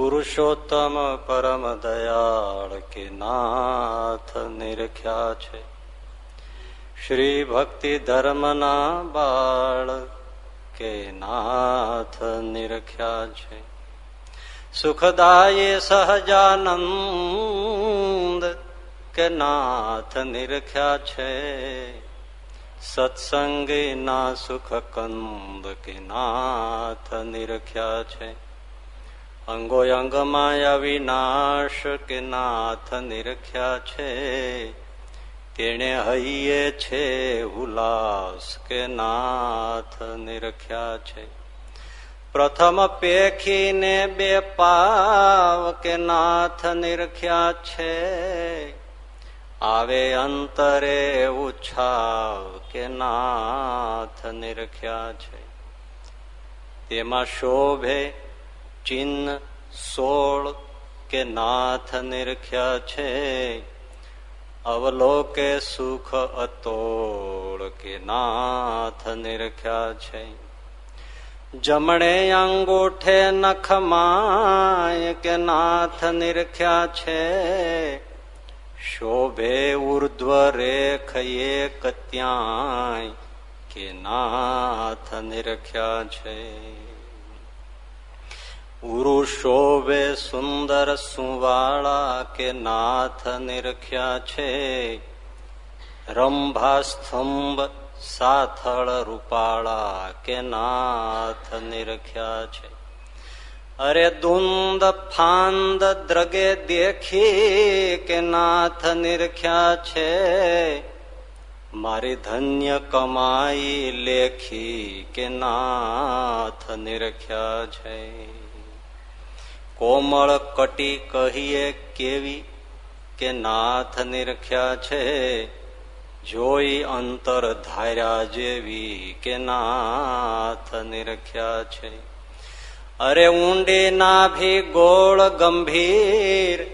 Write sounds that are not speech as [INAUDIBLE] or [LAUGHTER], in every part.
પુરુષોત્તમ પરમ દયાળ કે નાથ નિરખ્યા છે. શ્રી ભક્તિ ધર્મના બાળ કે નાથ નિરખ્યા છે. સુખદાયે સહજાનંદ કે નાથ નિરખ્યા છે. સત્સંગી ના સુખ કંદ કે નાથ નિરખ્યા છે. અંગો અંગમાં અવિનાશ કે નાથ નિરખ્યા છે. તેણે હૈયે છે ઉલ્લાસ કે નાથ નિરખ્યા છે. પ્રથમ પેખીને બે પાવ કે નાથ નિરખ્યા છે. આવે અંતરે ઉછાવ કે નાથ નિરખ્યા છે. તેમાં શોભે ચિહ્ન સોળ કે નાથ નિરખ્યા છે. અવલોકે સુખ અતોળ કે નાથ નિરખ્યા છે. જમણે અંગૂઠે નખમાય કે નાથ નિરખ્યા છે. શોભે ઉર્ધ્વ રેખ એક કે નાથ નિરખ્યા છે. ઉરુ વે સુંદર સુવાળા કે નાથ નિરખ્યા છે. રંભા સ્તંભ સાથળ રૂપાળા કે નાથ નિરખ્યા છે. અરે દુંદ ફાંદ દ્રગે દેખી કે નાથ નિરખ્યા છે. મારી ધન્ય કમાઈ લેખી કે નાથ નિરખ્યા છે. કોમળ કટી કહીએ કેવી કે નાથ નિરખ્યા છે, જોઈ અંતર ધાર્યા જેવી કે નાથ નિરખ્યા છે. અરે ઊંડી નાભી ગોળ ગંભીર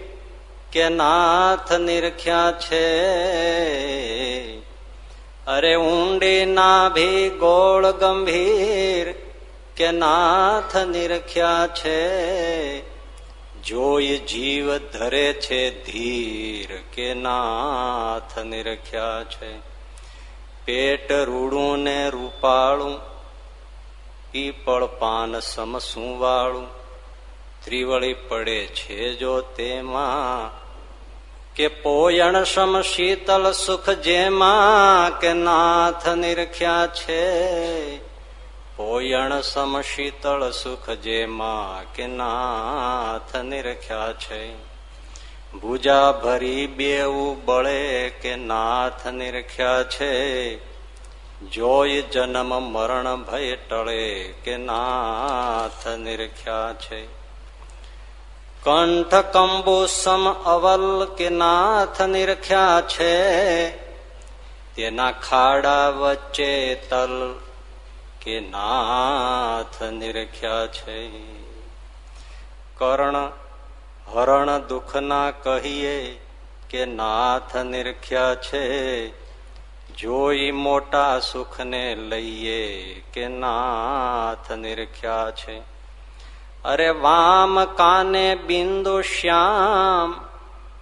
કે નાથ નિરખ્યા છે. અરે ઊંડી નાભી ગોળ ગંભીર કે નાથ નિરખ્યા છે. જોઈ જીવ ધરે છે ધીર કે નાથ નિરખ્યા છે. પેટ રૂડું ને રૂપાળું, પીપળ પાન સમસું વાળું? ત્રિવળી પડે છે જો તેમાં કે પોયણ સમ શીતલ સુખ જેમાં કે નાથ નિરખ્યા છે. પોયણ સમશીતળ સુખ જેમાં કે નાથ નિરખ્યા છે. ભૂજા ભરી બેવું બળે કે નાથ નિરખ્યા છે. જોય જન્મ મરણ ભય ટળે કે નાથ નિરખ્યા છે. કંઠ કંબુસમ અવલ કે નાથ નિરખ્યા છે. તેના ખાડા વચ્ચે તલ કે નાથ નિરખ્યા છે. કર્ણ હરણ દુઃખના કહીએ કે નાથ નિરખ્યા છે. જોઈ મોટા સુખને લઈએ કે નાથ નિરખ્યા છે. અરે વામ કાને બિંદુ શ્યામ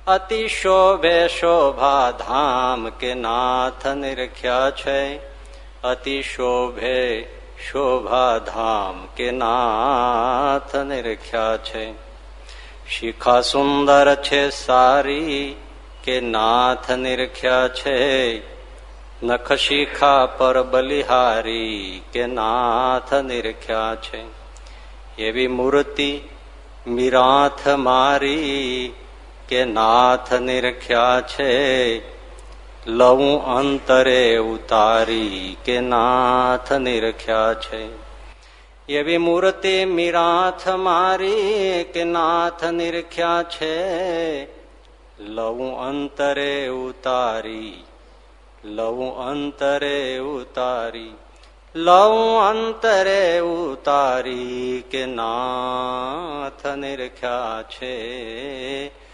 અતિ શોભે શોભા ધામ કે નાથ નિરખ્યા છે. અતિ શોભે શોભા કે નાથ નિરખ્યા છે શિખા સુંદર છે સારી કે નાથ નિરખ્યા છે નખ શિખા પર બલિહારી કે નાથ નિરખ્યા છે એવી મૂર્તિ મીરાથ મારી કે નાથ નિરખ્યા છે લવું અંતરે ઉતારી કે નાથ નિરખ્યા છે. એવી મૂર્તિ મીરાથ મારી કે નાથ નિરખ્યા છે. લવું અંતરે ઉતારી લવું અંતરે ઉતારી, લઉં અંતરે ઉતારી કે નાથ નિરખ્યા છે.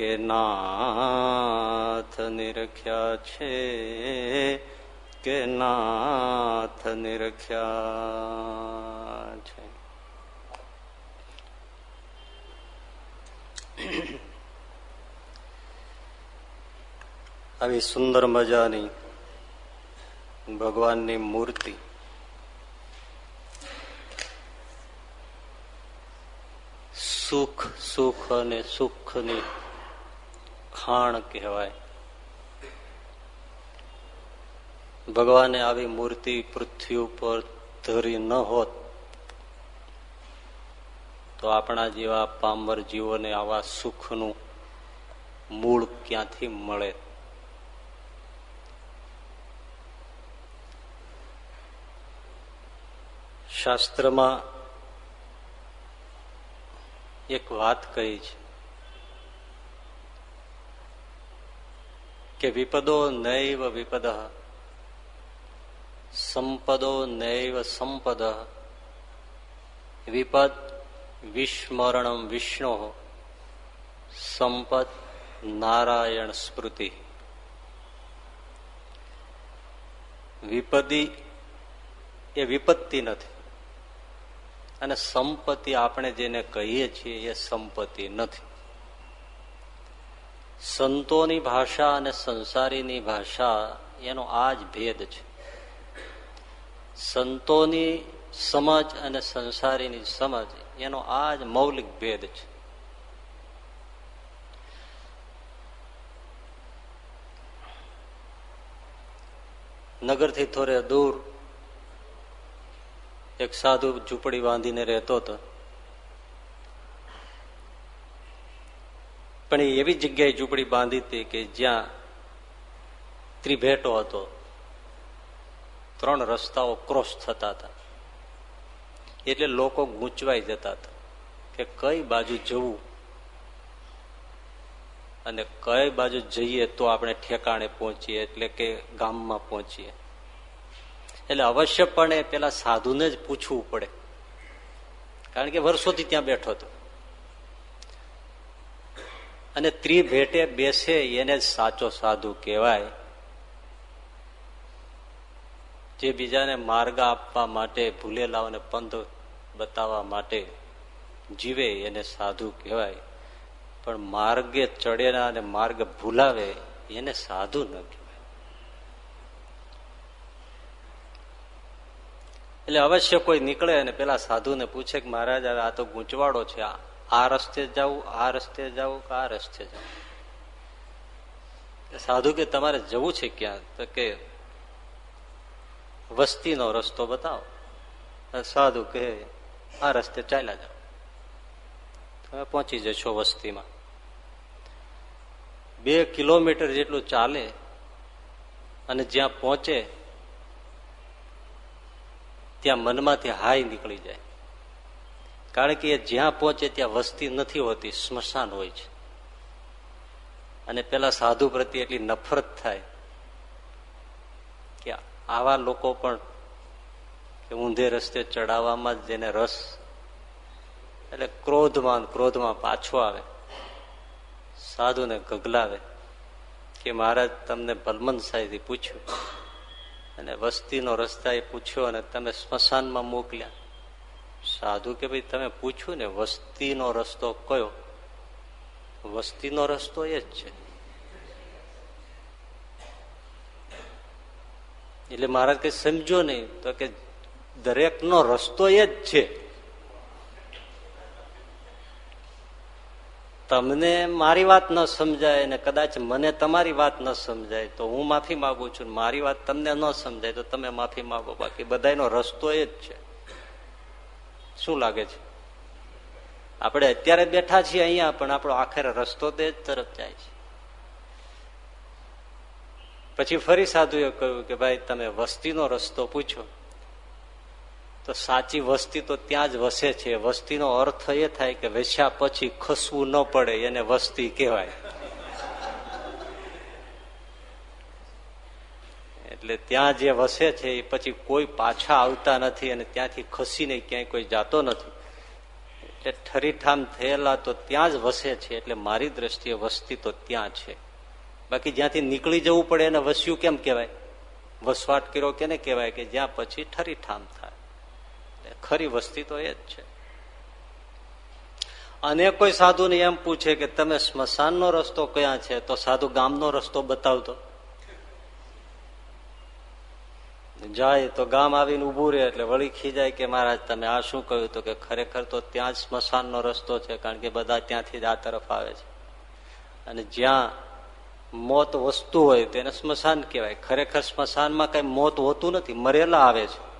કે નાથ નિરખ્યા છે, કે નાથ નિરખ્યા છે. આવી સુંદર મજાની ભગવાનની મૂર્તિ. સુખ સુખ અને સુખની ખાણ કહેવાય. ભગવાને આવી મૂર્તિ પૃથ્વી ઉપર ધરી ન હોત, તો આપણા જેવા પામર જીવોને આવા સુખનું મૂળ ક્યાંથી મળે? શાસ્ત્રમાં એક વાત કહી છે. કે વિપદો નૈવ વિપદ. સંપદો નૈવ સંપદ. વિપદ વિસ્મરણ વિષ્ણુ. સંપદ નારાયણ સ્મૃતિ. વિપદી એ વિપત્તિ નથી. અને સંપત્તિ આપણે જેને કહીએ છીએ એ સંપત્તિ નથી. સંતોની ભાષા અને સંસારીની ભાષા એનો આ જ ભેદ છે. સંતોની સમજ અને સંસારીની સમજ એનો આ જ મૌલિક ભેદ છે. નગરથી થોડે દૂર એક સાધુ ઝૂંપડી બાંધીને રહેતો હતો. પણ એવી જગ્યાએ ઝૂંપડી બાંધી હતી કે જ્યાં ત્રિભેટો હતો. ત્રણ રસ્તાઓ ક્રોસ થતા હતા. એટલે લોકો ગૂંચવાઈ જતા હતા કે કઈ બાજુ જવું? અને કઈ બાજુ જઈએ તો આપણે ઠેકાણે પહોંચીએ, એટલે કે ગામમાં પહોંચીએ. એટલે અવશ્યપણે પેલા સાધુને જ પૂછવું પડે. કારણ કે વર્ષોથી ત્યાં બેઠો હતો. અને ત્રિભેટે બેસે એને જ સાચો સાધુ કહેવાય. જે બીજાને માર્ગ આપવા માટે ભૂલેલાઓને પંથ બતાવવા માટે જીવે એને સાધુ કહેવાય. પણ માર્ગે ચડેલા અને માર્ગ ભૂલાવે એને સાધુ ન કહેવાય. એટલે અવશ્ય કોઈ નીકળે અને પેલા સાધુને પૂછે કે મહારાજ આ તો ગૂંચવાડો છે આ. રસ્તે જવું આ રસ્તે જવું કે આ રસ્તે જવું સાધુ કે તમારે જવું છે ક્યાં? તો કે વસ્તીનો રસ્તો બતાવો. સાધુ કહે, આ રસ્તે ચાલ્યા જાઓ. તમે પહોંચી જશો વસ્તીમાં. બે કિલોમીટર જેટલું ચાલે અને જ્યાં પહોંચે, ત્યાં મનમાંથી હાય નીકળી જાય. કારણ કે એ જ્યાં પહોંચે ત્યાં વસ્તી નથી હોતી, સ્મશાન હોય છે. અને પેલા સાધુ પ્રત્યે એટલી નફરત થાય કે આવા લોકો પણ કે ઊંધે રસ્તે ચડાવવામાં જેને રસ, એટલે ક્રોધમાં ક્રોધમાં પાછો આવે, સાધુને ગગલાવે કે મહારાજ તમને બલમંદ સાહેબથી પૂછ્યું. અને વસ્તીનો રસ્તા એ પૂછ્યો અને તમે સ્મશાનમાં મોકલ્યા. સાધુ કે ભાઈ, તમે પૂછ્યું ને, વસ્તીનો રસ્તો કયો? વસ્તીનો રસ્તો એ જ છે. એટલે મહારાજ કઈ સમજો નહીં, તો કે દરેકનો રસ્તો એ જ છે. તમને મારી વાત ન સમજાય ને કદાચ મને તમારી વાત ન સમજાય, તો હું માફી માગું છું. મારી વાત તમને ન સમજાય, તો તમે માફી માગો. બાકી બધાનો રસ્તો એ જ છે. શું લાગે છે? આપણે અત્યારે બેઠા છીએ અહીંયા, પણ આપણો આખરે રસ્તો તે જ તરફ જાય છે. પછી ફરી સાધુએ કહ્યું કે ભાઈ, તમે વસ્તીનો રસ્તો પૂછો. તો સાચી વસ્તી તો ત્યાં જ વસે છે. વસ્તીનો અર્થ એ થાય કે વેચ્યા પછી ખસવું ન પડે, એને વસ્તી કહેવાય. એટલે ત્યાં જે વસે છે એ પછી કોઈ પાછા આવતા નથી અને ત્યાંથી ખસીને ક્યાંય કોઈ જાતો નથી. એટલે ઠરીઠામ થયેલા તો ત્યાં જ વસે છે, એટલે મારી દ્રષ્ટિએ વસ્તી તો ત્યાં છે. બાકી જ્યાંથી નીકળી જવું પડે એને વસ્યું કેમ કહેવાય? વસવાટ કર્યો કેને કહેવાય કે જ્યાં પછી ઠરીઠામ થાય. ખરી વસ્તી તો એ જ છે. અને કોઈ સાધુને એમ પૂછે કે તમે સ્મશાનનો રસ્તો ક્યાં છે? તો સાધુ ગામનો રસ્તો બતાવતો. જાય તો ગામ આવીને ઉભું રહે એટલે વળી ખીજાય કે મહારાજ, તમે આ શું કહ્યું તો કે ખરેખર તો ત્યાં જ સ્મશાનનો રસ્તો છે, કારણ કે બધા ત્યાંથી જ આ તરફ આવે છે. અને જ્યાં મોત વસ્તુ હોય તેને સ્મશાન કહેવાય. ખરેખર સ્મશાનમાં કઈ મોત હોતું નથી, મરેલા આવે છે.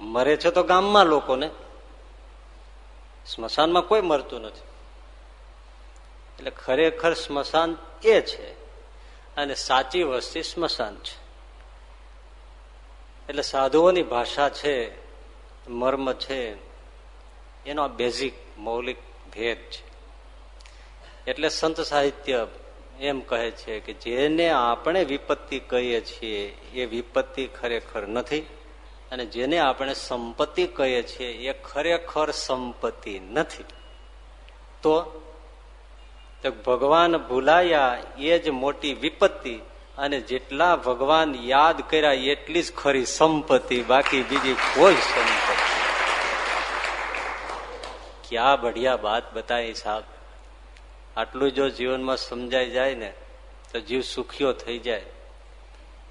મરે છે તો ગામમાં લોકોને. સ્મશાનમાં કોઈ મરતું નથી. એટલે ખરેખર સ્મશાન એ છે અને સાચી વસ્તી સ્મશાન છે. એટલે સાધુઓની ભાષા છે, મર્મ છે, એનો બેઝિક મૌલિક ભેદ છે. એટલે સંત સાહિત્ય એમ કહે છે કે જેને આપણે વિપત્તિ કહીએ છીએ, એ વિપત્તિ ખરેખર નથી. અને જેને આપણે સંપત્તિ કહીએ છીએ, એ ખરેખર સંપત્તિ નથી. તો ભગવાન ભૂલાયા એ જ મોટી વિપત્તિ અને જેટલા ભગવાન યાદ કર્યા એટલી જ ખરી સંપત્તિ, બાકી બીજી કોઈ સંપત્તિ. ક્યાં બઢિયા બાત બતાવી સાહેબ. આટલું જો જીવનમાં સમજાઈ જાય ને, તો જીવ સુખીઓ થઈ જાય.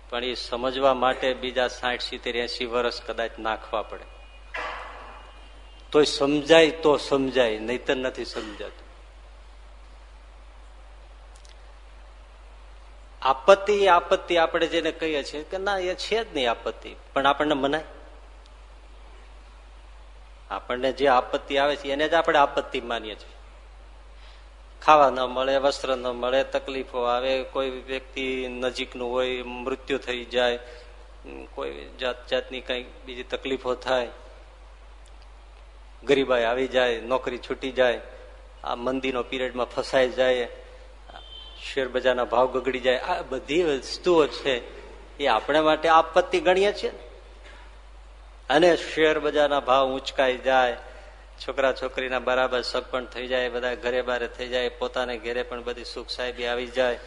પણ એ સમજવા માટે બીજા સાઠ, સિત્તેર એસી વર્ષ કદાચ નાખવા પડે. તોય સમજાય તો સમજાય, નહીતર નથી સમજાતું. આપત્તિ આપત્તિ આપણે જેને કહીએ છીએ કે ના, એ છે જ નહીં આપત્તિ, પણ આપણને મનાય. આપણને જે આપત્તિ આવે છે, એને જ આપણે આપત્તિ માનીએ છીએ. ખાવા ન મળે, વસ્ત્ર ન મળે, તકલીફો આવે, કોઈ વ્યક્તિ નજીકનું હોય, મૃત્યુ થઈ જાય કોઈ જાત જાતની કઈ બીજી તકલીફો થાય, ગરીબાઈ આવી જાય, નોકરી છૂટી જાય, આ મંદીનો પીરિયડમાં ફસાઈ જાય શેર બજારના ભાવ ગગડી જાય, આ બધી વસ્તુઓ છે, એ આપણે માટે આપત્તિ ગણીએ છીએ અને શેર બજારના ભાવ ઊંચકાઈ જાય, છોકરા છોકરીના બરાબર સગપણ થઈ જાય, બધા ઘરે બારે થઈ જાય, પોતાને ઘેરે પણ બધી સુખ સાહેબી આવી જાય,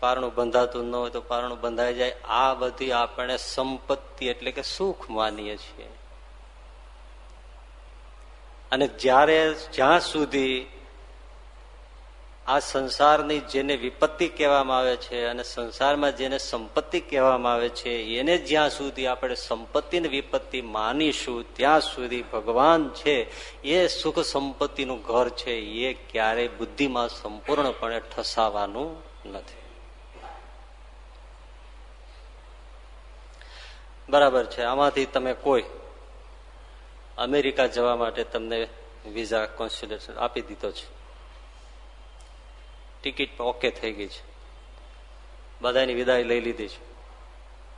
પારણું બંધાતું ન હોય તો પારણું બંધાઈ જાય, આ બધી આપણે સંપત્તિ એટલે કે સુખ માનીએ છીએ. અને જ્યારે જ્યાં સુધી આ સંસારની જેને વિપત્તિ કહેવામાં આવે છે અને સંસારમાં જેને સંપત્તિ કહેવામાં આવે છે, એને જ્યાં સુધી આપણે સંપત્તિને વિપત્તિ માનીશું, ત્યાં સુધી ભગવાન છે, એ સુખ સંપત્તિનું ઘર છે, એ ક્યારેય બુદ્ધિમાં સંપૂર્ણપણે ઠસાવાનું નથી. બરાબર છે, આમાંથી તમે કોઈ અમેરિકા જવા માટે તમને વિઝા કોન્સ્યુલેશન આપી દીધો છે. ટિકિટ ઓકે થઈ ગઈ છે. બધાની વિદાય લઈ લીધી છે.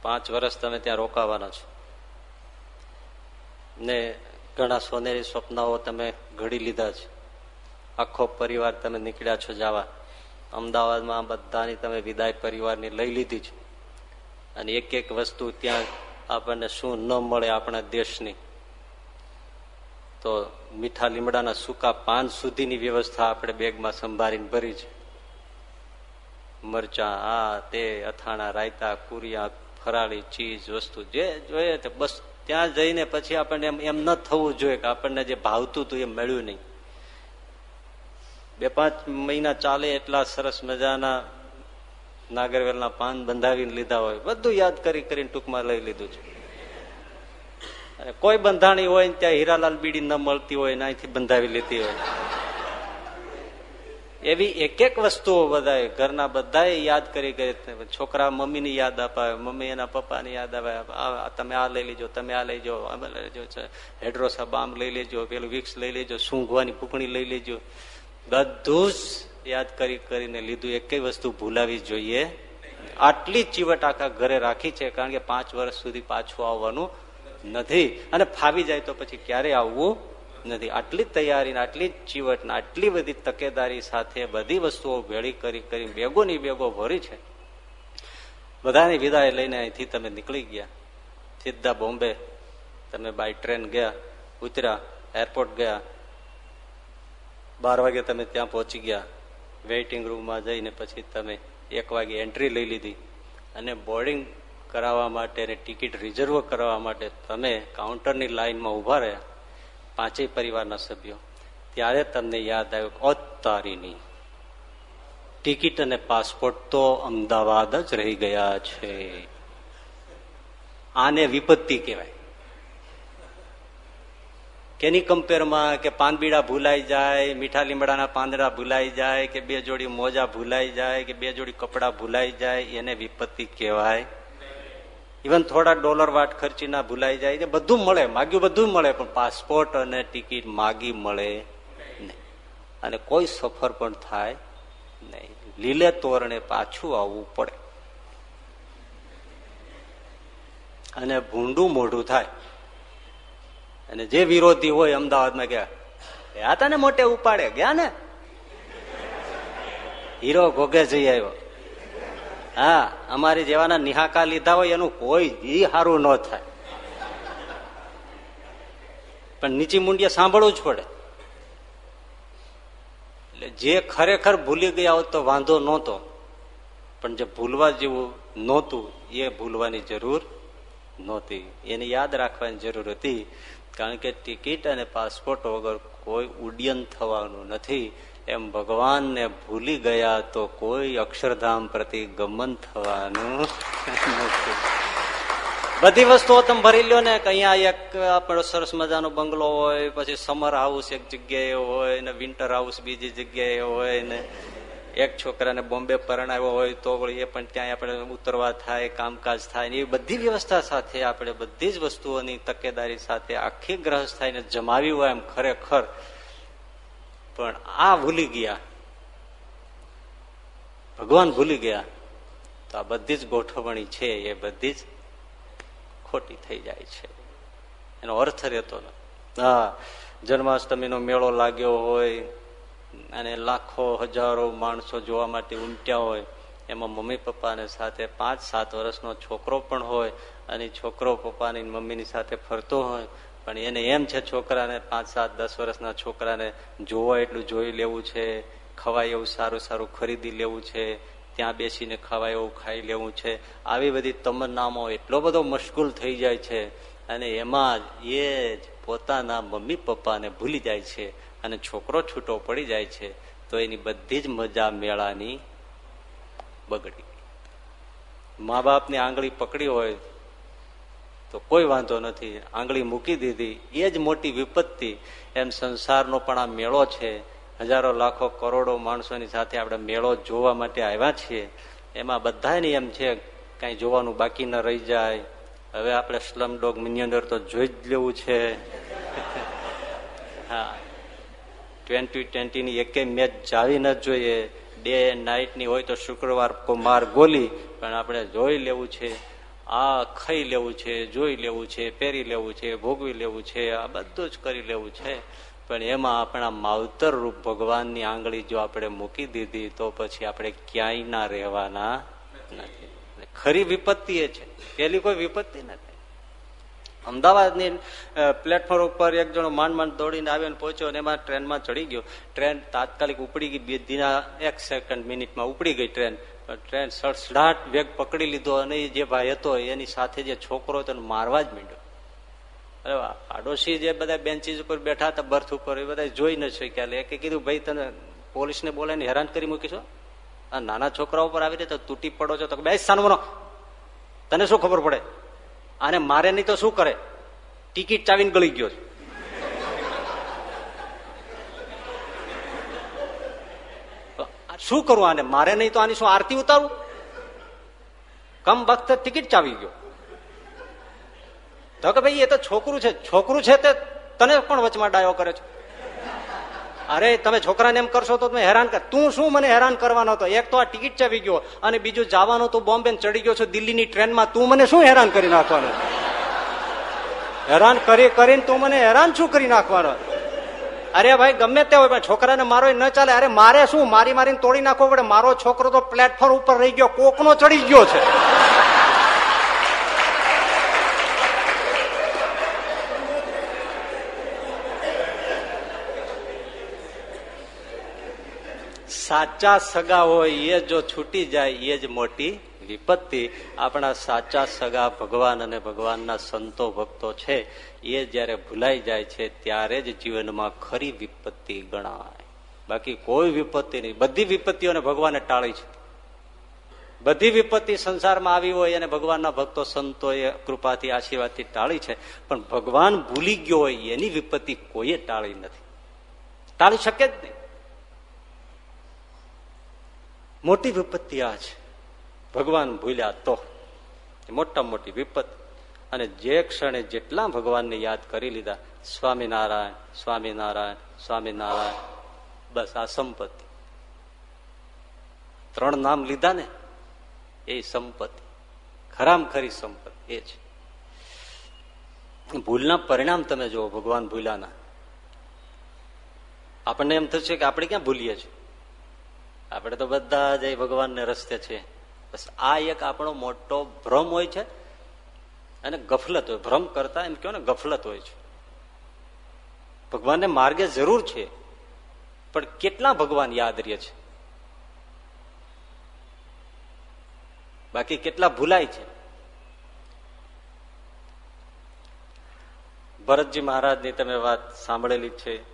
પાંચ વર્ષ તમે ત્યાં રોકાવાના છો. ને ઘણા સોનેરી સ્વપ્નાઓ તમે ઘડી લીધા છે. આખો પરિવાર તમે નીકળ્યા છો જવા. અમદાવાદમાં બધાની તમે વિદાય પરિવારની લઈ લીધી છે. અને એક એક વસ્તુ ત્યાં આપણને શું ન મળે આપણા દેશની. તો મીઠા લીમડાના સૂકા પાન સુધીની વ્યવસ્થા આપણે બેગમાં સંભાળીને ભરી છે. મરચા, આ, તે, અથાણા, રાયતા, કુરિયા, ફરાળી ચીજ વસ્તુ, જે જોઈએ તે બસ ત્યાં જઈને પછી આપણને એમ ન થવું જોઈએ કે આપણને જે ભાવતું હતું એ મળ્યું નહીં. બે પાંચ મહિના ચાલે એટલા સરસ મજાના નાગરવેલના પાન બંધાવીને લીધા હોય. બધું યાદ કરી કરીને ટૂંકમાં લઈ લીધું છે. કોઈ બંધાણી હોય ને ત્યાં હીરાલાલ બીડી ન મળતી હોય ને અહીંથી બંધાવી લેતી હોય. એવી એક એક વસ્તુઓ બધા ઘરના બધા યાદ કરી કરી છોકરા મમ્મીની યાદ અપાવે, મમ્મી એના પપ્પાની યાદ આવે તમે આ લઈ લેજો, તમે આ લઈ જાઓ અમે લઈ લેજો હેડ્રોસા બામ લઈ લેજો, પેલું વિક્સ લઈ લેજો, સૂંઘવાની પૂકણી લઈ લેજો. બધું જ યાદ કરી કરીને લીધું, એક વસ્તુ ભૂલાવી જોઈએ. આટલી ચીવટ આખા ઘરે રાખી છે, કારણ કે પાંચ વર્ષ સુધી પાછું આવવાનું નથી. અને ફાવી જાય તો પછી ક્યારે આવવું? નથી. આટલી તૈયારી આટલી જ ચીવટ આટલી બધી તકેદારી સાથે બધી વસ્તુઓ ભેળી કરી કરી બેગો ની બેગો ભરી છે. બધાની વિદાય લઈને અહીંથી તમે નીકળી ગયા. સીધા બોમ્બે તમે બાય ટ્રેન ગયા, ઉતર્યા, એરપોર્ટ ગયા. બાર વાગે તમે ત્યાં પહોંચી ગયા. વેઇટિંગ રૂમમાં જઈને પછી તમે એક વાગે એન્ટ્રી લઈ લીધી. અને બોર્ડિંગ કરાવવા માટે અને ટિકિટ રિઝર્વ કરવા માટે તમે કાઉન્ટરની લાઈનમાં ઊભા રહ્યા. પાંચેય પરિવારના સભ્યો, ત્યારે તમને યાદ આવ્યું અતારીની ટિકિટ અને પાસપોર્ટ તો અમદાવાદ જ રહી ગયા છે. આને વિપત્તિ કહેવાય. કેની કમ્પેરમાં કે પાનબીડા ભૂલાઈ જાય, મીઠા લીમડાના પાંદડા ભૂલાઈ જાય, કે બે જોડી મોજા ભૂલાઈ જાય, કે બે જોડી કપડા ભૂલાઈ જાય, એને વિપત્તિ કહેવાય. ઇવન થોડા ડોલર વાટ ખર્ચીના ભૂલાઈ જાય બધું મળે, માગ્યું બધું મળે, પણ પાસપોર્ટ અને ટિકિટ માગી મળે નહીં. અને કોઈ સફર પણ થાય નહીં. લીલે તોરણે પાછું આવવું પડે. અને ભૂંડું મોઢું થાય. અને જે વિરોધી હોય અમદાવાદમાં ગયા ગયા હતા ને મોટે ઉપાડે, ગયા ને? હીરો ભોગે જઈ આવ્યો. હા, અમારી જેવાના નિહાકા લીધા હોય એનું કોઈ જી સારું ન થાય. પણ નીચી મુંડિયા સાંભળવું જ પડે. એટલે જે ખરેખર ભૂલી ગયા હોત તો વાંધો નહોતો. પણ જે ભૂલવા જેવું નહોતું, એ ભૂલવાની જરૂર નહોતી. એને યાદ રાખવાની જરૂર હતી. કારણ કે ટિકિટ અને પાસપોર્ટ વગર કોઈ ઉડ્ડયન થવાનું નથી. એમ ભગવાનને ભૂલી ગયા તો કોઈ અક્ષરધામ પ્રતિ ગમન થવાનું નથી. બધી વસ્તુઓ તમે ભરી લો ને અહીંયા એક આપણો સરસ મજાનો બંગલો હોય, પછી સમર હાઉસ એક જગ્યાએ હોય, ને વિન્ટર હાઉસ બીજી જગ્યાએ હોય, ને એક છોકરાને બોમ્બે પરણાવ્યો હોય તો એ પણ ત્યાં આપણે ઉતરવા થાય, કામકાજ થાય એ બધી વ્યવસ્થા સાથે આપણે બધી જ વસ્તુઓની તકેદારી સાથે આખી ગ્રહસ્થ થઈને જમાવી હોય એમ ખરેખર પણ આ ભૂલી ગયા. ભગવાન ભૂલી ગયા. તો આ બધી જ ગોઠવણી છે, એ બધી જ ખોટી થઈ જાય છે. એનો અર્થ રહેતો હા, જન્માષ્ટમીનો મેળો લાગ્યો હોય, અને લાખો હજારો માણસો જોવા માટે ઉમટ્યા હોય, એમાં મમ્મી પપ્પાને સાથે પાંચ સાત વર્ષનો છોકરો પણ હોય, અને છોકરો પપ્પાની મમ્મીની સાથે ફરતો હોય પણ એને એમ છે છોકરાને પાંચ, સાત, દસ વર્ષના છોકરાને જોવા એટલું જોઈ લેવું છે, ખવાય એવું સારું સારું ખરીદી લેવું છે, ત્યાં બેસીને ખવાય એવું ખાઈ લેવું છે. આવી બધી તમન્નામાં એટલો બધો મશગુલ થઈ જાય છે અને એમાં એ જ પોતાના મમ્મી પપ્પાને ભૂલી જાય છે અને છોકરો છૂટો પડી જાય છે. તો એની બધી જ મજા મેળાની બગડી. મા બાપની આંગળી પકડી હોય તો કોઈ વાંધો નથી. આંગળી મૂકી દીધી. એ જ મોટી વિપત્તિ. એમ સંસારનો પણ આ મેળો છે. હજારો, લાખો, કરોડો માણસોની સાથે આપણે મેળો જોવા માટે આવ્યા છીએ. એમાં બધાને એમ છે, કઈ જોવાનું બાકી ન રહી જાય. હવે આપણે સ્લમ ડોગ મિનિયન્ડર તો જોઈ જ લેવું છે. [LAUGHS] હા. ટ્વેન્ટી ટ્વેન્ટીની એકેય મેચ જાવી ન જોઈએ. ડે નાઇટની હોય તો શુક્રવાર માર ગોલી, પણ આપણે જોઈ લેવું છે. આ ખાઈ લેવું છે, જોઈ લેવું છે, પહેરી લેવું છે, ભોગવી લેવું છે, આ બધું જ કરી લેવું છે. પણ એમાં આપણા માવતર રૂપ ભગવાનની આંગળી જો આપણે મૂકી દીધી, તો પછી આપણે ક્યાંય ના રહેવાના નથી. ખરી વિપત્તિ એ છે. પેલી કોઈ વિપત્તિ નથી. અમદાવાદની પ્લેટફોર્મ ઉપર એક જણો માંડ માંડ દોડીને આવ્યો પહોંચ્યો અને એમાં ટ્રેનમાં ચડી ગયો. ટ્રેન તાત્કાલિક ઉપડી ગઈ, બે દિના, એક સેકન્ડ મિનિટમાં ઉપડી ગઈ ટ્રેન. ટ્રેન સડસડાટ વેગ પકડી લીધો અને જે ભાઈ હતો, એની સાથે જે છોકરો હતો મારવા જ માંડ્યો. અરે આડોશી જે બધા બેન્ચીસ ઉપર બેઠા હતા, બર્થ ઉપર, એ બધા જોઈ ન શક્યા. એટલે કીધું, ભાઈ, તને પોલીસને બોલાવીને હેરાન કરી મૂકીશો? આ નાના છોકરા ઉપર આવી રીતે તૂટી પડો છો તો બે સાનવાનો તને શું ખબર પડે? આને મારે નહીં તો શું કરે? ટિકિટ ચાવીને ગળી ગયો શું કરું આને? મારે નહીં તો આની શું આરતી ઉતારું? કમ વખત ટિકિટ ચાવી ગયો. તો કે ભાઈ, એ તો છોકરું છે. છોકરું છે તે તને પણ વચમાં ડાયો કરે છે? અરે, તમે છોકરાને એમ કરશો તો તમે હેરાન કર. તું શું મને હેરાન કરવાનો હતો? એક તો આ ટિકિટ ચાવી ગયો અને બીજું જવાનું તું બોમ્બે ચડી ગયો છો દિલ્હીની ટ્રેનમાં. તું મને શું હેરાન કરી નાખવાનો? હેરાન કરી કરીને તું મને હેરાન શું કરી નાખવાનો? અરે ભાઈ, ગમે તે હોય છોકરાને મારો ન ચાલે. અરે મારે શું? મારી મારીને તોડી નાખવો પડે. મારો છોકરો તો પ્લેટફોર્મ ઉપર રહી ગયો. કોકનો ચડી ગયો છે. સાચા સગા હોય એ જો છૂટી જાય, એ જ મોટી વિપત્તિ. આપણા સાચા સગા ભગવાન અને ભગવાનના સંતો ભક્તો છે. એ જયારે ભૂલાઈ જાય છે, ત્યારે જ જીવનમાં ખરી વિપત્તિ ગણાય. બાકી કોઈ વિપત્તિ નહીં. બધી વિપત્તિઓને ભગવાને ટાળી છે. બધી વિપત્તિ સંસારમાં આવી હોય અને ભગવાનના ભક્તો સંતોએ કૃપાથી, આશીર્વાદથી ટાળી છે. પણ ભગવાન ભૂલી ગયો હોય, એની વિપત્તિ કોઈએ ટાળી નથી. ટાળી શકે જ નહીં. મોટી વિપત્તિ આ છે. ભગવાન ભૂલ્યા તો. મોટા મોટી વિપત અને જે ક્ષણે જેટલા ભગવાનને યાદ કરી લીધા, સ્વામિનારાયણ સ્વામિનારાયણ સ્વામિનારાયણ, બસ આ સંપત્તિ. ત્રણ નામ લીધા ને, એ સંપત્તિ. ખરામ ખરી સંપત્તિ, એ છે ભૂલના પરિણામ તમે જુઓ, ભગવાન ભૂલાના આપણને એમ થશે કે આપણે ક્યાં ભૂલીએ છીએ? આપણે તો બધા જ ભગવાનને રસ્તે છે બસ આ એક આપણો મોટો ભ્રમ હોય છે અને ગફલત હોય. ભ્રમ કરતા એમ કહો ને, ગફલત હોય છે. ભગવાનને માર્ગે જરૂર છે, પણ કેટલા ભગવાન યાદ રહે છે? બાકી કેટલા ભૂલાય છે? ભરતજી મહારાજની તમે વાત સાંભળેલી છે.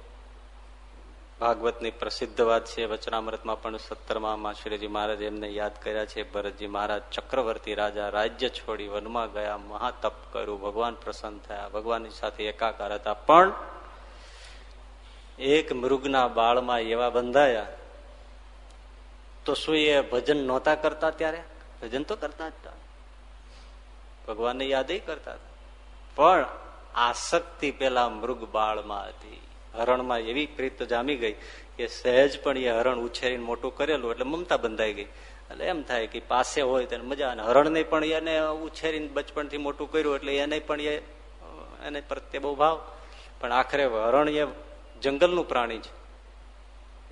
ભાગવતની પ્રસિદ્ધ વાત છે, વચનામૃતમાં પણ સત્તરમાં શ્રીજી મહારાજ એમને યાદ કર્યા છે, ભરતજી મહારાજ ચક્રવર્તી રાજા રાજ્ય છોડી વનમાં ગયા, મહાતપ કર્યું, ભગવાન પ્રસન્ન થયા, ભગવાનની સાથે એકાકાર હતા. પણ એક મૃગના બાળમાં એવા બંધાયા, તો શું એ ભજન નહોતા કરતા ત્યારે? ભજન તો કરતા જ ભગવાનને યાદ કરતા પણ આસક્તિ પેલા મૃગ બાળમાં હતી. હરણમાં એવી પ્રીત જામી ગઈ કે સહેજ પણ એ હરણ ઉછેરીને મોટું કરેલું એટલે મમતા બંધાઈ ગઈ. એટલે એમ થાય કે પાસે હોય તેને મજા અને હરણને પણ એને ઉછેરીને બચપણથી મોટું કર્યું એટલે એને પણ એ એને પ્રત્યે બહુ ભાવ. પણ આખરે હરણ એ જંગલનું પ્રાણી છે.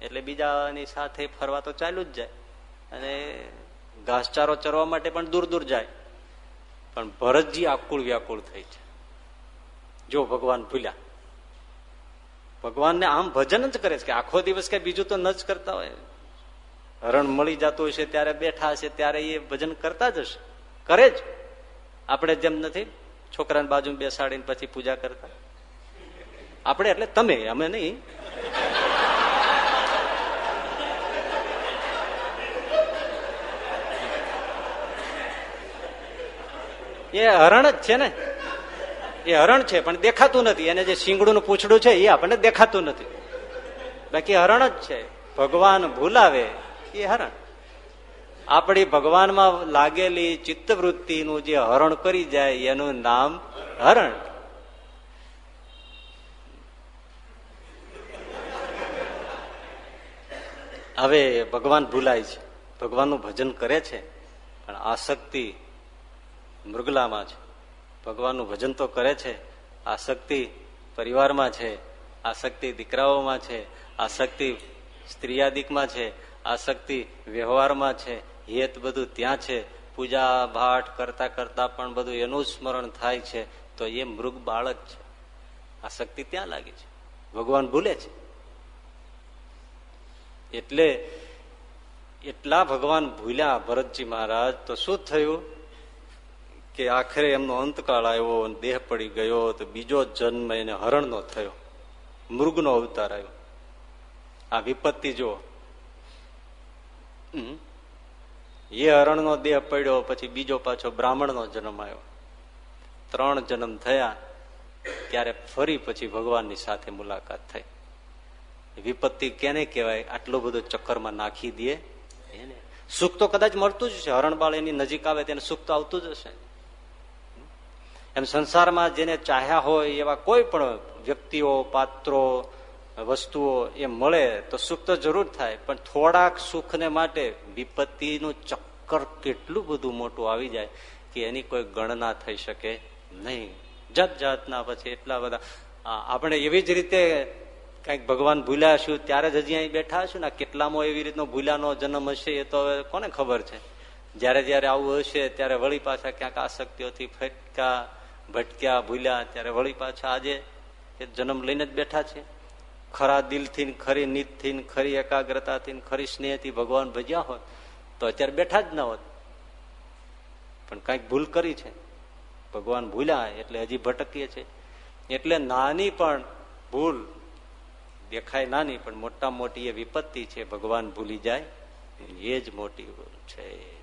એટલે બીજાની સાથે ફરવા તો ચાલુ જ જાય. અને ઘાસચારો ચરવા માટે પણ દૂર દૂર જાય. પણ ભરતજી આકુળ વ્યાકુળ થઈ છે. જો ભગવાન ભૂલ્યા. ભગવાનને આમ ભજન જ કરે છે કે આખો દિવસ કઈ બીજું તો ન જ કરતા હોય. હરણ મળી જતું હશે ત્યારે બેઠા હશે ત્યારે એ ભજન કરતા જ હશે. કરે જ. આપણે જેમ નથી છોકરાની બાજુ બેસાડીને પછી પૂજા કરતા. આપણે એટલે તમે, અમે નહીં. એ હરણ જ છે ને. એ હરણ છે, પણ દેખાતું નથી. એને જે શીંગડું પૂછડું છે, એ આપણને દેખાતું નથી. બાકી હરણ જ છે. ભગવાન ભૂલાવે, એ હરણ. આપણી ભગવાનમાં લાગેલી ચિત્તવૃત્તિનું જે હરણ કરી જાય, એનું નામ હરણ. હવે ભગવાન ભૂલાય છે. ભગવાનનું ભજન કરે છે, પણ આ શક્તિ મૃગલામાં છે. ભગવાનનું ભજન તો કરે છે. આ શક્તિ પરિવારમાં છે. આસક્તિ દીકરાઓમાં છે. આ શક્તિ સ્ત્રીયાદિકમાં છે. આ શક્તિ વ્યવહારમાં છે. હેત બધું ત્યાં છે. પૂજા ભાટ કરતા કરતા પણ બધું એનું સ્મરણ થાય છે. તો એ મૃગ બાળક છે. આ શક્તિ ત્યાં લાગે છે. ભગવાન ભૂલે છે. એટલે એટલા ભગવાન ભૂલ્યા ભરતજી મહારાજ તો શું થયું? કે આખરે એમનો અંતકાળ આવ્યો દેહ પડી ગયો તો બીજો જન્મ એને હરણનો થયો મૃગનો અવતાર આવ્યો. આ વિપત્તિ જો એ હરણનો દેહ પડ્યો પછી બીજો પાછો બ્રાહ્મણનો જન્મ આવ્યો. ત્રણ જન્મ થયા ત્યારે ફરી પછી ભગવાનની સાથે મુલાકાત થઈ. વિપત્તિ કેને કહેવાય? આટલું બધું ચક્કરમાં નાખી દે. એને. સુખ તો કદાચ મળતું જ છે હરણબાળ એની નજીક આવે તેને સુખ તો આવતું જ હશે. એમ સંસારમાં જેને ચાહ્યા હોય એવા કોઈ પણ વ્યક્તિઓ, પાત્રો, વસ્તુઓ એ મળે તો સુખ તો જરૂર થાય, પણ થોડાક સુખને માટે વિપત્તિનું ચક્કર કેટલું બધું મોટું આવી જાય કે એની કોઈ ગણના થઈ શકે નહીં. જાત જાતના પછી એટલા બધા. આપણે એવી જ રીતે કંઈક ભગવાન ભૂલ્યા છું ત્યારે જ હજી અહીં બેઠા છું ને કેટલામાં એવી રીતનો ભૂલ્યાનો જન્મ હશે એ તો કોને ખબર છે? જયારે જયારે આવું હશે, ત્યારે વળી પાછા ક્યાંક આસક્તિઓથી ફટકા ભટક્યા ભૂલ્યા? ત્યારે વળી પાછા આજે એ જન્મ લઈને જ બેઠા છે. ખરા દિલથી ખરી નીતથી ખરી એકાગ્રતાથી ખરી સ્નેહથી ભગવાન ભજ્યા હોત, તો અત્યારે બેઠા જ ન હોત. પણ કંઈક ભૂલ કરી છે. ભગવાન ભૂલ્યા એટલે હજી ભટકીએ છે. એટલે નાની પણ ભૂલ દેખાય નાની, પણ મોટા મોટી એ વિપત્તિ છે. ભગવાન ભૂલી જાય, એ જ મોટી ભૂલ છે.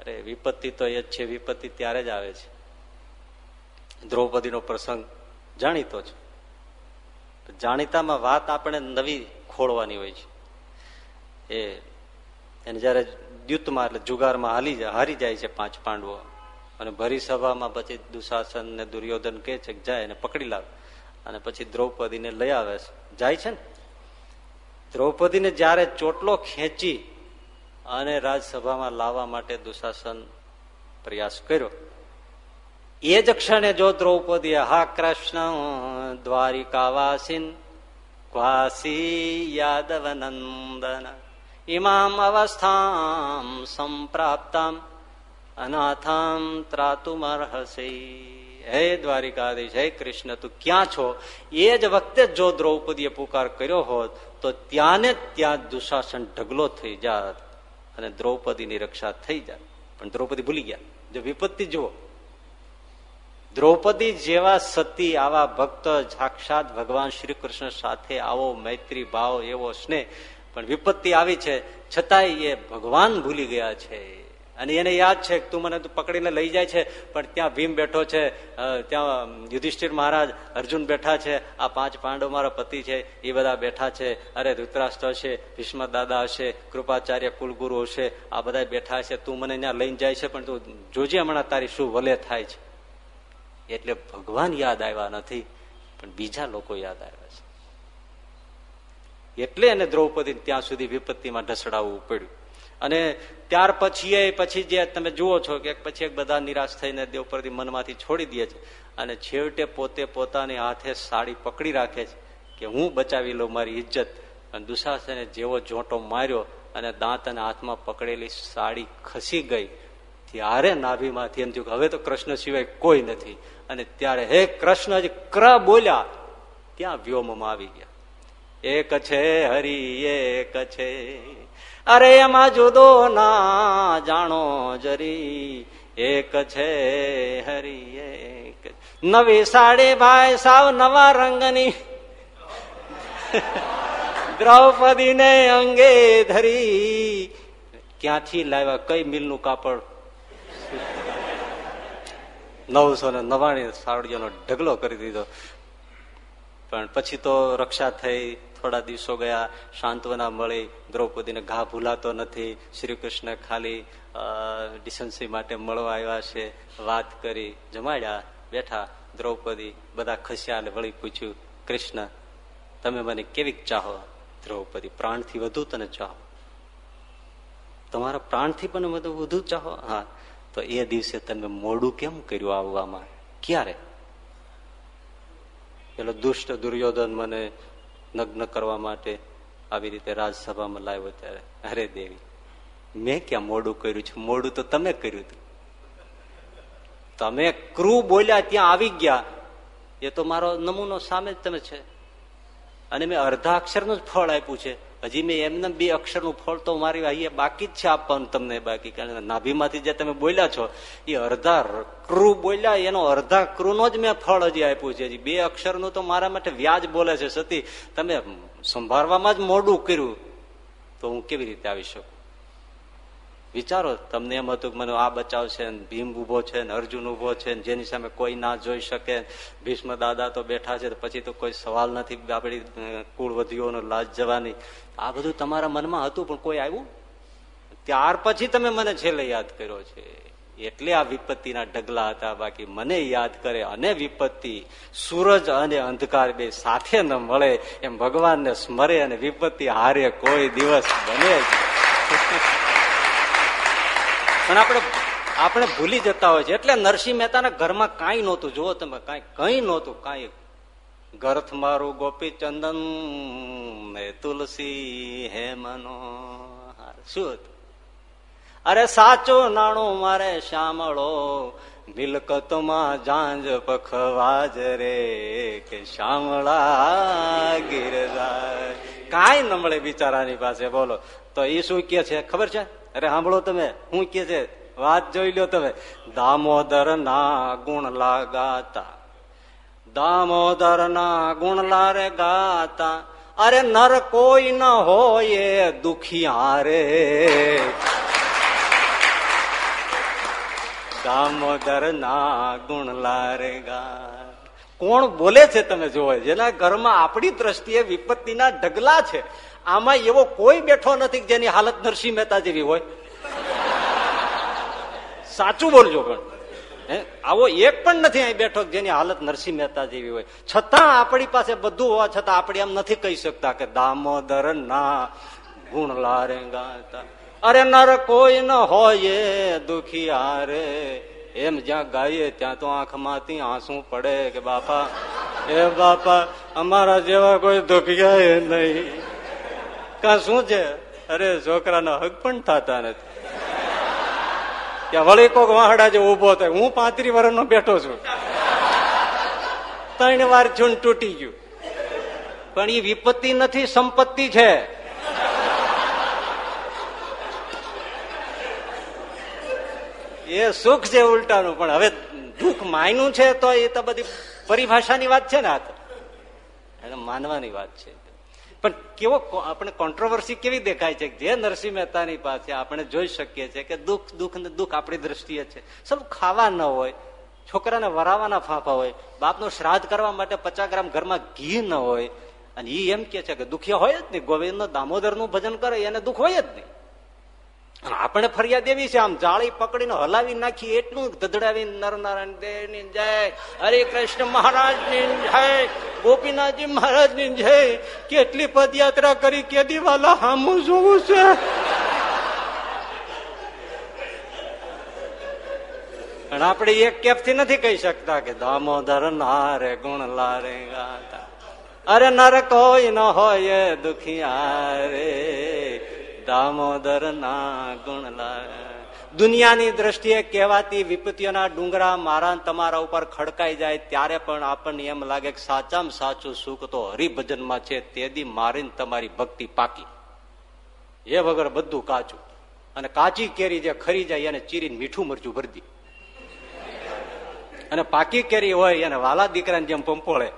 અરે વિપત્તિ તો એ જ છે. વિપત્તિ ત્યારે જ આવે છે. દ્રૌપદીનો પ્રસંગ જાણીતો છે. જાણીતામાં વાત આપણે નવી ખોળવાની હોય છે. એ એને જયારે દ્યુતમાં એટલે જુગારમાં હાલી હારી જાય છે પાંચ પાંડવો. અને ભરી સભામાં પછી દુશાસન ને દુર્યોધન કે છે જાય અને પકડી લાવે. અને પછી દ્રૌપદીને લઈ આવે છે. જાય છે ને? દ્રૌપદીને જયારે ચોટલો ખેંચી અને રાજસભામાં લાવવા માટે દુશાસન પ્રયાસ કર્યો એ જ ક્ષણે જો દ્રૌપદી, હા, કૃષ્ણ, દ્વારિકાવાસીન વાસી યાદવ નંદન ઇમામ અવસ્થામ સંપ્રાપ્તામ, અનાથામ ત્રાતુમર્હસે. હે દ્વારિકાધીશ, હે કૃષ્ણ, તું ક્યાં છો? એ જ વખતે જો દ્રૌપદીએ પુકાર કર્યો હોત, તો ત્યાંને ત્યાં દુશાસન ઢગલો થઈ જાત અને દ્રૌપદીની રક્ષા થઈ જાય પણ દ્રૌપદી ભૂલી ગયા. જો વિપત્તિ જુઓ દ્રૌપદી જેવા સતી આવા ભક્ત સાક્ષાત ભગવાન શ્રી કૃષ્ણ સાથે આવો મૈત્રી ભાવ, એવો સ્નેહ. પણ વિપત્તિ આવી છે. છતાંય એ ભગવાન ભૂલી ગયા છે. અને એને યાદ છે તું મને તું પકડીને લઈ જાય છે, પણ ત્યાં ભીમ બેઠો છે. ત્યાં યુધિષ્ઠિર મહારાજ અર્જુન બેઠા છે. આ પાંચ પાંડવ મારા પતિ છે. એ બધા બેઠા છે. અરે, ધૃતરાષ્ટ્ર હશે ભીષ્મ દાદા હશે, કૃપાચાર્ય કુલગુરુ હશે. આ બધા બેઠા છે. તું મને ત્યાં લઈને જાય છે, પણ તું જોજે હમણાં તારી શું વલે થાય છે. એટલે ભગવાન યાદ આવ્યા નથી, પણ બીજા લોકો યાદ આવ્યા છે. એટલે એને દ્રૌપદી ત્યાં સુધી વિપત્તિમાં ઢસડાવવું પડ્યું. અને ત્યાર પછી એ પછી જે તમે જુઓ છો કે પછી એક બધા નિરાશ થઈને દેવપરથી મનમાંથી છોડી દે છે. અને છેવટે પોતે પોતાની હાથે સાડી પકડી રાખે છે કે હું બચાવી લઉં મારી ઇજ્જત. અને દુશાસને જેવો જોટો માર્યો અને દાંત અને હાથમાં પકડેલી સાડી ખસી ગઈ. ત્યારે નાભીમાંથી એમ થયું કે હવે તો કૃષ્ણ સિવાય કોઈ નથી. અને ત્યારે હે કૃષ્ણ જ ક્ર બોલ્યા, ત્યાં વ્યોમમાં આવી ગયા. એક છે હરિ, એક છે. અરે એમાં જુદો ના જાણો જરી. એક છે હરિ, એક. નવી સાડી ભાઈ સાવ નવા રંગની. દ્રૌપદી ને અંગે ધરી. ક્યાંથી લાવ્યા? કઈ મિલનું કાપડ? નવસો ને નવાણી સાડીઓનો ઢગલો કરી દીધો. પણ પછી તો રક્ષા થઈ, થોડા દિવસો ગયા, સાંત્વના મળી, દ્રૌપદીને ઘા ભૂલાતો નથી શ્રી કૃષ્ણ ખાલી ડિસન્સી માટે મળવા આવ્યા છે, વાત કરી, જમાડ્યા, બેઠા, દ્રૌપદી બધા ખસ્યા અને વળી પૂછ્યું, કૃષ્ણ, તમે મને કેવી ચાહો? દ્રૌપદી, પ્રાણથી વધુ તને ચાહો. તમારા પ્રાણથી પણ વધુ ચાહો? હા. તો એ દિવસે તમે મોડું કેમ કર્યું આવવામાં? ક્યારે? પેલો દુષ્ટ દુર્યોધન મને નગ્ન કરવા માટે આવી રીતે રાજસભામાં લાવ્યો ત્યારે, અરે દેવી, મેં ક્યાં મોડું કર્યું છે? મોડું તો તમે કર્યું હતું. તમે ક્રૂ બોલ્યા ત્યાં આવી ગયા. એ તો મારો નમૂનો સામે જ તમે છે. અને મેં અર્ધા અક્ષરનું જ ફળ આપ્યું છે. હજી મેં એમને બે અક્ષરનું ફળ તો મારી અહીંયા બાકી જ છે આપવાનું તમને બાકી, કારણ નાભીમાંથી જે તમે બોલ્યા છો, એ અડધા ક્રુ બોલ્યા, એનો અડધા ક્રુનો જ મેં ફળ હજી આપ્યું છે. હજી બે અક્ષરનું તો મારા માટે વ્યાજ બોલે છે. સતી, તમે સંભાળવામાં જ મોડું કર્યું, તો હું કેવી રીતે આવી શકું? વિચારો, તમને એમ હતું કે મને આ બચાવ છે ભીમ ઊભો છે, ને અર્જુન ઊભો છે જેની સામે કોઈ ના જોઈ શકે ભીષ્મ દાદા તો બેઠા છે પછી તો કોઈ સવાલ નથી આપણી કુળ વધીઓનો લાજ જવાની. આ બધું તમારા મનમાં હતું, પણ કોઈ આવ્યું? ત્યાર પછી તમે મને છેલ્લે યાદ કર્યો છે. એટલે આ વિપત્તિના ઢગલા હતા. બાકી મને યાદ કરે અને વિપત્તિ સૂરજ અને અંધકાર બે સાથે ન મળે એમ ભગવાનને સ્મરે અને વિપત્તિ હારે કોઈ દિવસ બને પણ આપણે આપણે ભૂલી જતા હોય છે. એટલે નરસિંહ મહેતાના ઘરમાં કાંઈ નહોતું. જુઓ તમે, કાંઈ, કઈ નહોતું. કાંઈ ગર્થ મારું ગોપી ચંદન ને તુલસી હે મનો શું અરે સાચું નાણું મારે શામળો મિલકતમાં જાંજ પખવાજ રે કે શામળા ગિરરાજ કાંઈ ન મળે બિચારાની પાસે, બોલો. તો એ શું કે છે? ખબર છે? અરે સાંભળો તમે શું કે છે? વાત જોઈ લો તમે. દામોદર ના ગુણ લાગાતા દામોદર ના ગુણ લારે ગાતા, અરે નર કોઈ ન હોય દુખિયા રે. દામોદર ના ગુણ લારે ગા કોણ બોલે છે તમે જોવો જેના ઘરમાં આપણી દ્રષ્ટિએ વિપત્તિના ઢગલા છે, આમાં એવો કોઈ બેઠો નથી જેની હાલત નરસિંહ મહેતા જેવી હોય. સાચું બોલજો પણ. હે? આવો એક પણ નથી અહીં બેઠો જેની હાલત નરસિંહ મહેતા જેવી હોય. છતાં આપણી પાસે બધું હોવા છતાં આપણે એમ નથી કહી શકતા કે દામોદર ના ગુણ લારે ગાતા. અરે નર કોઈ ન હોય દુખી હારે એમ જ્યાં ગાઈએ ત્યાં તો આંખમાંથી આંસુ પડે કે બાપા, એ બાપા, અમારા જેવા કોઈ દુખિયા નહીં. કા શું છે? અરે, છોકરાના હક પણ થતા નથી. ત્યાં વળી કોક વાહડા જે ઊભો થાય. હું પાંત્રી વર્ષનો બેઠો છું. ત્રણ વાર જૂન તૂટી ગયું. પણ એ વિપત્તિ નથી, સંપત્તિ છે. એ સુખ છે ઉલટાનું, પણ હવે દુઃખ માયનું છે તો એ તો બધી પરિભાષાની વાત છે ને આ તો. એને માનવાની વાત છે. પણ કેવો આપણે કોન્ટ્રોવર્સી કેવી દેખાય છે? જે નરસિંહ મહેતાની પાસે આપણે જોઈ શકીએ છીએ કે દુઃખ દુઃખ ને દુઃખ આપણી દ્રષ્ટિએ છે. સબ ખાવા ન હોય, છોકરાને વરાવાના ફાંફા હોય, બાપનું શ્રાદ્ધ કરવા માટે પચાસ ગ્રામ ઘરમાં ઘી ન હોય, અને એ એમ કે છે કે દુખિયા હોય જ નહીં. ગોવિંદ દામોદરનું ભજન કરે, એને દુઃખ હોય જ નહીં. આપણે ફરિયાદ એવી છે, આમ જાળી પકડીને હલાવી નાખી, એટલું ધધડાવી નરનારાયણ દેવની જય. હરે કૃષ્ણ મહારાજની જય. ગોપીનાથજી મહારાજની જય. કેટલી પદયાત્રા કરી કેદી વાલા હામું જોવું છે. પણ આપણે એક કેપથી નથી કહી શકતા કે દામોદર નારે ગુણ લારે ગાતા. અરે નર કોઈ ન હોય દુખિયા રે. દામોદર ના ગુણ દુનિયાની દ્રષ્ટિએ કહેવાતી વિપત્તિઓના ડુંગરા મારા તમારા ઉપર ખડકાઈ જાય ત્યારે પણ આપણને એમ લાગે કે સાચામાં સાચું સુખ તો હરિભજનમાં છે તેદી મારીને તમારી ભક્તિ પાકી. એ વગર બધું કાચું. અને કાચી કેરી જે ખરી જાય એને ચીરીને મીઠું મરચું ભરતી અને પાકી કેરી હોય એને વાલા દીકરાને જેમ પંપોળે.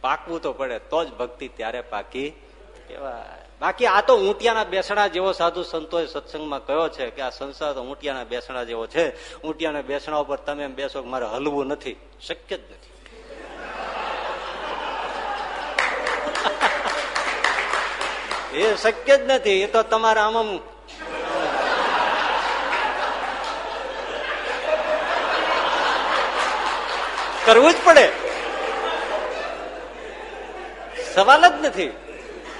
પાકવું તો પડે, તો જ ભક્તિ ત્યારે પાકી કેવાય બાકી આ તો ઊંટિયાના બેસણા જેવો સાધુ સંતોએ સત્સંગમાં કહ્યો છે કે આ સંસાર ઊંટિયાના બેસણા જેવો છે. ઊંટિયાના બેસણા ઉપર તમે બેસો મારે હલવું નથી. શક્ય જ નથી. એ શક્ય જ નથી. એ તો તમારે આમ કરવું જ પડે. સવાલ જ નથી.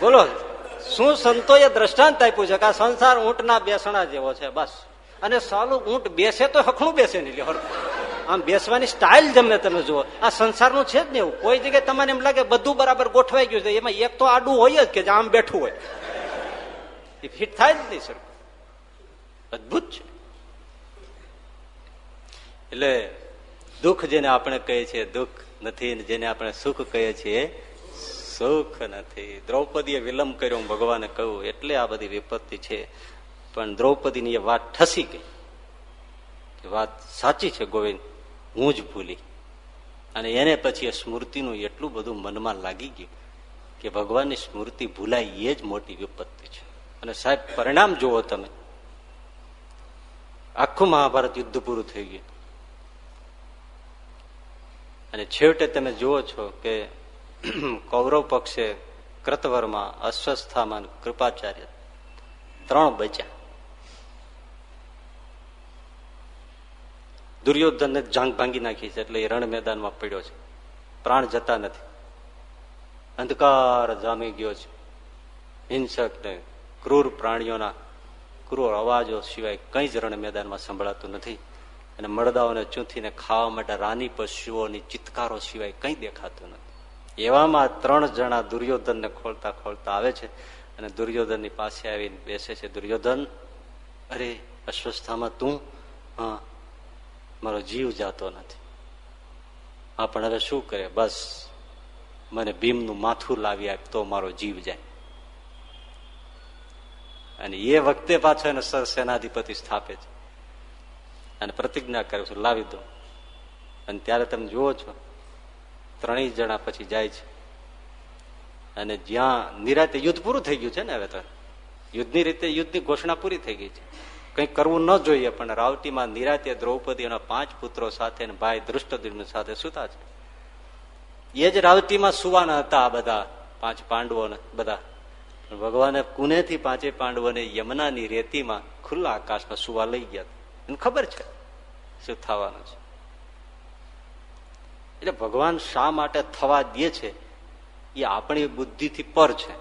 બોલો. શું સંતોએ દ્રષ્ટાંત આપ્યું છે કે આ સંસાર ઊંટના બેસણા જેવો છે, બસ. અને સાલું ઊંટ બેસે તો હખણું બેસે નહીં આમ બેસવાની સ્ટાઇલ જમે તમે જુઓ. આ સંસારનું છે જ ને એવું. કોઈ જગ્યાએ તમને એમ લાગે બધું બરાબર ગોઠવાઈ ગયું છે, એમાં એક તો આડું હોય જ કે આમ બેઠું હોય. એ ફિટ થાય જ નહીં, સર. અદભુત છે. એટલે દુઃખ જેને આપણે કહીએ છીએ, દુઃખ નથી જેને આપણે સુખ કહીએ છીએ સુખ નથી દ્રૌપદીએ વિલંબ કર્યો ભગવાને કહ્યું એટલે આ બધી વિપત્તિ છે. પણ દ્રૌપદીની એ વાત ઠસી ગઈ. વાત સાચી છે, ગોવિંદ. હું જ ભૂલી. અને એને પછી એ સ્મૃતિનું એટલું બધું મનમાં લાગી ગયું કે ભગવાનની સ્મૃતિ ભૂલાય એ જ મોટી વિપત્તિ છે. અને સાહેબ, પરિણામ જુઓ તમે. આખું મહાભારત યુદ્ધ પૂરું થઈ ગયું. અને છેવટે તમે જુઓ છો કે કૌરવ પક્ષે કૃતવર્મા અસ્વસ્થામાન કૃપાચાર્ય ત્રણ બચ્યા. દુર્યોધનને જાંગ ભાંગી નાખી છે એટલે એ રણ મેદાનમાં પડ્યો છે. પ્રાણ જતા નથી. અંધકાર જામી ગયો છે. હિંસક ને ક્રૂર પ્રાણીઓના ક્રૂર અવાજો સિવાય કઈ જ રણ મેદાનમાં સંભળાતું નથી. અને મરદાઓને ચૂંથીને ખાવા માટે રાની પશુઓની ચિત્કારો સિવાય કઈ દેખાતું નથી. એવામાં ત્રણ જણા દુર્યોધનને ખોલતા ખોલતા આવે છે અને દુર્યોધનની પાસે આવીને બેસે છે, દુર્યોધન, અરે, અસ્વસ્થામાં તું? હા, મારો જીવ જાતો નથી. હા, પણ હવે શું કરે? બસ, મને ભીમનું માથું લાવી આપ, તો મારો જીવ જાય. અને એ વખતે પાછો એને સેનાધિપતિ સ્થાપે છે. અને પ્રતિજ્ઞા કરે છે, લાવી દો. અને ત્યારે તમે જુઓ છો ત્રણેય જણા પછી જાય છે. અને જ્યાં નિરાતે યુદ્ધ પૂરું થઈ ગયું છે ને હવે તો. યુદ્ધની રીતે યુદ્ધની ઘોષણા પૂરી થઈ ગઈ છે. કંઈ કરવું ન જોઈએ, પણ રાવટીમાં નિરાતે દ્રૌપદીના પાંચ પુત્રો સાથે ભાઈ દૃષ્ટદ્યુમ્ન સાથે સુતા છે. એ જ રાવતીમાં સુવાના હતા આ બધા પાંચ પાંડવો બધા. ભગવાને કુનેથી પાંચે પાંડવોને યમુનાની રેતીમાં ખુલ્લા આકાશમાં સુવા લઈ ગયા. એને ખબર છે શું થવાનું છે. એટલે ભગવાન શા માટે થવા દે છે? એ આપણી બુદ્ધિથી પર છે.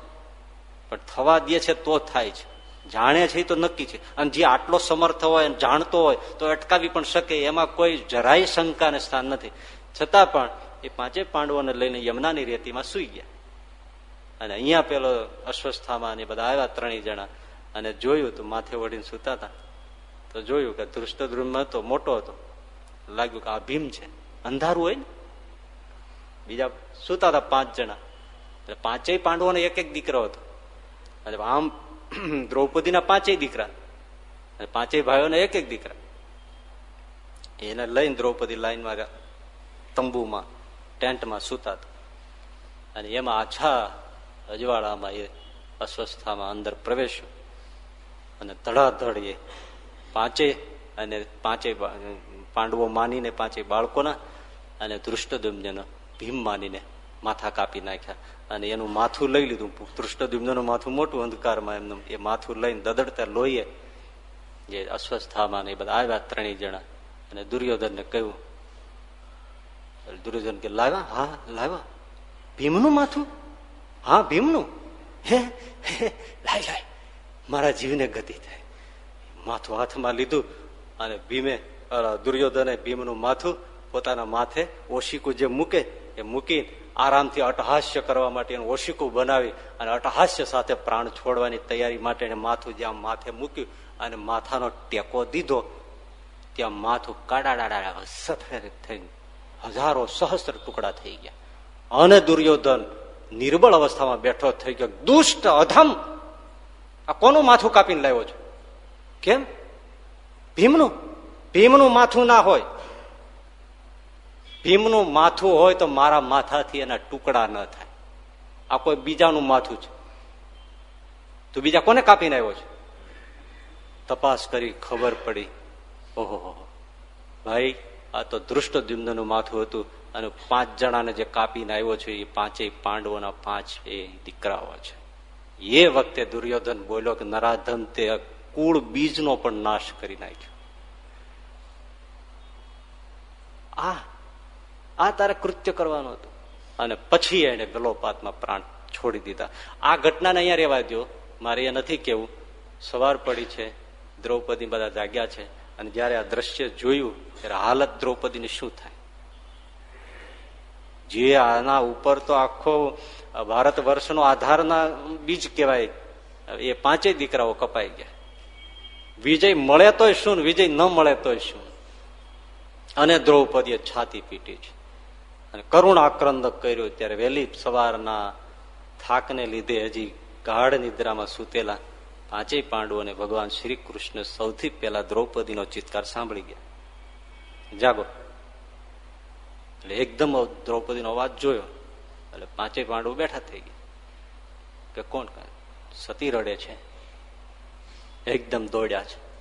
પણ થવા દે છે તો થાય છે. જાણે છે તો નક્કી છે. અને જે આટલો સમર્થ હોય જાણતો હોય, તો અટકાવી પણ શકે. એમાં કોઈ જરાય શંકાને સ્થાન નથી. છતાં પણ એ પાંચે પાંડવોને લઈને યમુનાની રેતીમાં સુઈ ગયા. અને અહીંયા પેલો અસ્વસ્થામાં ને બધા આવ્યા ત્રણેય જણા. અને જોયું તો માથે વળીને સુતા હતા. તો જોયું કે ધૃષ્ટદ્રુમ હતો, મોટો હતો. લાગ્યું કે આ ભીમ છે. અંધારું હોય ને? બીજા સુતા હતા પાંચ જણા. એટલે પાંચેય પાંડવોને એક એક દીકરો હતો. અને આમ [CLEARS THROAT] દ્રૌપદીના પાંચેય દીકરા. પાંચેય ભાઈઓને એક એક દીકરા. એને લઈને દ્રૌપદી લાઈનમાં તંબુમાં, ટેન્ટમાં સુતા હતા. અને એમાં આછા અજવાળામાં એ અસ્વસ્થામાં અંદર પ્રવેશ્યો. અને ધડાધડ એ પાંચે અને પાંચે પાંડવો માનીને પાંચે બાળકોના અને ધૃષ્ટદુમ્યનો ભીમ માનીને માથા કાપી નાખ્યા અને એનું માથું લઈ લીધું. ધૃષ્ટદુમ્યનું માથું મોટું અંધકારમાં એમનું. એ માથું લઈને દદડતા લોહીએ જે અસ્વસ્થામાં એ બધા આવ્યા ત્રણેય જણા. અને દુર્યોધનને કહ્યું, દુર્યોધન કે, લાવ્યા? હા, લાવ્યા. ભીમનું માથું? હા, ભીમનું. હે લાય લાય. મારા જીવને ગતિ થાય. માથું હાથમાં લીધું અને ભીમે દુર્યોધને ભીમનું માથું પોતાના માથે ઓશિકું જે મૂકે એ મૂકી આરામથી અટહાસ્ય કરવા માટે એનું ઓશિકું બનાવી અને અટહાસ્ય સાથે પ્રાણ છોડવાની તૈયારી માટે માથું જ્યાં માથે મૂક્યું અને માથાનો ટેકો દીધો, ત્યાં માથું કાડાડાડા સફેદ થઈ હજારો સહસ્ત્ર ટુકડા થઈ ગયા. અને દુર્યોધન નિર્બળ અવસ્થામાં બેઠો થઈ ગયો. દુષ્ટ અધમ! આ કોનું માથું કાપીને લાવ્યો છો? કેમ? ભીમનું? ભીમનું માથું ના હોય. ભીમનું માથું હોય તો મારા માથાથી એના ટુકડા ન થાય. આ કોઈ બીજાનું માથું છે. તું બીજા કોને કાપીને આવ્યો છે? તપાસ કરી, ખબર પડી. ઓહો ભાઈ, આ તો દૃષ્ટ દ્યુમ્નનું માથું હતું અને પાંચ જણાને જે કાપીને આવ્યો છે, એ પાંચેય પાંડવોના પાંચ એ દીકરાઓ છે. એ વખતે દુર્યોધન બોલ્યો કે, નરાધન, તે કુળ બીજનો પણ નાશ કરી નાખ્યો. આ આ તારે કૃત્ય કરવાનું હતું. અને પછી એને વિલોપાતમાં પ્રાણ છોડી દીધા. આ ઘટનાને અહીંયા રેવા દો મારે એ નથી કેવું. સવાર પડી છે, દ્રૌપદી બધા જાગ્યા છે, અને જયારે આ દ્રશ્ય જોયું, ત્યારે હાલત દ્રૌપદીની શું થાય? જે આના ઉપર તો આખો ભારત વર્ષનો આધારના બીજ કહેવાય. એ પાંચેય દીકરાઓ કપાઈ ગયા. વિજય મળે તોય શું વિજય ન મળે તોય શું? અને દ્રૌપદીએ છાતી પીટી છે. અને કરુણ આક્રંદક કર્યો ત્યારે વહેલી સવારના થાકને લીધે હજી ગાઢ નિદ્રામાં સૂતેલા પાંચેય પાંડવો અને ભગવાન શ્રી કૃષ્ણ સૌથી પહેલા દ્રૌપદીનો ચિત્કાર સાંભળી ગયા. જાગો. એટલે એકદમ દ્રૌપદીનો અવાજ જોયો. એટલે પાંચેય પાંડવો બેઠા થઈ ગયા. કે કોણ સતી રડે છે. એકદમ દોડ્યા છે.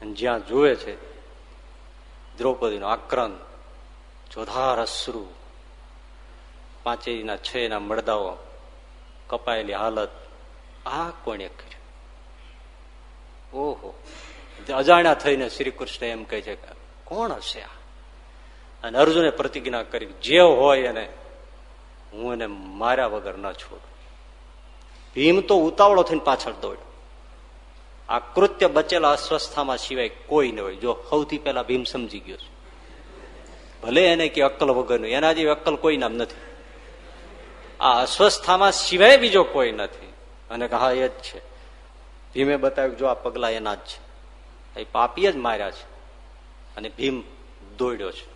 અને જ્યાં જુએ છે, દ્રૌપદીનો આક્રંદ, જોધાર અશ્રુ પાંચેયના છ ના મળદાઓ કપાયેલી હાલત આ કોણે કર્યું ઓહો. અજાણ્યા થઈને શ્રી કૃષ્ણ એમ કહે છે કોણ હશે આ? અને અર્જુને પ્રતિજ્ઞા કરી, જે હોય એને હું એને માર્યા વગર ન છોડું. ભીમ તો ઉતાવળો થઈને પાછળ દોડ્યો. આ કૃત્ય બચેલા અસ્વસ્થામાં સિવાય કોઈ ન હોય. જો સૌથી પહેલા ભીમ સમજી ગયો છે. ભલે એને કે અક્કલ વગરનું, એના જેવી અક્કલ કોઈ નામ નથી. આ અસ્વસ્થામાં સિવાય બીજો કોઈ નથી. અને હા, એ જ છે. ભીમે બતાવ્યું જો આ પગલા એના જ છે. એ પાપી જ માર્યા છે. અને ભીમ દોડ્યો છે.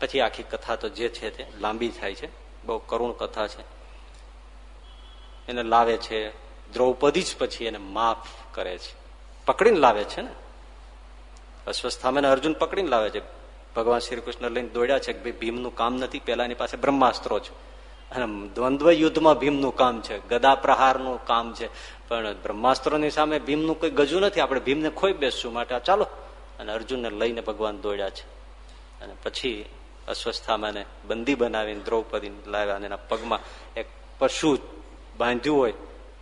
પછી આખી કથા તો જે છે તે લાંબી થાય છે. બહુ કરુણ કથા છે. એને લાવે છે, દ્રૌપદી જ પછી એને માફ કરે છે. પકડીને લાવે છે ને? અસ્વસ્થામાં અર્જુન પકડીને લાવે છે. ભગવાન શ્રી કૃષ્ણ લઈને દોડ્યા છે કે ભાઈ ભીમનું કામ નથી પેલા પાસે બ્રહ્માસ્ત્રો છે. અને દ્વંદ્વ યુદ્ધમાં ભીમનું કામ છે, ગદા પ્રહારનું કામ છે. પણ બ્રહ્માસ્ત્રોની સામે ભીમનું કોઈ ગજુ નથી. આપણે ભીમને ખોઈ બેસશું માટે. ચાલો. અને અર્જુનને લઈને ભગવાન દોડ્યા છે. અને પછી અસ્વસ્થામાને બંદી બનાવીને દ્રૌપદી લાવ્યા અને એના પગમાં એક પશુ બાંધ્યું હોય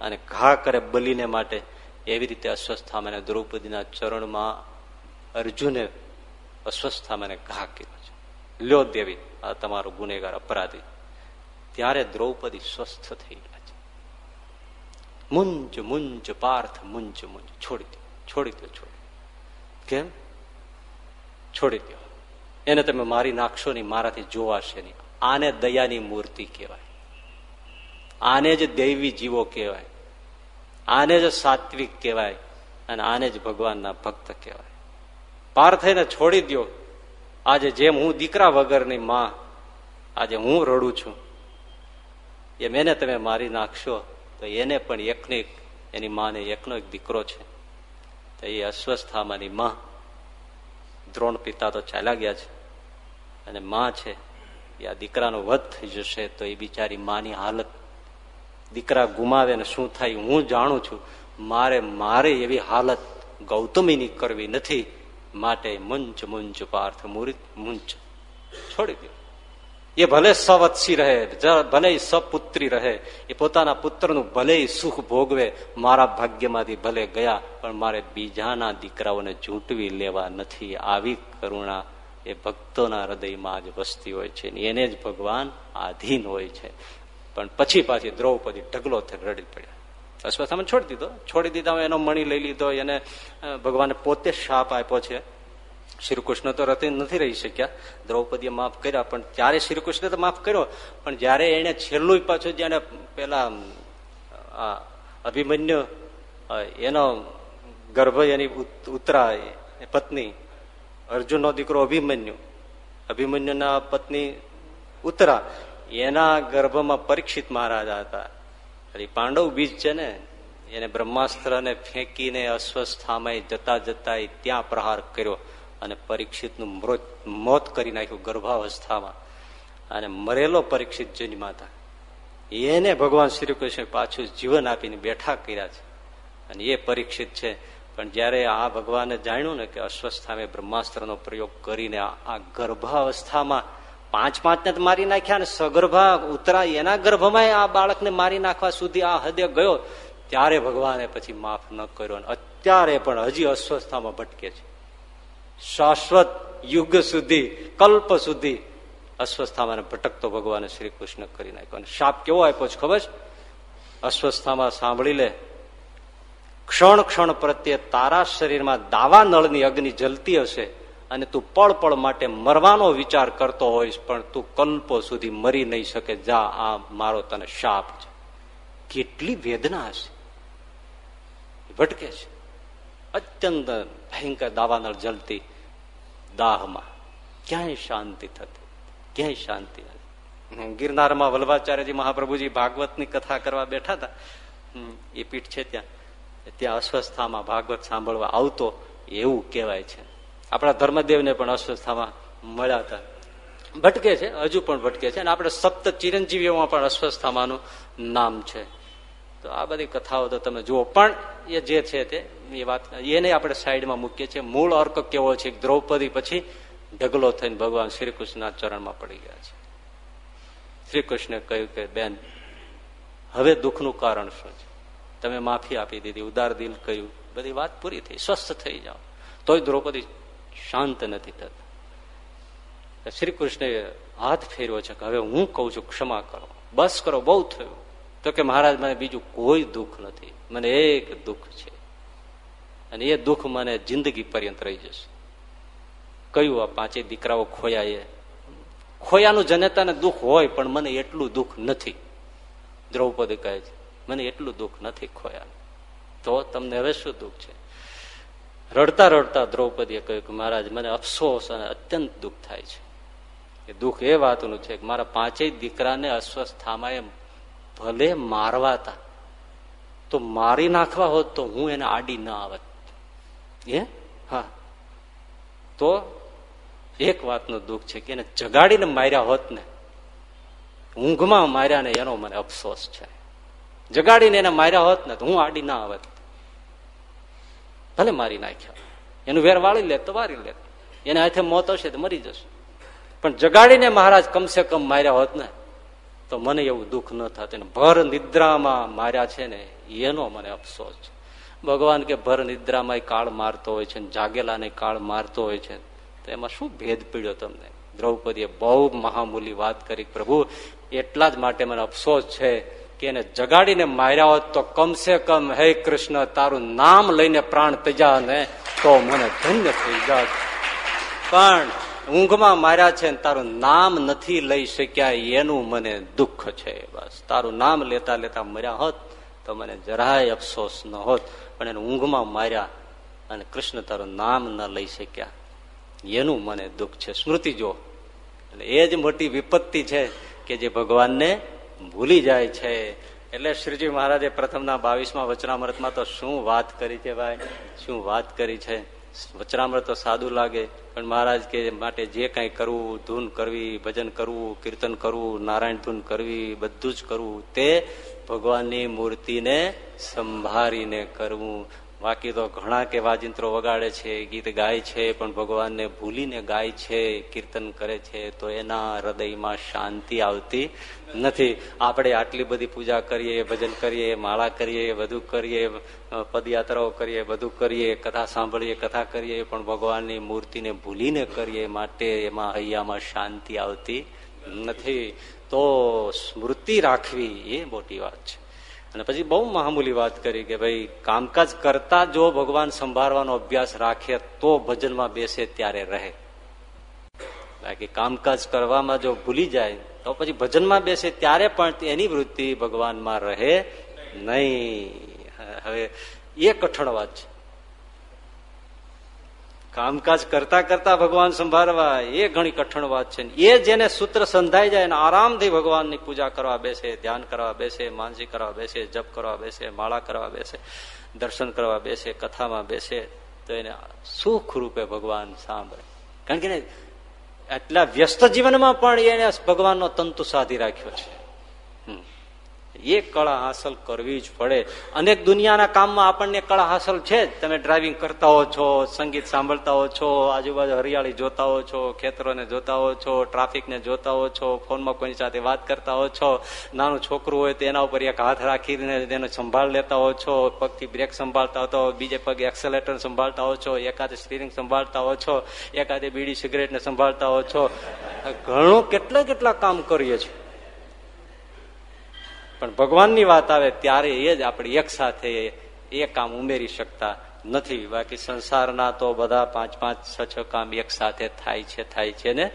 અને ઘા કરે બલીને માટે. એવી રીતે અસ્વસ્થામાને દ્રૌપદીના ચરણમાં અર્જુને અસ્વસ્થામાને ઘા કર્યો છે. લ્યો દેવી, આ તમારો ગુનેગાર અપરાધી. ત્યારે દ્રૌપદી સ્વસ્થ થઈ છે. મુંજ મુંજ, પાર્થ, મુંજ મુંજ. છોડી દો છોડી દો, છોડી કેમ? છોડી દો. એને તમે મારી નાખશો નહીં મારાથી જોવાશે નહીં. આને દયાની મૂર્તિ કહેવાય. આને જ દૈવી જીવો કહેવાય. આને જ સાત્વિક કહેવાય અને આને જ ભગવાનના ભક્ત કહેવાય. પાર્થને છોડી દો. આજે જેમ હું દીકરા વગરની માં, આજે હું રડું છું. એમ એને તમે મારી નાખશો, તો એને પણ એકને એની માને એકનો એક દીકરો છે. તો એ અસ્વસ્થામાંની માં, દ્રોણ પિતા તો ચાલ્યા ગયા છે. અને માં છે, એ આ દીકરાનો વધ થઈ જશે, તો એ બિચારી માની હાલત. દીકરા ગુમાવે ને શું થાય હું જાણું છું. મારે મારે એવી હાલત ગૌતમીની કરવી નથી. માટે મુંચ મુંચ પાર્થ મુરિત, મુંચ છોડી દો. એ ભલે સવત્સી રહે ભલે સપુત્રી રહે એ પોતાના પુત્રનું ભલે સુખ ભોગવે મારા ભાગ્યમાંથી ભલે ગયા પણ મારે બીજાના દીકરાઓને ઝૂંટવી લેવા નથી. આવી કરુણા એ ભક્તોના હૃદયમાં જ વસતી હોય છે એને જ ભગવાન આધીન હોય છે. પણ પછી પાછી દ્રૌપદી ઢગલો થઈ રડી પડ્યા. અશ્વત્થામાં છોડી દીધો. છોડી દીધા, એનો મણી લઈ લીધો, એને ભગવાને પોતે શાપ આપ્યો છે. શ્રી કૃષ્ણ તો રતી નથી રહી શક્યા. દ્રૌપદીએ માફ કર્યા, પણ ત્યારે શ્રીકૃષ્ણ તો માફ કર્યો. પણ જયારે એને છેલ્લું પાછું જેને પેલા અભિમન્યુ એનો ગર્ભ એની ઉત્તરા પત્ની, અર્જુનનો દીકરો અભિમન્યુ, અભિમન્યુના પત્ની ઉત્તરા, એના ગર્ભમાં પરીક્ષિત મહારાજા હતા. પાંડવ બીજ છે ને, એને બ્રહ્માસ્ત્રને ફેંકીને અસ્વસ્થામાં જતા જતા ત્યાં પ્રહાર કર્યો. અને પરીક્ષિતનું મૃત કરી નાખ્યું ગર્ભાવસ્થામાં. અને મરેલો પરીક્ષિત જેની માતા. એને ભગવાન શ્રી કૃષ્ણ પાછું જીવન આપીને બેઠા કર્યા છે. અને એ પરીક્ષિત છે. પણ જયારે આ ભગવાને જાણ્યું ને કે અસ્વસ્થામે બ્રહ્માસ્ત્રનો પ્રયોગ કરીને આ ગર્ભાવસ્થામાં પાંચ પાંચને તો મારી નાખ્યા ને સગર્ભા ઉતરા એના ગર્ભમાં આ બાળકને મારી નાખવા સુધી આ હદે ગયો. ત્યારે ભગવાને પછી માફ ન કર્યો અત્યારે પણ હજી અસ્વસ્થામાં ભટકે છે. શાશ્વત યુગ સુધી, કલ્પ સુધી અસ્વસ્થામાં ભટકતો ભગવાને શ્રી કૃષ્ણ કરી નાખ્યો. અને શાપ કેવો આપ્યો છે ખબર અસ્વસ્થામાં સાંભળી લે. ક્ષણ ક્ષણ પ્રત્યે તારા શરીરમાં દાવા નળની અગ્નિ જલતી હશે અને તું પળ પળ માટે મરવાનો વિચાર કરતો હોઈશ, પણ તું કલ્પો સુધી મરી નહીં શકે. જા, આ મારો તને શાપ છે. કેટલી વેદના હશે. ભટકે છે. અત્યંત ભયંકર દાવાનળ જલતી દાહમાં. ક્યાંય શાંતિ થતી? ક્યાંય શાંતિ નથી ગિરનારમાં વલ્ભાચાર્યજી મહાપ્રભુજી ભાગવતની કથા કરવા બેઠા હતા. એ પીઠ છે ત્યાં. ત્યાં અસ્વસ્થામાં ભાગવત સાંભળવા આવતો, એવું કહેવાય છે. આપણા ધર્મદેવને પણ અસ્વસ્થામાં મળ્યા હતા. ભટકે છે, હજુ પણ ભટકે છે. અને આપણે સપ્ત ચિરંજીવીઓમાં પણ અસ્વસ્થામાનું નામ છે. તો આ બધી કથાઓ તો તમે જુઓ. પણ એ જે છે તે, એ વાત, એને આપણે સાઈડમાં મૂકીએ છીએ. મૂળ અર્ક કેવો છે? દ્રૌપદી પછી ઢગલો થઈને ભગવાન શ્રી કૃષ્ણના ચરણમાં પડી ગયા છે. શ્રી કૃષ્ણે કહ્યું કે, બેન, હવે દુઃખનું કારણ શું છે? તમે માફી આપી દીધી, ઉદાર દિલ કહ્યું બધી વાત પૂરી થઈ, સ્વસ્થ થઈ જાઓ. તોય દ્રૌપદી શાંત નથી થતા. શ્રી કૃષ્ણે હાથ ફેરવ્યો છે કે, હવે હું કઉ છું, ક્ષમા કરો. બસ કરો, બહુ થયું. તો કે મહારાજ, મને બીજું કોઈ દુઃખ નથી. મને એક દુઃખ છે. અને એ દુઃખ મને જિંદગી પર્યંત રહી જશે. કયું આ પાંચે દીકરાઓ ખોયા એ. ખોયાનું જનતાને દુઃખ હોય, પણ મને એટલું દુઃખ નથી. દ્રૌપદી કહે છે, મને એટલું દુઃખ નથી ખોયાનું તો તમને હવે શું દુઃખ છે? રડતા રડતા દ્રૌપદીએ કહ્યું કે, મહારાજ, મને અફસોસ અને અત્યંત દુઃખ થાય છે. એ દુઃખ એ વાતનું છે કે મારા પાંચેય દીકરાને અસ્વસ્થામાં ભલે મારવાતા તો. મારી નાખવા હોત તો હું એને આડી ના આવત. એ હા. તો એક વાતનું દુઃખ છે કે એને જગાડીને માર્યા હોત ને, ઊંઘમાં માર્યા ને એનો મને અફસોસ છે. જગાડીને એને માર્યા હોત ને તો હું આડી ના આવત. ભલે મારી નાખ્યા એનું વેર વાળી લે તો વાળી લે. એને હાથે મોત હશે તો મરી જશે. પણ જગાડીને મહારાજ કમસે કમ માર્યા હોત ને તો મને એવું દુઃખ ન થતું ભર નિદ્રામાં માર્યા છે ને, એનો મને અફસોસ છે. ભગવાન કે ભર નિદ્રામાં કાળ મારતો હોય છે જાગેલાને કાળ મારતો હોય છે તો એમાં શું ભેદ પીડ્યો તમને? દ્રૌપદીએ બહુ મહામૂલી વાત કરી પ્રભુ, એટલા જ માટે મને અફસોસ છે કે એને જગાડીને માર્યા હોત તો કમસે કમ, હે કૃષ્ણ, તારું નામ લઈને પ્રાણ તજા ને, તો મને ધન્ય થઈ જાત. પણ ઊંઘમાં માર્યા છે તારું નામ નથી લઈ શક્યા, એનું મને દુઃખ છે બસ. તારું નામ લેતા લેતા મર્યા હોત તો મને જરાય અફસોસ ન હોત, પણ એને ઊંઘમાં માર્યા અને કૃષ્ણ તારું નામ ન લઈ શક્યા, એનું મને દુઃખ છે. સ્મૃતિ જો એટલે એ જ મોટી વિપત્તિ છે કે જે ભગવાનને ભૂલી જાય છે. એટલે શ્રીજી મહારાજે પ્રથમના બાવીસમાં વચનામૃતમાં તો શું વાત કરી છે ભાઈ? શું વાત કરી છે? વચનામૃત તો સાદું લાગે, પણ મહારાજ કે માટે જે કઈ કરવું, ધૂન કરવી, ભજન કરવું, કીર્તન કરવું, નારાયણ ધૂન કરવી, બધું જ કરવું, તે ભગવાનની મૂર્તિને સંભાળીને કરવું. બાકી તો ઘણા કે વાજિંત્રો વગાડે છે, ગીત ગાય છે, પણ ભગવાનને ભૂલીને ગાય છે, કીર્તન કરે છે, તો એના હૃદયમાં શાંતિ આવતી નથી. આપણે આટલી બધી પૂજા કરીએ, ભજન કરીએ, માળા કરીએ બધું કરીએ પદયાત્રાઓ કરીએ બધું કરીએ, કથા સાંભળીએ, કથા કરીએ, પણ ભગવાનની મૂર્તિને ભૂલીને કરીએ માટે એમાં હૈયામાં શાંતિ આવતી નથી. તો સ્મૃતિ રાખવી એ મોટી વાત છે. અને પછી બહુ મામૂલી વાત કરી કે ભાઈ કામકાજ કરતા જો ભગવાન સંભાળવાનો અભ્યાસ રાખે તો ભજનમાં બેસે ત્યારે રહે. બાકી કામકાજ કરવામાં જો ભૂલી જાય, તો પછી ભજનમાં બેસે ત્યારે પણ એની વૃત્તિ ભગવાનમાં રહે નહીં. હવે એ કઠણ વાત છે. કામકાજ કરતા કરતા ભગવાન સંભાળવા, એ ઘણી કઠણ વાત છે. એ જેને સૂત્ર સંધાઈ જાય ને આરામથી ભગવાનની પૂજા કરવા બેસે, ધ્યાન કરવા બેસે, માનસી કરવા બેસે, જપ કરવા બેસે, માળા કરવા બેસે, દર્શન કરવા બેસે, કથામાં બેસે, તો એને સુખ રૂપે ભગવાન સાંભળે. કારણ કે એટલા વ્યસ્ત જીવનમાં પણ એને ભગવાનનો તંતુ સાધી રાખ્યો છે. એ કળા હાંસલ કરવી જ પડે. અનેક દુનિયાના કામમાં આપણને કળા હાંસલ છે જ. તમે ડ્રાઇવિંગ કરતા હો છો, સંગીત સાંભળતા હો છો, આજુબાજુ હરિયાળી જોતા હો છો, ખેતરોને જોતા હો છો, ટ્રાફિકને જોતા હો છો, ફોનમાં કોઈની સાથે વાત કરતા હો છો, નાનું છોકરું હોય તો એના ઉપર એક હાથ રાખીને તેનો સંભાળ લેતા હો છો, પગથી બ્રેક સંભાળતા હોતો બીજે પગ એક્સેલેટર સંભાળતા હો છો, એકાદે સ્ટીરિંગ સંભાળતા હો છો, એકાદે બીડી સિગરેટને સંભાળતા હો છો. ઘણું કેટલા કેટલા કામ કરીએ છીએ. પણ ભગવાનની વાત આવે ત્યારે એ જ આપણે એક સાથે એ કામ ઉમેરી શકતા નથી. બાકી સંસારના તો બધા પાંચ પાંચ છ છ કામ એક સાથે થાય છે થાય છે ને?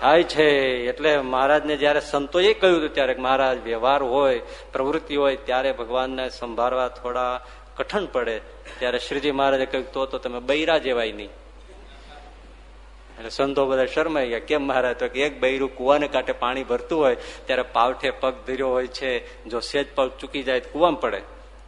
થાય છે. એટલે મહારાજને જયારે સંતોએ કહ્યું હતું ત્યારે મહારાજ, વ્યવહાર હોય, પ્રવૃત્તિ હોય, ત્યારે ભગવાનને સંભાળવા થોડા કઠણ પડે. ત્યારે શ્રીજી મહારાજે કહ્યું તો તમે બૈરા જેવાય નહીં. એટલે સંતો બધા શરમાઈ ગયા. કેમ મહારાજ? તો કે એક બૈરું કુવાને કાંઠે પાણી ભરતું હોય, ત્યારે પાવઠે પગ ધર્યો હોય છે. જો સેજ પગ ચૂકી જાય તો કુવામાં પડે.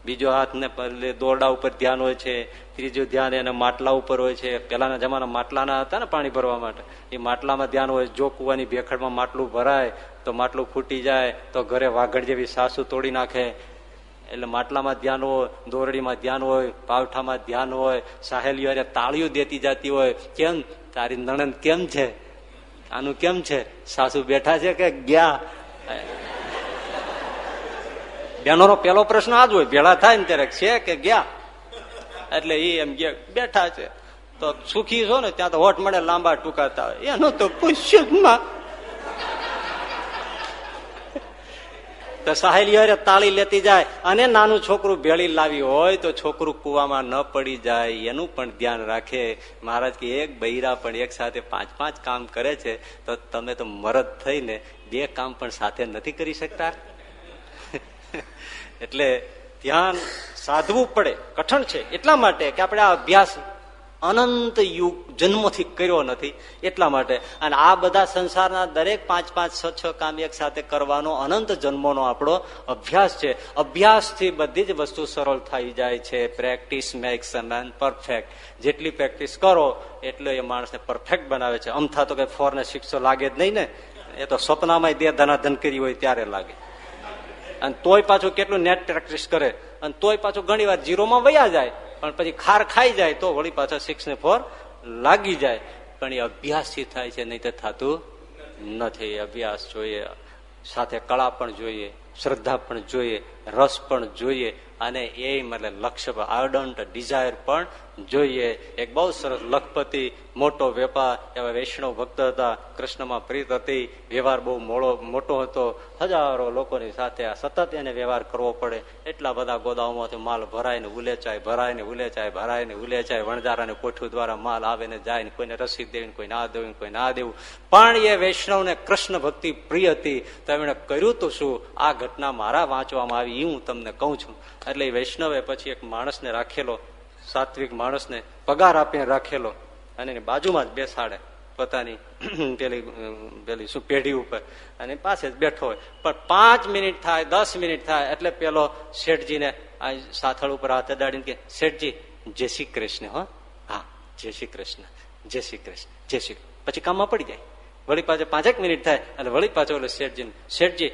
બીજો હાથને દોરડા ઉપર ધ્યાન હોય છે. ત્રીજું ધ્યાન એના માટલા ઉપર હોય છે. પેલાના જમાના માટલાના હતા ને પાણી ભરવા માટે. એ માટલામાં ધ્યાન હોય, જો કુવાની ભેખડમાં માટલું ભરાય, તો માટલું ફૂટી જાય, તો ઘરે વાઘડ જેવી સાસુ તોડી નાખે. એટલે માટલામાં ધ્યાન હોય, દોરડીમાં ધ્યાન હોય, પાવઠામાં ધ્યાન હોય, સાહેલીઓ તાળીઓ દેતી જતી હોય. કેમ? તારી નણંદ કેમ છે? આનું કેમ છે? સાસુ બેઠા છે કે ગયા? બેનો પેલો પ્રશ્ન આ જ હોય. ભેળા થાય ને ત્યારે છે કે ગયા? એટલે એ એમ બેઠા છે. તો સુખી છો ને, ત્યાં તો હોટ મળે, લાંબા ટૂંકાતા એનું તો પુષ્યમાં તો સહેલીઓ તાળી લેતી જાય અને નાનું છોકરું ભેળી લાવી હોય તો છોકરું કુવામાં ન પડી જાય, એનું પણ ધ્યાન રાખે. મહારાજ કે એક બૈરા પણ એક સાથે પાંચ પાંચ કામ કરે છે, તો તમે તો મરદ થઈને બે કામ પણ સાથે નથી કરી શકતા? [LAUGHS] એટલે ધ્યાન સાધવું પડે, કઠણ છે એટલા માટે કે આપણે આ અભ્યાસ અનંત યુગ જન્મથી કર્યો નથી એટલા માટે. અને આ બધા સંસારના દરેક પાંચ પાંચ, છ છ કામ એક સાથે કરવાનો અનંત જન્મોનો આપણો અભ્યાસ છે. અભ્યાસથી બધી જ વસ્તુ સરળ થઈ જાય છે. Practice makes a man perfect જેટલી પ્રેક્ટિસ કરો, એટલે એ માણસને પરફેક્ટ બનાવે છે. અમથા તો કઈ ફોર ને સિક્સો લાગે જ નહીં ને. એ તો સ્વપ્નમાં દે ધનાધન કરી હોય ત્યારે લાગે. અને તોય પાછું કેટલું નેટ પ્રેક્ટિસ કરે. અને તોય પાછું ઘણી વાર જીરોમાં વયા જાય. પણ પછી ખાર ખાઈ જાય તો વળી પાછા સિક્સ ને ફોર લાગી જાય. પણ એ અભ્યાસથી થાય છે નહીં તો થતું નથી. અભ્યાસ જોઈએ. સાથે કળા પણ જોઈએ, શ્રદ્ધા પણ જોઈએ, રસ પણ જોઈએ. અને એ મતલબ લક્ષ્ય આર્ડન્ટ ડિઝાયર પણ જોઈએ, એક બહુ સરસ લખપતિ, મોટો વેપાર, એવા વૈષ્ણવ ભક્ત હતા, કૃષ્ણમાં પ્રીત હતી, વ્યવહાર બહુ મોડો મોટો હતો. હજારો લોકોની સાથે આ સતત એને વ્યવહાર કરવો પડે. એટલા બધા ગોદાઓમાંથી માલ ભરાય ને ઉલેચાય ભરાય ને ઉલેચાય ભરાય ને ઉલેચાય. વણજારાને કોઠું દ્વારા માલ આવે ને જાય ને કોઈને રસીદ દેવી કોઈ ના દેવું કોઈ ના દેવું. પણ એ વૈષ્ણવને કૃષ્ણ ભક્તિ પ્રિય હતી. તો એમણે કર્યું તો શું? આ ઘટના મારા વાંચવામાં આવી હું તમને કહું છું. એટલે વૈષ્ણવે પછી એક માણસને રાખેલો સાત્વિક માણસને પગાર આપીને રાખેલો અને એની બાજુમાં જ બેસાડે પોતાની [CLEARS THROAT] પેલી પેલી શું પેઢી ઉપર. અને પાસે જ બેઠો હોય. પણ પાંચ મિનિટ થાય, દસ મિનિટ થાય, એટલે પેલો શેઠજીને સાથળ ઉપર હાથ અડાડીને કે, શેઠજી, જય શ્રી કૃષ્ણ, હો. હા, જય શ્રી કૃષ્ણ, જય શ્રી કૃષ્ણ, જય શ્રી પછી કામમાં પડી જાય. વળી પાછો પાંચેક મિનિટ થાય અને વળી પાછો એટલે શેઠજી શેઠજી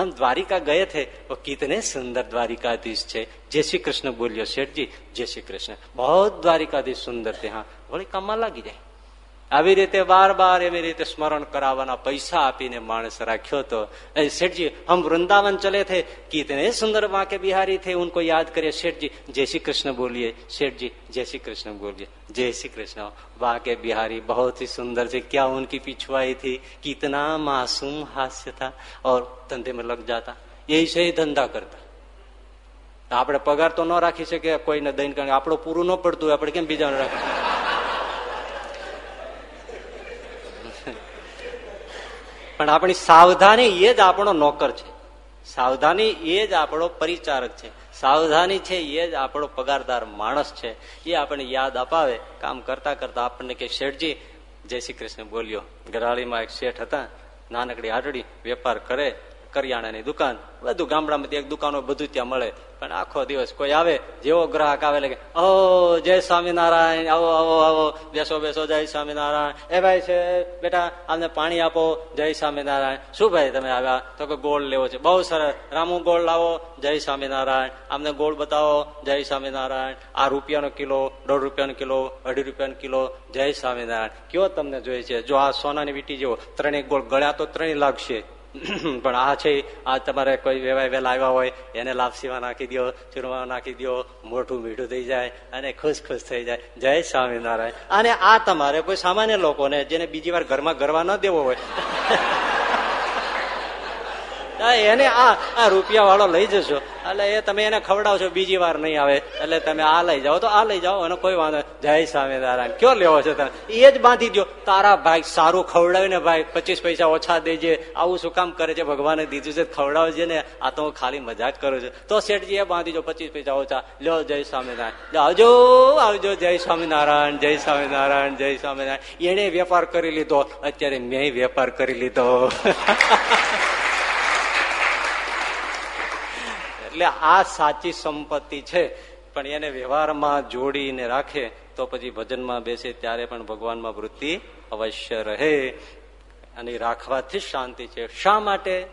हम દ્વારિકા ગયે થે. વો કિતને સુંદર દ્વારિકાધીશ છે. જય શ્રી કૃષ્ણ બોલ્યો શેઠજી. જય શ્રી કૃષ્ણ. બહુ દ્વારિકાધીશ સુંદર થે હા. વળી કામમાં લાગી જાય. આવી રીતે બાર બાર એવી રીતે સ્મરણ કરાવવાના પૈસા આપીને માણસ રાખ્યો તો શેઠજી હમ વૃંદાવન ચલે थे कितने सुंदर वहां के बिहारी थे उनको याद करे सेठ जी जय श्री कृष्ण बोलिए सेठ जी जय श्री कृष्ण बोलिए जय श्री कृष्ण वहां के बिहारी बहुत ही सुंदर थे क्या उनकी पिछवाई थी कितना मासूम हास्य था और धंधे में लग जाता यही से ही धंधा करता આપણે પગાર તો ન રાખી શકીએ કોઈને દઈને કારણ આપણું પૂરું ન પડતું આપણે કેમ બીજાને રાખી પણ આપણી સાવધાની એ જ આપણો નોકર છે. સાવધાની એ જ આપણો પરિચારક છે. સાવધાની છે એ જ આપણો પગારદાર માણસ છે. એ આપણને યાદ અપાવે. કામ કરતા કરતા આપણને કે શેઠજી, જય શ્રી કૃષ્ણ. બોલ્યો. ગરાળીમાં એક શેઠ હતા. નાનકડી આટડી વેપાર કરે. કરિયાણાની દુકાન. બધું ગામડામાંથી એક દુકાનો બધું ત્યાં મળે. પણ આખો દિવસ કોઈ આવે, જેવો ગ્રાહક આવે એટલે ઓ, જય સ્વામિનારાયણ, આવો આવો આવો, બેસો બેસો, જય સ્વામિનારાયણ. એ ભાઈ છે, બેટા, આમને પાણી આપો, જય સ્વામિનારાયણ. શું ભાઈ તમે આવ્યા? તો કે ગોળ લેવો છે. બહુ સરસ. રામુ, ગોળ લાવો, જય સ્વામિનારાયણ. આમને ગોળ બતાવો, જય સ્વામિનારાયણ. આ રૂપિયાનો કિલો, દોઢ રૂપિયાનો કિલો, અઢી રૂપિયાનો કિલો, જય સ્વામિનારાયણ. કયો તમને જોઈએ છે? જો આ સોનાની વીટી જેવો, ત્રણેક ગોળ ગળ્યા તો ત્રણેય લાગશે. [CLEARS THROAT] પણ આ છે, આ તમારે કોઈ વેવાય વેલા આવ્યા હોય, એને લાપસીમાં નાખી દો ચૂરમા નાખી દો મોઢું મીઠું થઈ જાય અને ખુશ ખુશ થઈ જાય. જય સ્વામિનારાયણ. અને આ તમારે કોઈ સામાન્ય લોકોને જેને બીજી વાર ઘરમાં ગરવા ન દેવો હોય [LAUGHS] એને આ આ રૂપિયા વાળો લઈ જશો. એટલે એ તમે એને ખવડાવશો, બીજી વાર નહીં આવે. એટલે તમે આ લઈ જાઓ, તો આ લઈ જાઓ, અને કોઈ વાંધો જય સ્વામિનારાયણ. કયો લેવો છે તમે એ જ બાંધી દો તારા ભાઈ સારું ખવડાવીને ભાઈ, પચીસ પૈસા ઓછા દેજે. આવું શું કામ કરે છે? ભગવાને દીધું છે, ખવડાવજે ને. આ તો હું ખાલી મજાક કરું છું. તો શેઠજી એ બાંધી દો પચીસ પૈસા ઓછા. લ્યો, જય સ્વામિનારાયણ. આવજો આવજો, જય સ્વામિનારાયણ જય સ્વામિનારાયણ જય સ્વામિનારાયણ. એને વેપાર કરી લીધો. અત્યારે મેં વેપાર કરી લીધો. [LAUGHS] એટલે આ સાચી સંપત્તિ છે. પણ એને વ્યવહારમાં જોડીને રાખે તો પછી ભજનમાં બેસે ત્યારે પણ ભગવાનમાં વૃત્તિ અવશ્ય રહે. અને રાખવાથી શાંતિ છે. શા માટે?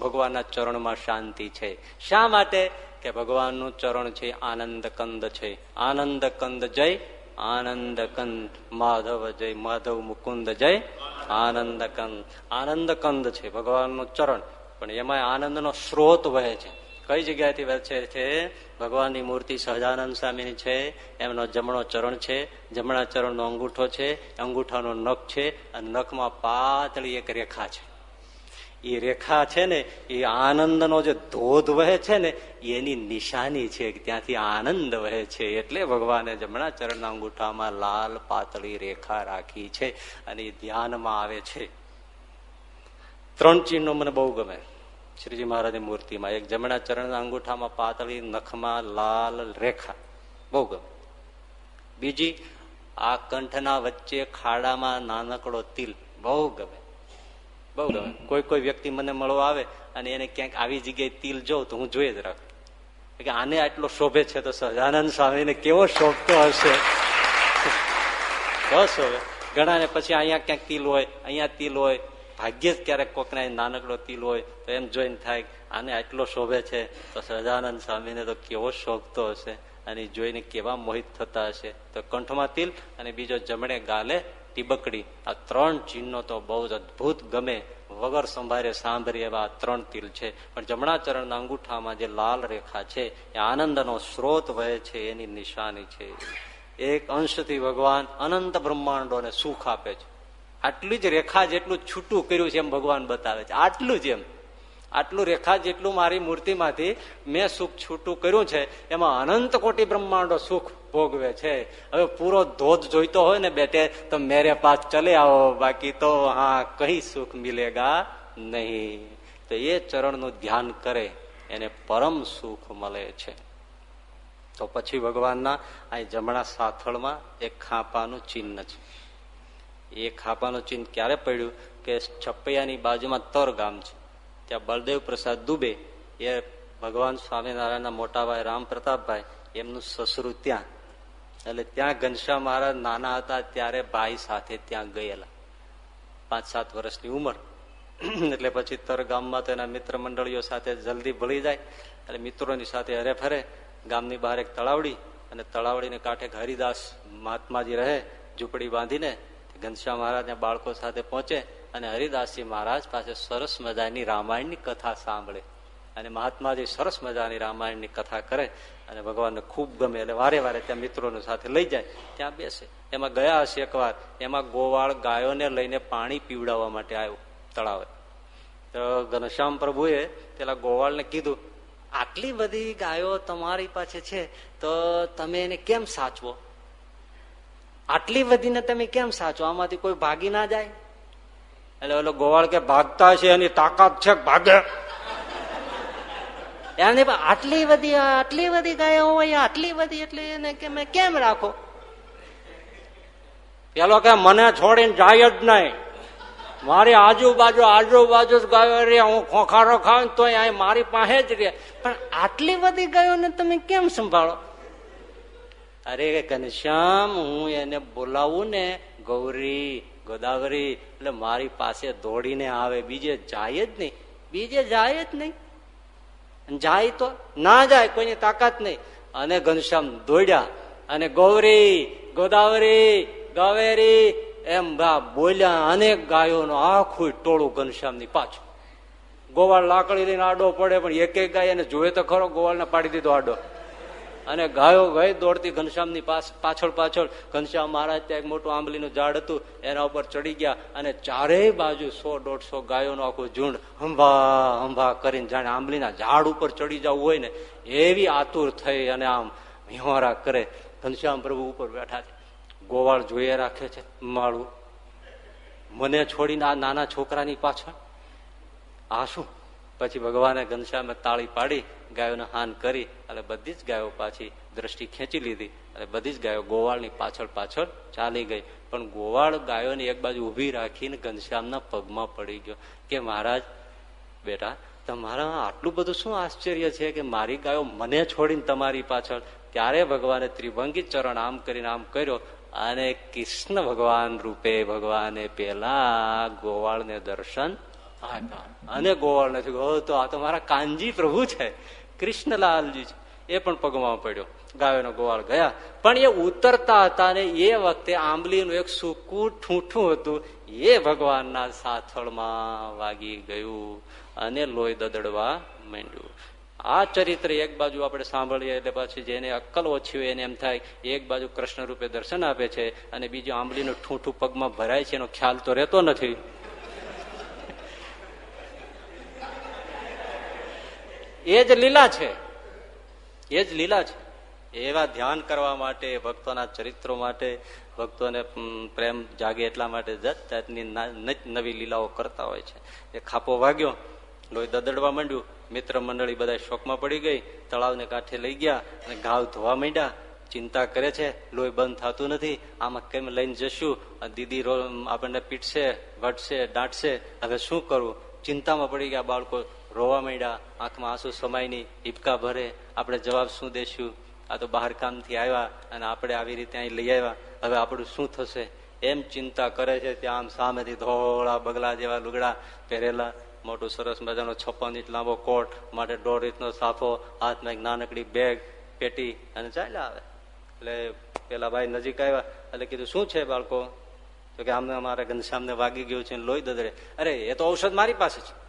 ભગવાનના ચરણમાં શાંતિ છે. શા માટે? કે ભગવાનનું ચરણ છે આનંદ કંદ છે. આનંદ કંદ જય, આનંદ કંદ. માધવ જય, માધવ મુકુંદ જય, આનંદ કંદ. આનંદ કંદ છે ભગવાનનું ચરણ. પણ એમાં આનંદનો સ્ત્રોત વહે છે. કઈ જગ્યાએથી વચ્ચે છે? ભગવાનની મૂર્તિ સહજાનંદ સ્વામીની છે, એમનો જમણો ચરણ છે, જમણા ચરણનો અંગૂઠો છે, અંગૂઠાનો નખ છે અને નખમાં પાતળી એક રેખા છે. એ રેખા છે ને, એ આનંદનો જે ધોધ વહે છે ને, એની નિશાની છે ત્યાંથી આનંદ વહે છે. એટલે ભગવાને જમણા ચરણના અંગૂઠામાં લાલ પાતળી રેખા રાખી છે અને એ ધ્યાનમાં આવે છે. ત્રણ ચિહ્નો મને બહુ ગમે. શ્રીજી મહારાજની મૂર્તિમાં, એક જમણા ચરણના અંગૂઠામાં પાતળી નખમાં લાલ રેખા. બહુ ગમે. બીજી, આ કંઠના વચ્ચે ખાડામાં નાનકડો તિલ. બહુ ગમે. બહુ ગમે. કોઈ કોઈ વ્યક્તિ મને મળવા આવે અને એને ક્યાંક આવી જગ્યાએ તિલ જોઉં તો હું જોઈ જ રાખું. કે આને આટલો શોભે છે તો સહજાનંદ સ્વામીને કેવો શોભતો હશે? બસ હવે. ઘણા ને પછી અહીંયા ક્યાંક તિલ હોય, અહીંયા તિલ હોય ભાગ્યે જ ક્યારેક કોકને નાનકડો તિલ હોય તો એમ જોઈને થાય આને આટલો શોભે છે. તો સહજાનંદ સ્વામીને તો કેવો શોભતો હશે. અને જોઈને કેવા મોહિત થતા હશે. તો કંઠમાં તિલ અને બીજો જમણે ગાલે ટીબકડી. આ ત્રણ ચિહ્નો તો બહુ જ અદભુત ગમે. વગર સંભારે સાંભળે એવા ત્રણ તિલ છે. પણ જમણા ચરણના અંગૂઠામાં જે લાલ રેખા છે, એ આનંદનો સ્ત્રોત વહે છે, એની નિશાની છે. એક અંશથી ભગવાન અનંત બ્રહ્માંડોને સુખ આપે છે. આટલી જ રેખા જેટલું છૂટું કર્યું છે એમ ભગવાન બતાવે છે. આટલું જ એમ. આટલું રેખા જેટલું મારી મૂર્તિમાંથી મેં સુખ છૂટું કર્યું છે, એમાં અનંત કોટી બ્રહ્માંડો સુખ ભોગવે છે. હવે પૂરો ધોધ જોઈતો હોય ને બેટે તો મેરે પાસ ચલે આવો, બાકી તો હા, કઈ સુખ મિલેગા નહીં. તો એ ચરણનું ધ્યાન કરે, એને પરમ સુખ મળે છે. તો પછી ભગવાનના અહીં જમણા સાથળમાં એક ખાંપાનું ચિહ્ન છે. એ ખાપાનું ચિહ્ન ક્યારે પડ્યું કે છપૈયાની બાજુમાં તર ગામ છે. ત્યાં બળદેવ પ્રસાદ દુબે, એ ભગવાન સ્વામિનારાયણના મોટાભાઈ રામ પ્રતાપભાઈ એમનું સસરું ત્યાં. એટલે ત્યાં ઘનશ્યામ મહારાજ નાના હતા ત્યારે ભાઈ સાથે ત્યાં ગયેલા. પાંચ સાત વર્ષની ઉંમર. એટલે પછી તર ગામમાં તો એના મિત્ર મંડળીઓ સાથે જલ્દી ભળી જાય. એટલે મિત્રોની સાથે હરે ફરે ગામની બહાર એક તળાવડી, અને તળાવડીને કાંઠે હરિદાસ મહાત્માજી રહે, ઝૂંપડી બાંધીને ઘનશ્યામ મહારાજને બાળકો સાથે પહોંચે અને હરિદાસજી મહારાજ પાસે સરસ મજાની રામાયણની કથા સાંભળે અને મહાત્માજી સરસ મજાની રામાયણની કથા કરે અને ભગવાનને ખૂબ ગમે એટલે વારે વારે ત્યાં મિત્રોને સાથે લઈ જાય, ત્યાં બેસે. એમાં ગયા હશે એકવાર, એમાં ગોવાળ ગાયોને લઈને પાણી પીવડાવવા માટે આવ્યો તળાવે. તો ઘનશ્યામ પ્રભુએ પેલા ગોવાળને કીધું, આટલી બધી ગાયો તમારી પાસે છે, તો તમે એને કેમ સાચવો? આટલી બધીને તમે કેમ સાચો? આમાંથી કોઈ ભાગી ના જાય? એટલે ઓલો ગોવાળ કે, ભાગતા છે એની તાકાત છે, ભાગે. એને આટલી બધી આટલી બધી ગાયો હોય, આટલી બધી એટલે એને કે મેં કેમ રાખો? પેલો કે, મને છોડીને જાય જ નહીં. મારી આજુબાજુ આજુબાજુ જ ગાયો રે હું ખોખારો ખાવ તો મારી પાસે જ રે પણ આટલી બધી ગાયોને તમે કેમ સંભાળો? અરે ઘનશ્યામ હું એને બોલાવું ને ગૌરી, ગોદાવરી, એટલે મારી પાસે દોડીને આવે, બીજે જાય જ નહીં, બીજે જાય જ નહીં. જાય તો ના જાય, કોઈની તાકાત નહીં. અને ઘનશ્યામ દોડ્યા, અને ગૌરી, ગોદાવરી, ગવેરી, એમ બોલ્યા અનેક ગાયોનું આખું ટોળું ઘનશ્યામની પાછું. ગોવાળ લાકડી લઈને આડો પડે, પણ એક એક ગાય એને જોયે તો ખરો, ગોવાળને પાડી દીધો આડો. અને ગાયો ગઈ દોડતી ઘનશ્યામની પાછળ પાછળ ઘનશ્યામ મહારાજ ત્યાં એક મોટું આંબલીનું ઝાડ હતું, એના ઉપર ચડી ગયા અને ચારેય બાજુ સો દોઢસો ગાયોનું આખું ઝુંડ હંભા હંભા કરીને જાણે આંબલીના ઝાડ ઉપર ચડી જવું હોય ને, એવી આતુર થઈ અને આમ વિહોરા કરે. ઘનશ્યામ પ્રભુ ઉપર બેઠા છે. ગોવાળ જોઈએ રાખે છે, માળું. મને છોડીને આ નાના છોકરાની પાછળ આ શું પછી ભગવાને ઘનશ્યામે તાળી પાડી ગાયોને હાન કરી અને બધી જ ગાયો પાછી દ્રષ્ટિ ખેંચી લીધી અને બધી જ ગાયો ગોવાળની પાછળ પાછળ ચાલી ગઈ. પણ ગોવાળ ગાયોને એક બાજુ ઊભી રાખીને ઘનશ્યામના પગમાં પડી ગયો કે, મહારાજ, બેટા, તમારા આટલું બધું શું આશ્ચર્ય છે કે મારી ગાયો મને છોડીને તમારી પાછળ ત્યારે ભગવાને ત્રિભંગી ચરણ આમ કરીને આમ કર્યો અને કૃષ્ણ ભગવાન રૂપે ભગવાને પેલા ગોવાળને દર્શન અને ગોવાળ નથી તો આ તો મારા કાનજી પ્રભુ છે. કૃષ્ણલાલજી એ પણ પગમાં પડ્યો. ગાયોનો ગોવાળ ગયા. પણ એ ઉતરતા હતા ને એ વખતે આંબલીનું એક સૂકું ઠૂઠું હતું. એ ભગવાનના સાથળમાં વાગી ગયું અને લોહી દદડવા માંડ્યું. આ ચરિત્ર એક બાજુ આપણે સાંભળીએ એટલે પછી જેને અક્કલ ઓછી હોય એને એમ થાય, એક બાજુ કૃષ્ણ રૂપે દર્શન આપે છે અને બીજું આંબલીનું ઠૂઠું પગમાં ભરાય છે એનો ખ્યાલ તો રહેતો નથી. એ જ લીલા છે. એ જ લીલા છે. એવા ધ્યાન કરવા માટે, ભક્તોના ચરિત્રો માટે, ભક્તોને પ્રેમ જાગે એટલા માટે જત જાતની નવી લીલાઓ કરતા હોય છે. એ ખાપો વાગ્યો, લોહી દદડવા માંડ્યું, મિત્ર મંડળી બધા શોકમાં પડી ગઈ, તળાવને કાંઠે લઈ ગયા અને ઘાવ ધોવા માંડ્યા. ચિંતા કરે છે, લોહી બંધ થતું નથી, આમાં કેમ લઈને જશું? દીદી આપણને પીટશે, વટશે, દાંટશે, હવે શું કરવું? ચિંતામાં પડી ગયા બાળકો રોવા માંડ્યા, આંખમાં આંસુ સમાયની, હિપકા ભરે, આપણે જવાબ શું દેશું? આ તો બહાર કામથી આવ્યા અને આપણે આવી રીતે અહીં લઈ આવ્યા. હવે આપણું શું થશે? એમ ચિંતા કરે છે ત્યાં આમ સામેથી ધોળા બગલા જેવા લુગડા પહેરેલા, મોટું સરસ મજાનો છપ્પન ઇંચ લાંબો કોટ, માટે દોઢ ઇંચનો સાફો, હાથમાં એક નાનકડી બેગ પેટી અને ચાલ્યા આવે. એટલે પેલા ભાઈ નજીક આવ્યા, એટલે કીધું, શું છે બાળકો? તો કે, આમને અમારે ઘનશ્યામને વાગી ગયું છે લોહી દદરે અરે, એ તો ઔષધ મારી પાસે છે.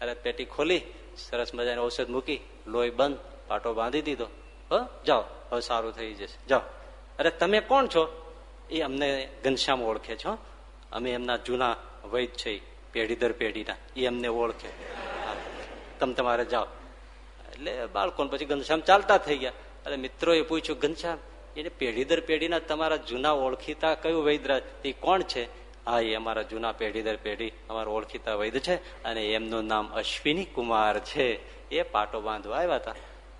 અરે પેટી ખોલી, સરસ મજાની ઔષધ મૂકી, લોહી બંધ, પાટો બાંધી દીધો. હ, જાઓ, હવે સારું થઈ જશે. જાઓ. અરે તમે કોણ છો? એ અમને ઘનશ્યામ ઓળખે છો અમે એમના જૂના વૈદ છે પેઢી દર પેઢીના. એ અમને ઓળખે. તમે તમારે જાઓ. એટલે બાળકો પછી ઘનશ્યામ ચાલતા થઈ ગયા. એટલે મિત્રોએ પૂછ્યું, ઘનશ્યામ, એને પેઢી દર પેઢીના તમારા જૂના ઓળખીતા કયું વૈદરાજ એ કોણ છે? હા એ અમારા જૂના પેઢી દર પેઢી અમારા ઓળખીતા વૈદ છે અને એમનું નામ અશ્વિની કુમાર છે. એ પાટો બાંધવા આવ્યા હતા.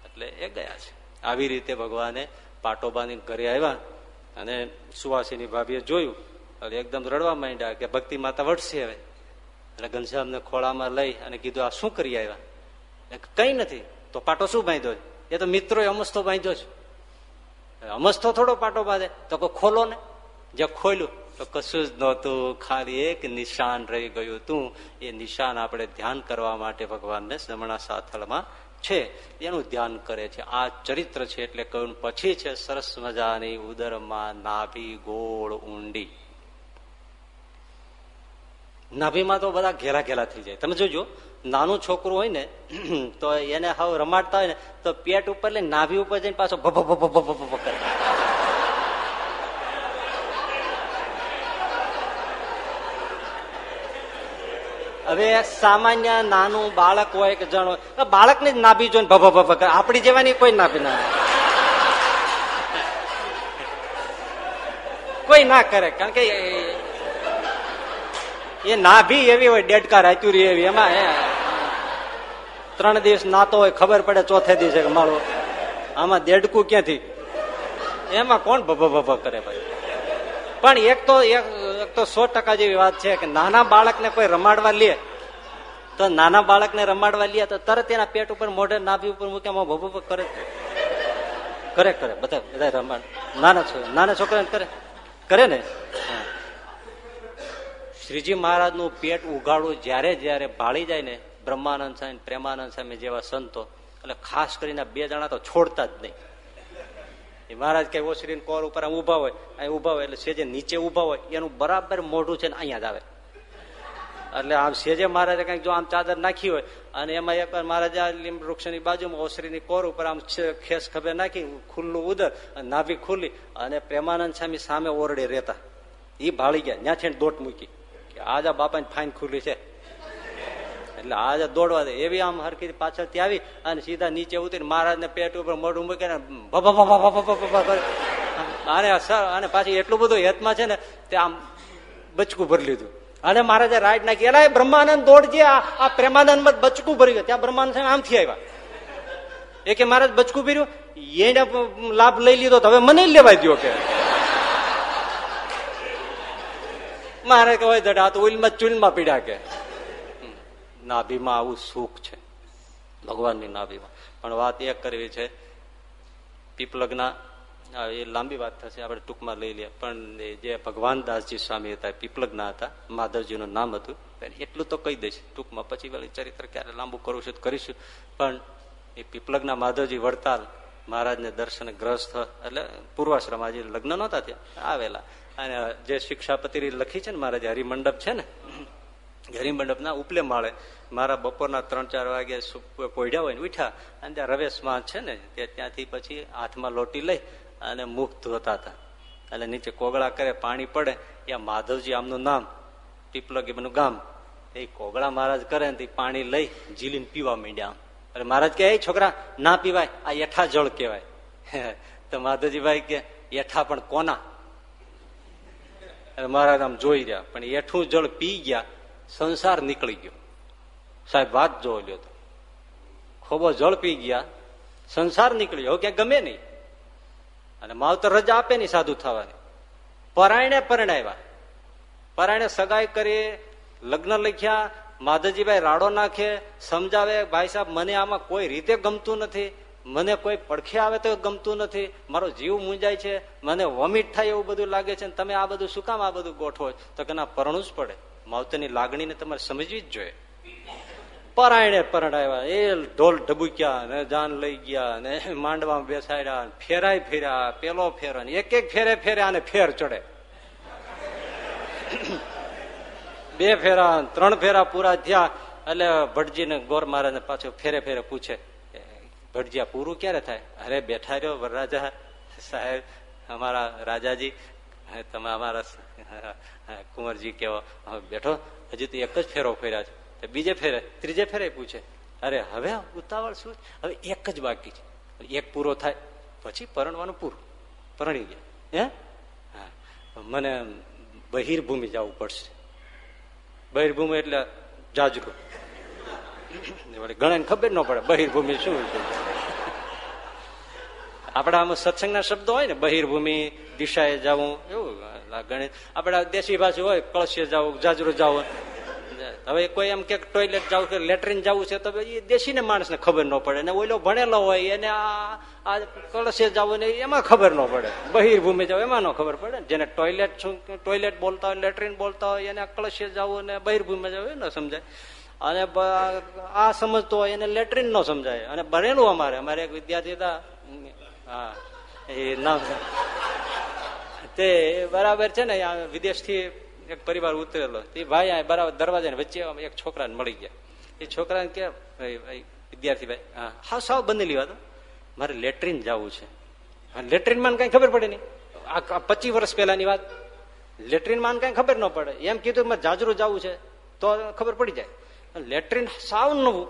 એટલે એ ગયા છે. આવી રીતે ભગવાને પાટો બાંધીને ઘરે આવ્યા અને સુવાસીની ભાભીએ જોયું. એટલે એકદમ રડવા માંડ્યા કે ભક્તિ માતા વટશે હવે. એટલે ઘનશ્યામને ખોળામાં લઈ અને કીધું, આ શું કરી આવ્યા? કઈ નથી. તો પાટો શું બાંધ્યો એ તો મિત્રોએ અમસ્તો બાંધ્યો છે. અમસ્તો થોડો પાટો બાંધે. તો કોઈ ખોલો ને. જે ખોલ્યું. તો કશું જ નહોતું, ખાલી એક નિશાન રહી ગયું તું એ નિશાન આપણે ધ્યાન કરવા માટે ભગવાનને સમણા સાથળમાં છે. એનું ધ્યાન કરે છે. આ ચરિત્ર છે એટલે કહ્યું પછી છે સરસ મજાની ઉદરમાં નાભી ગોળ ઊંડી. નાભીમાં તો બધા ઘેરા ઘેરા થઈ જાય. તમે જોજો, નાનું છોકરું હોય ને, [CLEARS THROAT] તો એને હાવ રમાડતા હોય ને, તો પેટ ઉપર લઈને નાભી ઉપર જઈને પાછો ભભ ભભ ભભ ભભ કરે. હવે સામાન્ય નાનું બાળક હોય કે જણ હોય બાળકને જ નાભી જોઈને ભભ ભભ કરે. આપણી જેવાની કોઈ નાભી ના કોઈ ના કરે, કારણ કે એ નાભી એવી હોય, ડેડકા રાચુરી એવી, એમાં ત્રણ દિવસ નાતો હોય, ખબર પડે ચોથે દિવસે મારો આમાં દેડકું ક્યાંથી? એમાં કોણ ભભ ભભ કરે ભાઈ? પણ એક તો એક તો સો ટકા જેવી વાત છે કે નાના બાળકને કોઈ રમાડવા લે, તો નાના બાળકને રમાડવા લે, તો તરત એના પેટ ઉપર મોઢે નાભી ઉપર મૂકે ભભ ભભ કરે. કરે કરે, બધા બધા રમાડ. નાના છોકરા નાના છોકરાને કરે. કરે ને? શ્રીજી મહારાજનું પેટ ઉગાડવું જ્યારે જ્યારે ભાળી જાય ને, બ્રહ્માનંદ સ્વામી પ્રેમાનંદ સ્વામી જેવા સંતો, એટલે ખાસ કરીને બે જણા તો છોડતા જ નહીં. મહારાજ કઈ ઓસરીને કોર ઉપર આમ ઊભા હોય. અહીં ઊભા હોય એટલે સેજે નીચે ઊભા હોય, એનું બરાબર મોઢું છે ને અહીંયા જ આવે. એટલે આમ સેજે મહારાજે કંઈક જો આમ ચાદર નાખી હોય, અને એમાં એક મહારાજા લીંબ વૃક્ષની બાજુમાં ઓસરીની કોર ઉપર આમ ખેસ ખભે નાખી, ખુલ્લું ઉદર નાભી ખુલ્લી અને પ્રેમાનંદ સ્વામી સામે ઓરડે રહેતા. એ ભાળી ગયા. ત્યાં દોટ મૂકી. કે આજા બાપાની ફાઇન ખુલ્લી છે. એટલે આજે દોડવા દે. એવી આમ હરકી પાછળથી આવી અને સીધા નીચે ઉતરી મહારાજ ને પેટ ઉપર મોઢું મૂકીને અને અને પાછી એટલું બધું હેતમાં છે ને તે આમ બચકું ભરી લીધું. અને મહારાજે રાઈડ નાખી. એટલે બ્રહ્માનંદ દોડજે આ પ્રેમાનંદમાં બચકું ભરી ગયું ત્યાં બ્રહ્માનંદ આમથી આવ્યા. એ કે, મહારાજ, બચકું ભર્યું? એને લાભ લઈ લીધો હવે મને લેવાય દો કે. મારે કહેવાય દડા તો ઉલમાં ચૂલમાં પીડા કે. નાભીમાં આવું સુખ છે. ભગવાનની નાભીમાં. પણ વાત એ કરવી છે, પીપલગના એ લાંબી વાત થશે, આપણે ટૂંકમાં લઈ લઈએ. પણ જે ભગવાન દાસજી સ્વામી હતા પીપલગના હતા, માધવજીનું નામ હતું. એટલું તો કહી દઈશ, ટૂંકમાં પછી વળી ચરિત્ર ક્યારે લાંબુ કરું છું કરીશું. પણ એ પીપલગના માધવજી વડતાલ મહારાજને દર્શન ગ્રસ્ત, એટલે પૂર્વાશ્રમ આજે લગ્ન નહોતા ત્યાં આવેલા. અને જે શિક્ષાપતિ લખી છે ને મહારાજ, હરિમંડપ છે ને હરિમંડપના ઉપલે માળે મારા બપોરના ત્રણ ચાર વાગે પોઢ્યા હોય ને ઉઠ્યા અને ત્યાં રવેશમાં છે ને, તે ત્યાંથી પછી હાથમાં લોટી લઈ અને મુખ ધોતા હતા. એટલે નીચે કોગળા કરે, પાણી પડે, ત્યાં માધવજી આમનું નામ પીપલગ એમનું ગામ, એ કોગળા મહારાજ કરે ને પાણી લઈ જીલીને પીવા માંડ્યા. એટલે મહારાજ કે છોકરા, ના પીવાય, આ યઠા જળ કહેવાય. તો માધવજીભાઈ કે, યઠા પણ કોના? મહારાજ આમ જોઈ રહ્યા, પણ એઠું જળ પી ગયા સંસાર નીકળી ગયો. સાહેબ, વાત જોઈ લ્યો તો ખોબો જળ પી ગયા, સંસાર નીકળી ગયો. ક્યાં ગમે નહીં. અને માવતર રજા આપે નહીં સાધુ થવાની. પરાયણે પરણાવ્યા. પરાયણે સગાઈ કરી, લગ્ન લખ્યા, માધવજીભાઈ રાડો નાખે, સમજાવે, ભાઈ સાહેબ, મને આમાં કોઈ રીતે ગમતું નથી. મને કોઈ પડખે આવે તો ગમતું નથી. મારો જીવ મૂંજાય છે. મને વોમિટ થાય એવું બધું લાગે છે. તમે આ બધું શું કામ આ બધું ગોઠવો તો કે ના પરણું જ પડે. માવતરની લાગણીને તમારે સમજવી જ જોઈએ. પરાયણે પરણાવ્યા, એ ઢોલ ઢબુક્યા ને જાન લઈ ગયા ને માંડવામાં બેસાડ્યા ફેરાય ફેર્યા, પેલો ફેરો એક એક ફેરે ફેરે અને ફેર ચડે. બે ફેરા ત્રણ ફેરા પૂરા થયા, એટલે ભટજીને ગોર મારે પાછું ફેરે ફેરે પૂછે ભટજી પૂરું ક્યારે થાય? અરે, બેઠા રહ્યો વરરાજા સાહેબ, અમારા રાજાજી, તમે અમારા [LAUGHS] કુંવરજી કેવો બેઠો, હજી તો એક જ ફેરો ફેર્યા છે. બીજે ફેરે, ત્રીજે ફેરે પૂછે, અરે, હવે ઉતાવળ શું હવે એક જ બાકી છે. એક પૂરો થાય, પછી પરણવાનું પૂરું. પરણી ગયા. હે? હા. મને બહિર્ભૂમિ જવું પડશે. બહિર્ભૂમિ એટલે જાજરૂ ઘણા ખબર ન પડે બહિર્ભૂમિ શું છે. આપડા આમાં સત્સંગના શબ્દો હોય ને, બહિર્ભૂમિ, દિશાએ જવું, એવું ગણિત. આપણા દેશી ભાષા હોય કળશે જવું, જાજરું જવું. હવે કોઈ એમ કે ટોયલેટ જવું કે લેટ્રિન જવું છે, તો એ દેશીને માણસને ખબર ન પડે. ને ઓલો ભણેલો હોય, એને આ કળશે જવું ને એમાં ખબર ન પડે. બહિર્ભૂમિ જવું, એમાં ન ખબર પડે જેને ટોયલેટ શું ટોયલેટ બોલતા હોય, લેટ્રિન બોલતા હોય, એને કળશે જવું ને બહિર્ભૂમિ જવું ન સમજાય. અને આ સમજતો હોય, એને લેટ્રિન ન સમજાય. અને બનેલું અમારે. અમારે એક વિદ્યાર્થી હતા હા, એ નામ તે બરાબર છે ને વિદેશથી એક પરિવાર ઉતરેલો. તે ભાઈ આ બરાબર દરવાજા વચ્ચે એક છોકરાને મળી ગયા. એ છોકરાને કે વિદ્યાર્થી ભાઈ, હા હા સાવ બનેલી વાત મારે લેટ્રિન જવું છે. લેટ્રિનમાં કઈ ખબર પડે નહીં. આ પચીસ વર્ષ પહેલાની વાત. લેટ્રિનમાં કઈ ખબર ન પડે. એમ કીધું મારે જાજરું જવું છે, તો ખબર પડી જાય. લેટ્રિન સાવ નવું.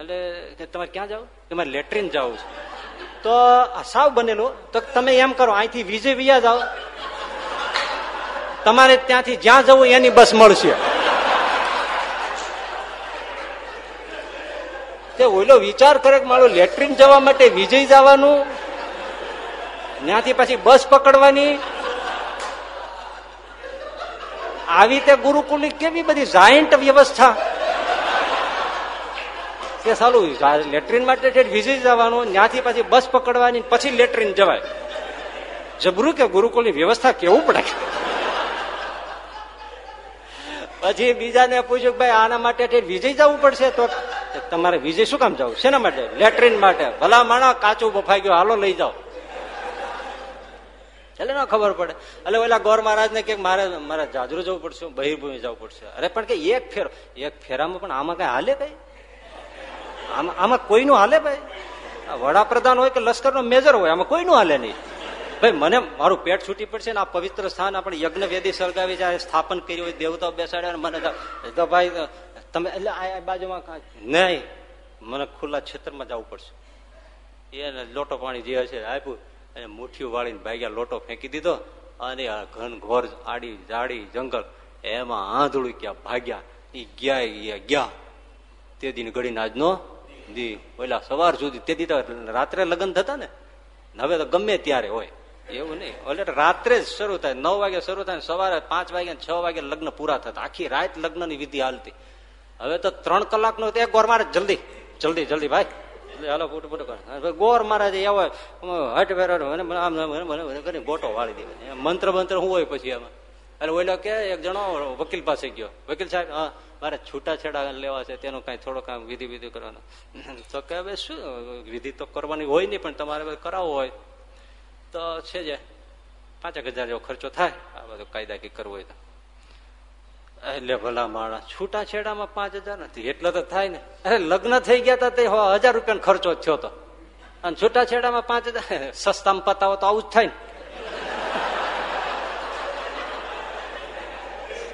એટલે તમારે ક્યાં જાવ? તમારે લેટ્રિન જવું છે. તો સાવ બનેલો. તો તમે એમ કરો, અહીંથી વિજય વિયા જાઓ. તમારે ત્યાંથી જ્યાં જવું એની બસ મળશે. તે ઓલો વિચાર કરે કે મારું લેટ્રિન જવા માટે વિજય જવાનું, ત્યાંથી પછી બસ પકડવાની. આવી તે ગુરુકુળની કેવી બધી જાયન્ટ વ્યવસ્થા. તે સારું લેટ્રિન માટે વિજય જવાનું ત્યાંથી પછી બસ પકડવાની પછી લેટ્રિન જવાય. જબરું કે ગુરુકુળની વ્યવસ્થા કેવું પડે? પછી બીજાને પૂછ્યું કે ભાઈ, આના માટે વિજય જવું પડશે? તો તમારે વિજય શું કામ જવું? શેના માટે? લેટ્રિન માટે. ભલા માણા કાચું બફાઈ ગયો, હાલો લઈ જાઓ. એટલે ના ખબર પડે. એટલે ઓલા ગોર મહારાજ ને કે મારે મારે જાજરું જવું પડશે, બહિર્ભૂમિ જવું પડશે. અરે પણ કે એક ફેરો, એક ફેરામાં પણ આમાં કઈ હાલે કઈ? આમાં કોઈનું હાલે ભાઈ? વડાપ્રધાન હોય કે લશ્કરનો મેજર હોય, આમાં કોઈનું હાલે નહીં. ભાઈ, મને મારું પેટ છૂટી પડશે ને આ પવિત્ર સ્થાન આપણે યજ્ઞ વેદી સળગાવી જાય, સ્થાપન કર્યું હોય, દેવતાઓ બેસાડ્યા મને તો ભાઈ તમે એટલે આ બાજુમાં નહીં. મને ખુલ્લા ક્ષેત્રમાં જવું પડશે. એને લોટો પાણી જે હશે આપ્યું અને મુઠ્ઠીઓ વાળીને ભાગ્યા લોટો ફેંકી દીધો અને ઘન, ઘોર, આડી જાડી જંગલ, એમાં આંધળું ક્યાં ભાગ્યા એ ગયા ગયા. તે દિન ઘડીને આજનો દી ઓલા સવાર સુધી. તે તો રાત્રે લગ્ન થતા ને? હવે તો ગમે ત્યારે હોય. એવું નહીં. એટલે રાત્રે જ શરૂ થાય. નવ વાગે શરૂ થાય સવારે પાંચ વાગે છ વાગે લગ્ન પૂરા થતા. આખી રાત લગ્નની વિધિ હાલતી. હવે તો ત્રણ કલાકનો એક ગોર મારે જલ્દી જલ્દી જલ્દી ભાઈ. હાલો, ફૂટ ફૂટ ગોર મહારાજ એવો હટ ફેર મને ગોટો વાળી દે મંત્ર મંત્ર શું હોય પછી એમાં એટલે ઓલો કે એક જણો વકીલ પાસે ગયો. વકીલ સાહેબ, હા. મારે છૂટાછેડા લેવા છે, તેનું કઈ થોડો કામ વિધિ વિધિ કરવાનો. તો કે હવે શું, વિધિ તો કરવાની હોય નહીં, પણ તમારે કરાવવો હોય. તો છે જે, પાંચેક હજાર જેવો ખર્ચો થાય, આ બધું કાયદાકી કરવો હોય તો. એટલે ભલા માણસ, છૂટાછેડામાં પાંચ હજાર નથી, એટલે તો થાય ને. અરે, લગ્ન થઈ ગયા હતા તે હજાર રૂપિયાનો ખર્ચો થયો હતો અને છૂટાછેડામાં પાંચ હજાર, [LAUGHS] સસ્તામાં પતાવો તો આવું જ થાય ને.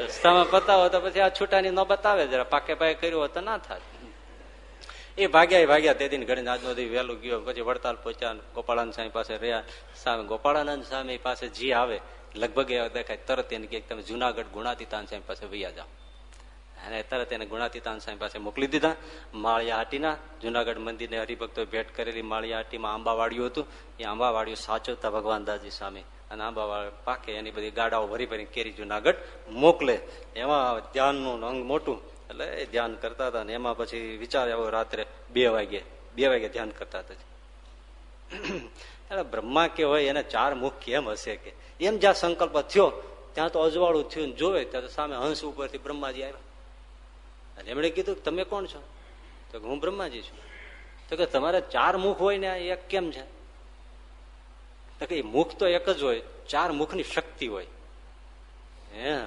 સસ્તામાં પતાવો તો પછી આ છૂટાની ન બતાવે જરા. પાકે પાકે કર્યું હોય તો ના થાય. એ ભાગ્યા ભાગ્યા તે દિન ઘડી આજનો દી વહેલું ગયો. પછી વડતાલ પહોંચ્યા ગોપાળાનંદ સ્વામી પાસે રહ્યા. સામે ગોપાળાનંદ સ્વામી પાસે જી આવે, લગભગ એ દેખાય તરત એને કે તમે જુનાગઢ ગુણાતીતાન સ્વામી પાસે વૈયા જાઓ. અને તરત એને ગુણાતીતાન સ્વામી પાસે મોકલી દીધા. માળિયાહાટીના જુનાગઢ મંદિરને હરિભક્તો ભેટ કરેલી. માળિયાહાટીમાં આંબાવાડિયું હતું. એ આંબાવાડિયું સાચવતા ભગવાન દાસજી સ્વામી અને આંબાવાડ પાકે, એની બધી ગાડાઓ ભરી ભરી કેરી જુનાગઢ મોકલે. એમાં ધ્યાનનું અંગ મોટું, એટલે એ ધ્યાન કરતા હતા ને એમાં પછી વિચાર આવ્યો રાત્રે બે વાગે બે વાગે ધ્યાન કરતા હતા. એટલે બ્રહ્મા કે હોય એને ચાર મુખ કેમ હશે કે. એમ જ્યાં સંકલ્પ થયો, ત્યાં તો અજવાળું થયું ને જોવે, ત્યાં તો સામે હંસ ઉપરથી બ્રહ્માજી આવ્યા. અને એમણે કીધું તમે કોણ છો? તો હું બ્રહ્માજી છું. તો કે, તમારે ચાર મુખ હોય ને એક કેમ છે? કે મુખ તો એક જ હોય, ચાર મુખની શક્તિ હોય. હે,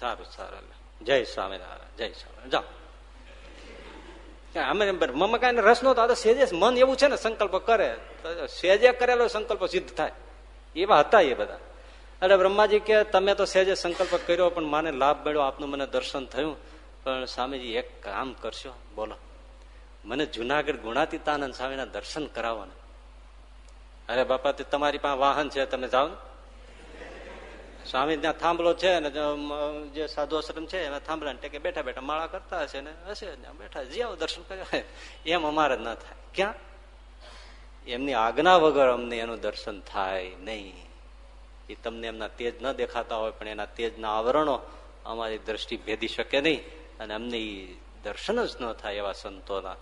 સારું સારું જય સ્વામિનારાયણ જય સ્વામિનારાયણ. જાઓ. અમે મમ્મા કઈ રસ નતો તો સેજે મન એવું છે ને, સંકલ્પ કરે. સેજે કરેલો સંકલ્પ સિદ્ધ થાય. એવા હતા એ બધા. એટલે બ્રહ્માજી કે, તમે તો સેજે સંકલ્પ કર્યો, પણ મને લાભ મળ્યો, આપનું મને દર્શન થયું. પણ સ્વામીજી, એક કામ કરશો, બોલો. મને જુનાગઢ ગુણાતીતાનંદ સ્વામીના દર્શન કરાવો ને અરે બાપા, તે તમારી પાસે વાહન છે, તમે જાઓ સ્વામી ત્યાં થાંભલો છે ને, જે સાધુ આશ્રમ છે, એમાં થાંભલા ટેકે બેઠા બેઠા માળા કરતા હશે ને, હશે બેઠા જ્યાં દર્શન કર્યા. એમ અમારે ન થાય. ક્યાં? એમની આજ્ઞા વગર અમને એનું દર્શન થાય નહીં. એ તમને એમના તેજ ન દેખાતા હોય, પણ એના તેજના આવરણો અમારી દ્રષ્ટિ ભેદી શકે નહીં. અને અમને દર્શન જ ન થાય એવા સંતોના.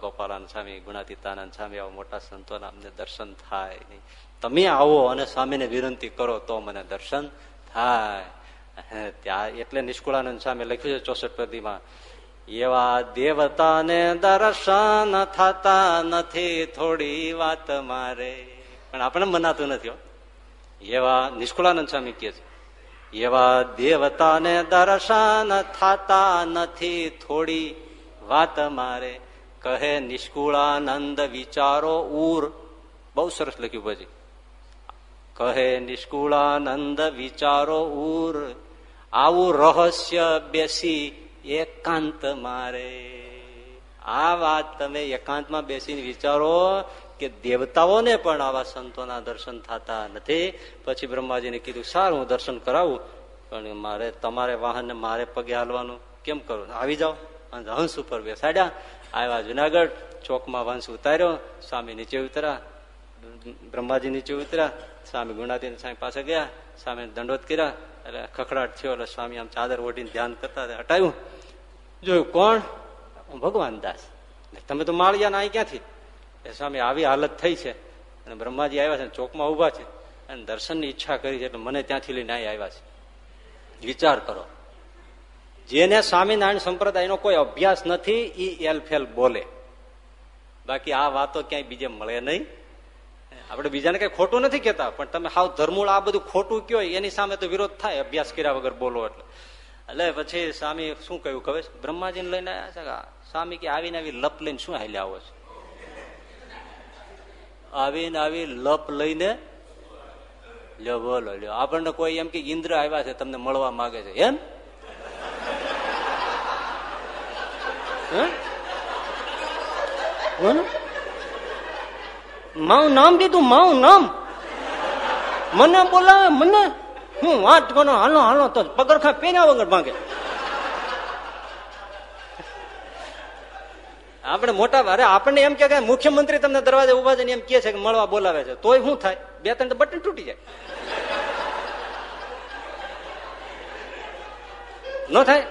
ગોપાલાનંદ સ્વામી, ગુણાતીતાનંદ સ્વામી, આવા મોટા સંતોના અમને દર્શન થાય નહીં. તમે આવો અને સ્વામીને વિનંતી કરો તો મને દર્શન થાય. ત્યાં એટલે નિષ્કુળાનંદ સ્વામી લખ્યું છે ચોસઠ પદીમાં, એવા દેવતાને દર્શન થતા નથી, થોડી વાત મારે. પણ આપણે મનાતું નથી એવા નિષ્કુળાનંદ સ્વામી કે છે, એવા દેવતાને દર્શન થતા નથી, થોડી વાત મારે. કહે, નિષ્કુળાનંદ વિચારો ઉર બહુ સરસ લખ્યું પછી કહે, નિષ્કુળાનંદ વિચારો ઉર આવું રહસ્ય બેસી એકાંત મારે. આ વાત તમે એકાંતમાં બેસીને વિચારો કે દેવતાઓને પણ આવા સંતોના દર્શન થતા નથી. પછી બ્રહ્માજીને કીધું, સારું, હું દર્શન કરાવું. પણ મારે, તમારે વાહન મારે પગે હાલવાનું. કેમ કરું? આવી જાઓ. હંસ ઉપર બેસાડ્યા. આવ્યા જુનાગઢ, ચોકમાં વંશ ઉતાર્યો, સ્વામી નીચે ઉતર્યા, બ્રહ્માજી નીચે ઉતર્યા, સ્વામી ગુણાતીન સ્વામી પાસે ગયા સ્વામી દંડોત કર્યા એટલે ખખડાટ થયો, એટલે સ્વામી આમ ચાદર ઓઢીને ધ્યાન કરતા હટાયું. જોયું કોણ? ભગવાન દાસ. તમે તો માળિયા ના ક્યાંથી? એ સ્વામી આવી હાલત થઈ છે. અને બ્રહ્માજી આવ્યા છે ચોકમાં ઊભા છે. અને દર્શનની ઈચ્છા કરી છે, એટલે મને ત્યાંથી લઈને અહીં આવ્યા છે. વિચાર કરો. જેને સ્વામિનારાયણ સંપ્રદાયનો કોઈ અભ્યાસ નથી એ એલફેલ બોલે. બાકી આ વાતો ક્યાંય બીજે મળે નહીં. આપણે બીજાને કઈ ખોટું નથી કેતા પણ તમે હાવ ધર્મૂળ આ બધું ખોટું કયો, એની સામે તો વિરોધ થાય, અભ્યાસ કર્યા વગર બોલો એટલે. એટલે પછી સ્વામી શું કહ્યું ખબર બ્રહ્માજીને લઈને આવ્યા છે સ્વામી કે આવીને આવી લપ લઈને શું હાલ્યા આવો છો? આવીને આવી લપ લઈને લ્યો બોલો, લ્યો. આપણને કોઈ એમ કે ઇન્દ્ર આવ્યા છે, તમને મળવા માંગે છે. એમ? મારું નામ દીધું માઉ નામ. મને બોલાવે, મને હું વાત કરો, હાલો હાલો, તો પગરખા પહેર્યા વગર માંગે આપણે મોટા અરે આપણને એમ કે મુખ્યમંત્રી તમને દરવાજે ઊભા છે એમ કે છે કે મળવા બોલાવે છે. તોય શું થાય? બે ત્રણ તો બટન તૂટી જાય. ન થાય.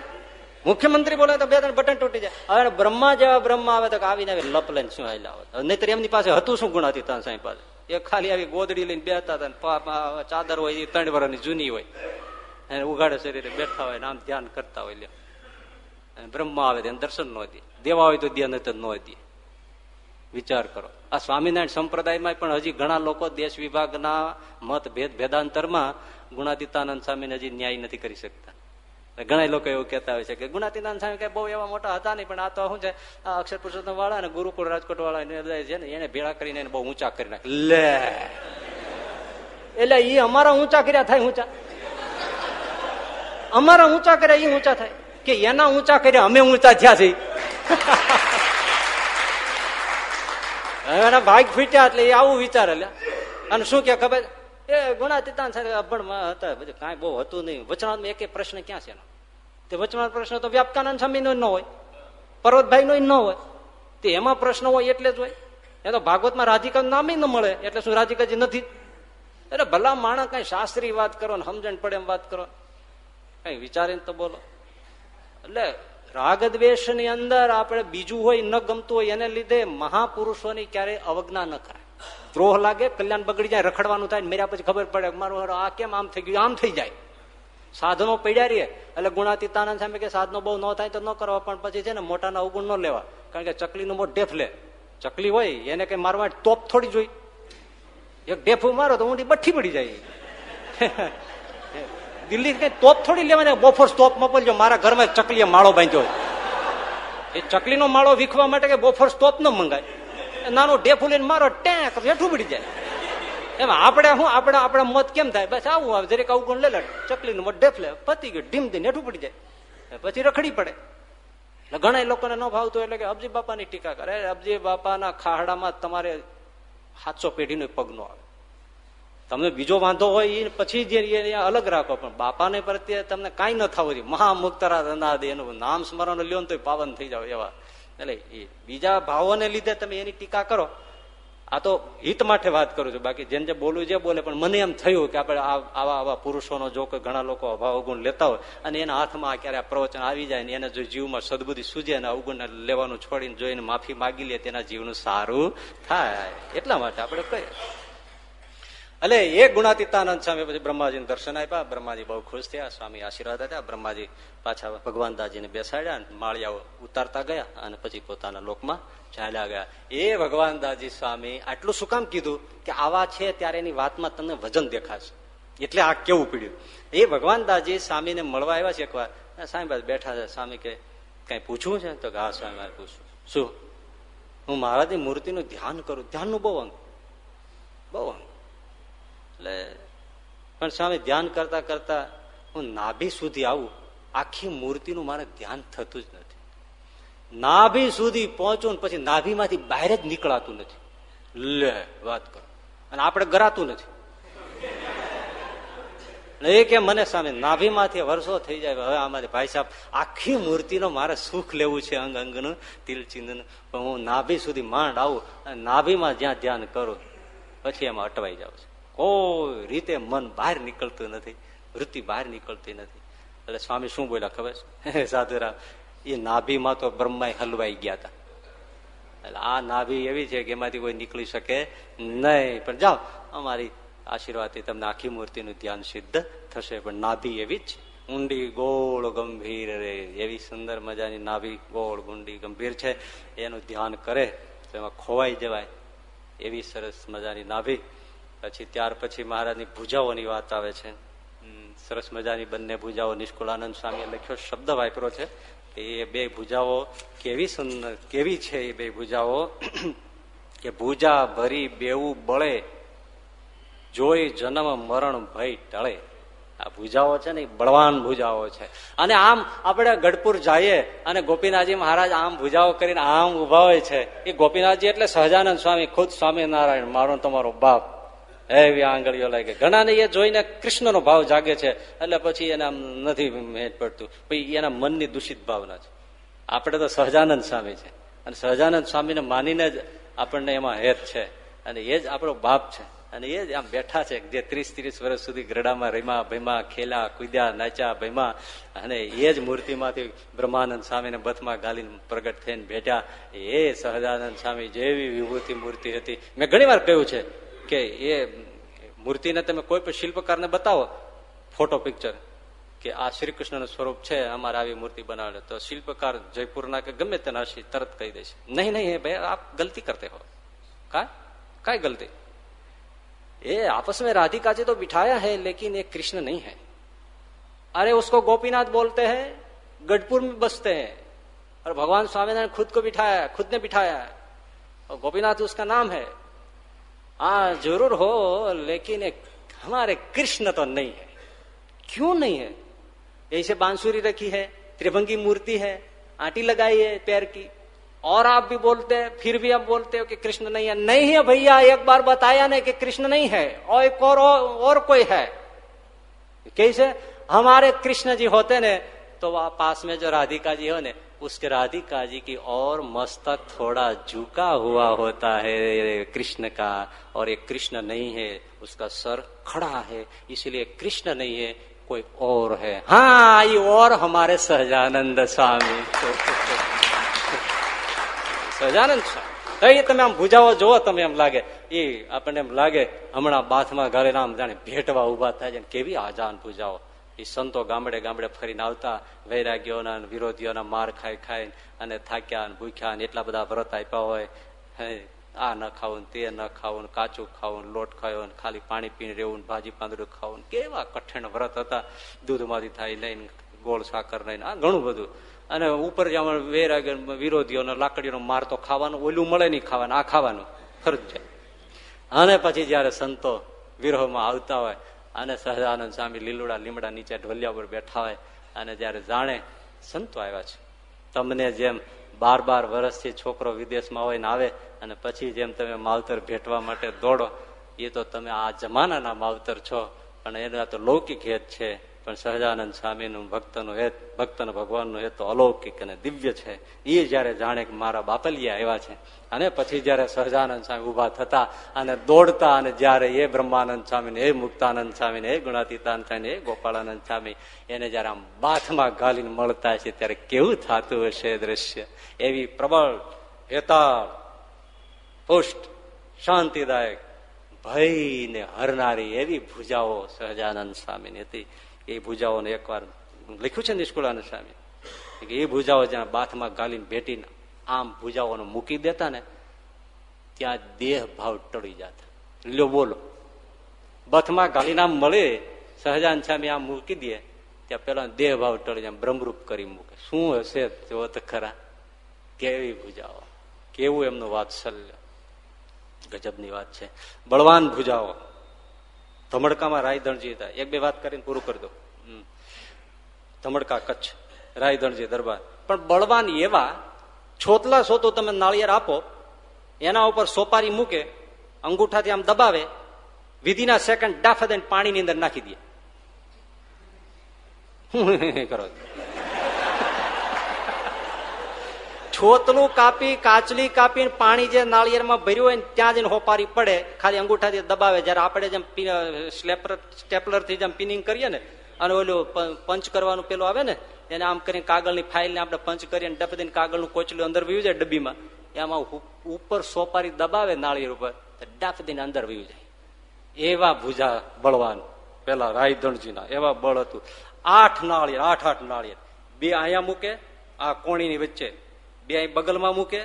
મુખ્યમંત્રી બોલે તો બે ત્રણ બટન તૂટી જાય. હવે બ્રહ્મા જેવા બ્રહ્મા આવે તો આવીને આવી લપ લઈને શું હાલ્યા આવે નહીતર એમની પાસે હતું શું ગુણાતી ત્રણ સાંઈ પાસે? એ ખાલી આવી ગોદડી લઈને બેઠતા હતા ચાદર હોય એ ત્રણ વર્ષની જૂની હોય. અને ઉઘાડે શરીરે બેઠા હોય આમ ધ્યાન કરતા હોય અને બ્રહ્મા આવે એને દર્શન ન દે. દેવા હોય તો નહીં તો ન દે. વિચાર કરો. આ સ્વામિનારાયણ સંપ્રદાયમાં પણ હજી ઘણા લોકો દેશ વિભાગના મત ભેદ ભેદાંતરમાં ગુણાતીતાનંદ સ્વામીને હજી ન્યાય નથી કરી શકતા. ઘણા લોકો એવું કહેતા હોય છે કે ગુણાતીનાથ સ્વામી કઈ બહુ એવા મોટા હતા નહીં, પણ આ તો શું છે, આ અક્ષર પુરુષોત્તમ વાળા અને ગુરુકુળ રાજકોટ વાળા છે ને, એને ભેળા કરીને એને બહુ ઊંચા કરી નાખે લે. એટલે એ અમારા ઊંચા કર્યા થાય ઊંચા. અમારા ઊંચા કર્યા એ ઊંચા થાય. કે એના ઊંચા કર્યા, અમે ઊંચા થયા છે એના ભાગ ફૂટ્યા એટલે એ આવું વિચારે અને શું કે ખબર? એ ગુણાતીતાન સાથે અભણમાં હતા, બધું કાંઈ બહુ હતું નહીં. વચનાત્મા એક પ્રશ્ન ક્યાં છે એનો? તે વચનાત્મ પ્રશ્ન તો વ્યાપકાનંદ સ્વામી નો હોય પર્વતભાઈ નો હોય. તે એમાં પ્રશ્ન હોય એટલે જ હોય. એ તો ભાગવતમાં રાધિકા નામ ન મળે, એટલે શું રાધિકાજી નથી? એટલે ભલા માણસ કઈ શાસ્ત્રી વાત કરો ને સમજણ પડે એમ વાત કરો. કઈ વિચારીને તો બોલો. એટલે રાગદ્વેષની અંદર આપણે બીજું હોય ન ગમતું હોય, એને લીધે મહાપુરુષોની ક્યારેય અવજ્ઞા ન કરાય. દ્રોહ લાગે, કલ્યાણ બગડી જાય, રખડવાનું થાય મેર્યા પછી ખબર પડે મારું આ કેમ આમ થઈ ગયું, આમ થઈ જાય. સાધનો પડ્યા રહીએ, એટલે ગુણાતીતાનંદ સામે કે સાધનો બહુ ન થાય તો ન કરવા પણ પછી છે ને મોટાના અવગુણ ન લેવા. કારણ કે ચકલીનું મોટ ડેફ લે. ચકલી હોય, એને કઈ મારવા તોપ થોડી જોઈ. એક ડેફું મારો તો ઊંડી બઠ્ઠી પડી જાય. [LAUGHS] દિલ્હી કઈ તોપ થોડી લેવાની બોફોર્સ તોપ મોકલજો, મારા ઘરમાં ચકલીએ માળો બાંધ્યો એ ચકલીનો માળો વીખવા માટે કે બોફોર્સ તોપ ન મંગાય. નાનો ઢેફું લઈને મારો ટેક હેઠું પડી જાય. એમ આપણે શું આપણે, આપણા મત કેમ થાય? બસ આવું આવે, જરીક અવગુણ લે લે, ચકલીનું મત ડેફ લે, પતી ગયું, ઢીમ દઈને હેઠું પડી જાય. પછી રખડી પડે. એટલે ઘણા લોકોને ન ભાવતું એટલે કે અબજી બાપાની ટીકા કરે. અબજી બાપાના ખાહડામાં તમારે સાતસો પેઢીનો પગ નો આવે. તમને બીજો વાંધો હોય એ પછી જે અલગ રાખો, પણ બાપાને પ્રત્યે તમને કાંઈ ન થવું જોઈએ મહામુક્તરા દે એનું નામ સ્મરણ લ્યો ને તો પાવન થઈ જાવ એવા એટલે એ બીજા ભાવોને લીધે તમે એની ટીકા કરો. આ તો હિત માટે વાત કરું છું. બાકી જેને જે બોલું જે બોલે, પણ મને એમ થયું કે આપણે આવા આવા પુરુષોનો જો કે ઘણા લોકો અભાવ અવગુણ લેતા હોય અને એના હાથમાં ક્યારે આ પ્રવચન આવી જાય ને એને જો જીવમાં સદબુદ્ધિ સૂજે અને અવગુણ લેવાનું છોડીને જોઈને માફી માગી લે, તેના જીવનું સારું થાય. એટલા માટે આપણે કહીએ. એટલે એ ગુણાતીતાનંદ સ્વામી પછી બ્રહ્માજીને દર્શન આપ્યા. બ્રહ્માજી બહુ ખુશ થયા. સ્વામી આશીર્વાદ હતા બ્રહ્માજી પાછા ભગવાન દાજીને બેસાડ્યા માળિયાઓ ઉતારતા ગયા અને પછી પોતાના લોકમાં ચાલ્યા ગયા. એ ભગવાન દાજી સ્વામી આટલું શું કામ કીધું કે આવા છે ત્યારે એની વાતમાં તમને વજન દેખાશે. એટલે આ કેવું પીડ્યું? એ ભગવાન દાજી સ્વામીને મળવા આવ્યા છે એકવાર. સ્વામી બેઠા છે. સ્વામી કે, કઈ પૂછવું છે? તો હા, સ્વામી મારે પૂછવું શું? હું મહારાજની મૂર્તિનું ધ્યાન કરું. ધ્યાનનું બહુ અંગ. બહુ અંગ. એટલે પણ સ્વામી, ધ્યાન કરતા કરતા હું નાભી સુધી આવું. આખી મૂર્તિનું મારે ધ્યાન થતું જ નથી. નાભી સુધી પહોંચું પછી નાભીમાંથી બહાર જ નીકળાતું નથી. લે, વાત કરો. અને આપણે ગરાતું નથી. એ કે મને સામે નાભીમાંથી વર્ષો થઈ જાય. હવે અમારે ભાઈ સાહેબ, આખી મૂર્તિનો મારે સુખ લેવું છે અંગ અંગનું, તિલ પણ હું નાભી સુધી માંડ આવું અને નાભીમાં જ્યાં ધ્યાન કરું, પછી એમાં અટવાઈ જાઉં છું. કોઈ રીતે મન બહાર નીકળતું નથી, વૃત્તિ બહાર નીકળતી નથી. એટલે સ્વામી શું બોલ્યા ખબર છે? [LAUGHS] સાધુરામ એ નાભીમાં તો બ્રહ્મા હલવાઈ ગયા હતા એટલે આ નાભી એવી છે કે એમાંથી કોઈ નીકળી શકે નહીં. પણ જાઓ, અમારી આશીર્વાદથી તમને આખી મૂર્તિનું ધ્યાન સિદ્ધ થશે. પણ નાભી એવી જ ઊંડી ગોળ ગંભીર રે. એવી સુંદર મજાની નાભી, ગોળ, ગુંડી, ગંભીર છે. એનું ધ્યાન કરે તો એમાં ખોવાઈ જવાય. એવી સરસ મજાની નાભી પછી ત્યાર પછી મહારાજની ભૂજાઓની વાત આવે છે. સરસ મજાની બંને ભૂજાઓ નિષ્કુળાનંદ સ્વામીએ લખ્યો, શબ્દ વાપરો છે. એ બે ભૂજાઓ કેવી સુંદર, કેવી છે એ બે ભૂજાઓ? કે ભૂજા ભરી બેવું બળે, જોઈ જન્મ મરણ ભય ટળે. આ ભૂજાઓ છે ને એ બળવાન ભૂજાઓ છે. અને આમ આપણે ગઢપુર જઈએ અને ગોપીનાથજી મહારાજ આમ ભૂજાઓ કરીને આમ ઊભા હોય છે. એ ગોપીનાથજી એટલે સહજાનંદ સ્વામી, ખુદ સ્વામિનારાયણ, મારો તમારો બાપ. એવી આંગળીઓ લાગે ઘણા ને એ જોઈને કૃષ્ણનો ભાવ જાગે છે, એટલે પછી એને આમ નથી મેટ પડતું. પછી એના મનની દૂષિત ભાવના છે. આપણે તો સહજાનંદ સ્વામી છે. અને સહજાનંદ સ્વામીને માનીને જ આપણને એમાં હેત છે. અને એ જ આપણો બાપ છે. અને એ જ આમ બેઠા છે, જે ત્રીસ ત્રીસ વર્ષ સુધી ગરડામાં રમ્યા ભયમાં ખેલા, કૂદ્યા, નાચ્યા ભયમાં અને એ જ મૂર્તિમાંથી બ્રહ્માનંદ સ્વામીને બથમાં ગાલીને પ્રગટ થઈને બેઠા. એ સહજાનંદ સ્વામી જેવી વિભૂતિ મૂર્તિ હતી. મેં ઘણી કહ્યું છે કે એ મૂર્તિને તમે કોઈ પણ શિલ્પકારને બતાવો ફોટો પિક્ચર કે આ શ્રી કૃષ્ણનું સ્વરૂપ છે અમારે આવી મૂર્તિ બનાવે તો શિલ્પકાર જયપુરના કે ગમે તેના હશે તરત કહી દેશે નહીં નહીં ભાઈ આપ ગલતી કરતે હો કા काय गलती ये आपस में राधिका जी तो बिठाया है लेकिन ये कृष्ण नहीं है अरे उसको गोपीनाथ बोलते हैं गढ़पुर में बसते हैं और भगवान स्वामीनारायण खुद को बिठाया खुद ने बिठाया है और गोपीनाथ उसका नाम है हाँ ज़रूर हो लेकिन हमारे कृष्ण तो नहीं है। क्यों नहीं है? यही से बांसुरी रखी है त्रिभंगी मूर्ति है आटी लगाई है पैर की और आप भी बोलते हैं फिर भी आप बोलते हो कि कृष्ण नहीं है। नहीं है भैया एक बार बताया नहीं कि कृष्ण नहीं है और एक और, और कोई है। कैसे? हमारे कृष्ण जी होते ने तो वह पास में जो राधिका जी हो ने उसके राधिका जी की और मस्तक थोड़ा झुका हुआ होता है कृष्ण का और ये कृष्ण नहीं है उसका सर खड़ा है इसलिए कृष्ण नहीं है कोई और है हाँ ये और हमारे सहजानंद स्वामी [LAUGHS] સહજાનંદ તો એ તમે આમ ભૂજાવો જોવો તમે એમ લાગે એ આપણને એમ લાગે હમણાં બાથમાં ઘરે આમ જાણે ભેટવા ઉભા થાય છે કેવી આજાન પૂજાઓ એ સંતો ગામડે ગામડે ફરીને આવતા વૈરાગ્યોના વિરોધીઓના માર ખાઈ ખાઈ અને થાક્યા ને ભૂખ્યા ને એટલા બધા વ્રત આપ્યા હોય આ ન ખાવું તે ન ખાવું કાચું ખાવું લોટ ખાયો ખાલી પાણી પીને રહેવું ભાજી પાંદડું ખાવું કેવા કઠિન વ્રત હતા. દૂધમાંથી થાય નહીં ગોળ સાકર નહીં આ ઘણું બધું. અને ઉપર જ્યાં વૈરાગ્ય વિરોધીઓનો લાકડીનો માર તો ખાવાનું, ઓલું મળે નહીં ખાવાનું, આ ખાવાનું ફરજિયાત અને પછી જયારે સંતો વિરોહમાં આવતા હોય અને સહજાનંદ સ્વામી લીલુડા લીમડા નીચે ઢોલિયા પર બેઠા હોય અને જયારે જાણે સંતો આવ્યા છે. તમને જેમ બાર બાર વર્ષથી છોકરો વિદેશમાં હોય ને આવે અને પછી જેમ તમે માવતર ભેટવા માટે દોડો, એ તો તમે આ જમાનાના માવતર છો. પણ એના તો લૌકિક હેત છે. પણ સહજાનંદ સ્વામીનું ભક્તનું હેત, ભક્તનો ભગવાનનું હેત તો અલૌકિક અને દિવ્ય છે. એ જયારે જાણે કે મારા બાપલિયા એવા છે, અને પછી જયારે સહજાનંદ સ્વામી ઊભા થતા અને દોડતા અને જયારે એ બ્રહ્માનંદ સ્વામી એ મુક્તાનંદ સ્વામી એ ગુણાતીતાનંદ સ્વામી એ ગોપાળાનંદ સ્વામી એને જયારે આમ બાથમાં ગાલીને મળતા છે, ત્યારે કેવું થતું હશે દ્રશ્ય? એવી પ્રબળ, હેતાળ, પુષ્ટ, શાંતિદાયક, ભયને હરનારી એવી ભૂજાઓ સહજાનંદ સ્વામીની હતી. એ ભૂજાઓને એકવાર લખ્યું છે નિષ્કુળાનંદ સ્વામી? કે એ ભૂજાઓ જ્યાં બાથમાં ગાલીને ભેટીને આમ ભૂજાઓને મૂકી દેતા ને, ત્યાં દેહ ભાવ ટળી જતા. લ્યો બોલો. બથમાં ગાલીને આમ મળે સહજાન સ્વામી આમ મૂકી દે, ત્યાં પેલા દેહ ભાવ ટળી જાય, બ્રહ્મરૂપ કરી મૂકે. શું હશે જો તો ખરા? કેવી ભૂજાઓ? કેવું એમનું વાત્સલ્ય? ગજબની વાત છે. બળવાન ભૂજાઓ. ધમડકામાં રાયધણજી હતા. એક બે વાત કરીને પૂરું કરી દો. ધમડકા, કચ્છ. રાયધણજી દરબાર. પણ બળવાન એવા છોતલા સોતો તમે નાળિયેર આપો, એના ઉપર સોપારી મૂકે, અંગૂઠાથી આમ દબાવે, વિધિના સેકન્ડ ડાફા દઈને પાણીની અંદર નાખી દે. [LAUGHS] કરો છોતલું કાપી, કાચલી કાપી પાણી જે નાળિયેરમાં ભર્યું હોય ત્યાં જઈને હોપારી પડે. ખાલી અંગૂઠાથી દબાવે. જયારે આપણે જેમ સ્ટેપલર સ્ટેપલરથી જેમ પિનિંગ કરીએ ને, અને ઓલું પંચ કરવાનું પેલું આવે ને, એને આમ કરીને કાગળની ફાઇલને આપણે પંચ કરીએ ડફ દઈને કાગળનું કોચલું અંદર વયું જાય ડબ્બીમાં. એમાં ઉપર સોપારી દબાવે નાળિયેર ઉપર ડાફ દઈને અંદર વયું જાય. એવા ભૂજા બળવાન. પેલા રાયધણજીના, એવા બળ હતું. આઠ નાળિયેર, આઠ આઠ નાળિયેર. બે અહીંયા મૂકે, આ કોણીની વચ્ચે. બે અહીં બગલમાં મૂકે,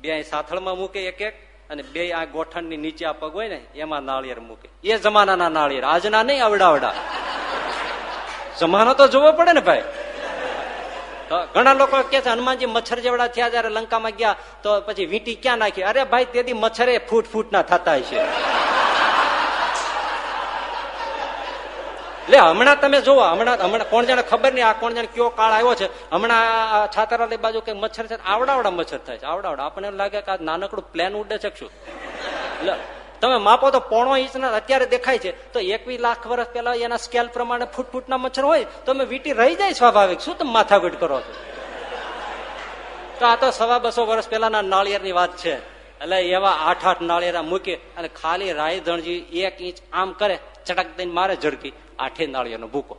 બે અહીં સાથળમાં મૂકે એક એક, અને બે આ ગોઠણની નીચે આ પગ હોય ને, એમાં નાળિયેર મૂકે. એ જમાનાના નાળિયેર, આજના નહીં, આવડાવડા. જમાનો તો જોવો પડે ને ભાઈ. ઘણા લોકો કે છે, હનુમાનજી મચ્છર જેવડા થયા જયારે લંકામાં ગયા, તો પછી વીંટી ક્યાં નાખી? અરે ભાઈ, તેથી મચ્છરે ફૂટ ફૂટ ના થતા છે એટલે હમણાં તમે જોવો હમણાં હમણાં કોણ જાણે ખબર નહીં આ કોણ જાણે કયો કાળ આવ્યો છે. હમણાં છાતરાલી બાજુ કે મચ્છર છે આવડાવડા મચ્છર થાય છે, આવડાવડા. આપણને લાગે કે આ નાનકડું પ્લેન ઉડે છે શું? એટલે તમે માપો તો પોણો ઇંચના અત્યારે દેખાય છે. તો એકવીસ લાખ વર્ષ પહેલા એના સ્કેલ પ્રમાણે ફૂટ ફૂટના મચ્છર હોય, તો અમે વીટી રહી જાય સ્વાભાવિક. શું તમે માથાકૂટ કરો છો? તો આ તો સવા બસો વર્ષ પહેલાના નાળિયેરની વાત છે. એટલે એવા આઠ આઠ નાળિયેરા મૂકી અને ખાલી રાયધણજી એક ઇંચ આમ કરે, ચટક દઈને મારે ઝડકી આઠે નાળિયેરનો ભૂકો.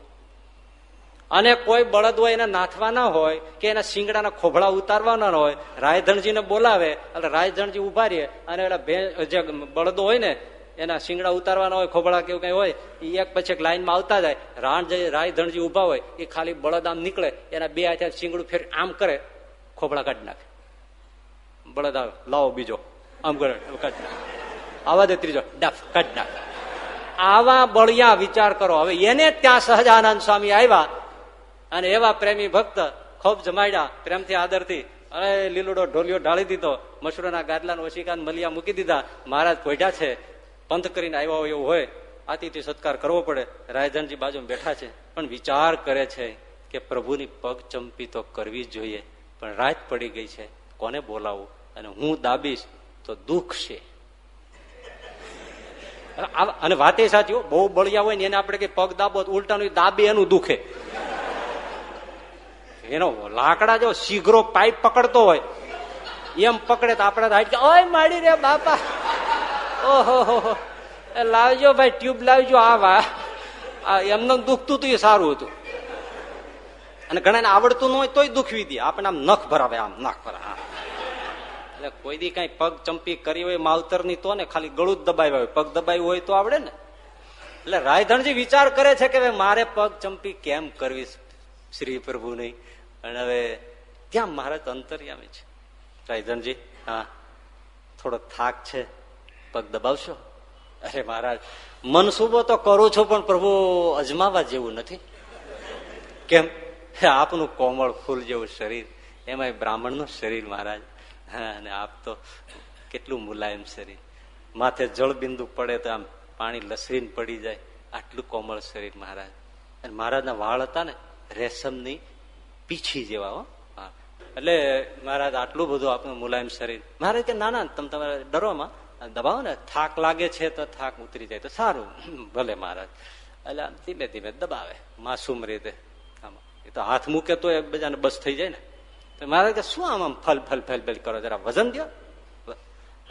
અને કોઈ બળદ હોય એને નાથવાના હોય કે એના શિંગડાના ખોભળા ઉતારવાના હોય, રાયધણજીને બોલાવે, એટલે રાયધણજી ઊભા રહે અને એના જે બળદો હોય ને, એના શિંગડા ઉતારવાના હોય, ખોભળા કેવું કઈ હોય એ એક પછી એક લાઈનમાં આવતા જાય, રાણ જે રાયધણજી ઊભા હોય, એ ખાલી બળદ આમ નીકળે, એના બે હાથે શિંગડું ફેર આમ કરે, ખોભળા કાઢી નાખે. બળદ આવે, લાવો બીજો, આમ કરે, કાઢી નાખે. આવા દે ત્રીજો, ડાફ, કાઢી નાખે. આવા બળિયા વિચાર કરો. હવે એને ત્યાં સહજાનંદ સ્વામી આવ્યા અને એવા પ્રેમી ભક્ત ખૂબ જમાડ્યા, પ્રેમથી આદરથી. અરે, લીલુડો ઢોલિયો ઢાળી દીધો મશરૂના ગાદલા ઓશિકાન મલિયા મૂકી દીધા. મહારાજ પોઢ્યા છે, પંથ કરીને આવ્યા હોય એવું હોય આતિથી સત્કાર કરવો પડે. રાયધનજી બાજુ બેઠા છે. પણ વિચાર કરે છે કે પ્રભુની પગ ચંપી તો કરવી જ જોઈએ. પણ રાત પડી ગઈ છે. કોને બોલાવું અને હું દાબીશ તો દુઃખ છે. અને વાત એ સાચી બહુ બળિયા હોય ને એને આપણે કઈ પગ દાબો ઉલટાનું દાબે એનું દુખે. એનો લાકડા જો શીઘ્રો પાઇપ પકડતો હોય. એમ પકડે તો આપડે હાઈટ ઓય, માડી રે બાપા. ઓહો લાવજો ભાઈ, ટ્યુબ લાવજો આવા એમને દુખતું હતું એ સારું હતું. અને ઘણા આવડતું ન હોય તોય દુખવી દે. આપણે આમ નખ ભરાવે, આમ નખ ભરાવે એટલે કોઈ દી કઈ પગ ચંપી કરી હોય માવતરની તો ને ખાલી ગળું જ દબાવ્યા હોય. પગ દબાવ્યું હોય તો આવડે ને? એટલે રાયધણજી વિચાર કરે છે કે મારે પગ ચંપી કેમ કરવી શ્રી પ્રભુ નહીં. અને હવે ત્યાં મહારાજ અંતર્યામી છે? રાયધણજી, હા. થોડો થાક છે. પગ દબાવશો? અરે મહારાજ મનસુબો તો કરું છું પણ પ્રભુ અજમાવા જેવું નથી. કેમ? આપનું કોમળ ફૂલ જેવું શરીર. એમાં બ્રાહ્મણનું શરીર, મહારાજ. અને આપ તો કેટલું મુલાયમ શરીર. માથે જળબિંદુ પડે તો આમ પાણી લસરીને પડી જાય. આટલું કોમળ શરીર મહારાજ. અને મહારાજના વાળ હતા ને, રેશમની પીછી જેવા, હો. એટલે મહારાજ, આટલું બધું આપણું મુલાયમ શરીર. મહારાજ કે, ના ના, તમે તમારે ડરોમાં દબાવો ને. થાક લાગે છે તો થાક ઉતરી જાય. તો સારું, ભલે મહારાજ. એટલે આમ ધીમે ધીમે દબાવે, માસુમ રીતે. આમાં. એ તો હાથ મૂકે તો એક બધાને બસ થઈ જાય ને. મહારાજ કે શું આમ આમ ફલ ફલ ફલ ફલ કરો? જરા વજન દો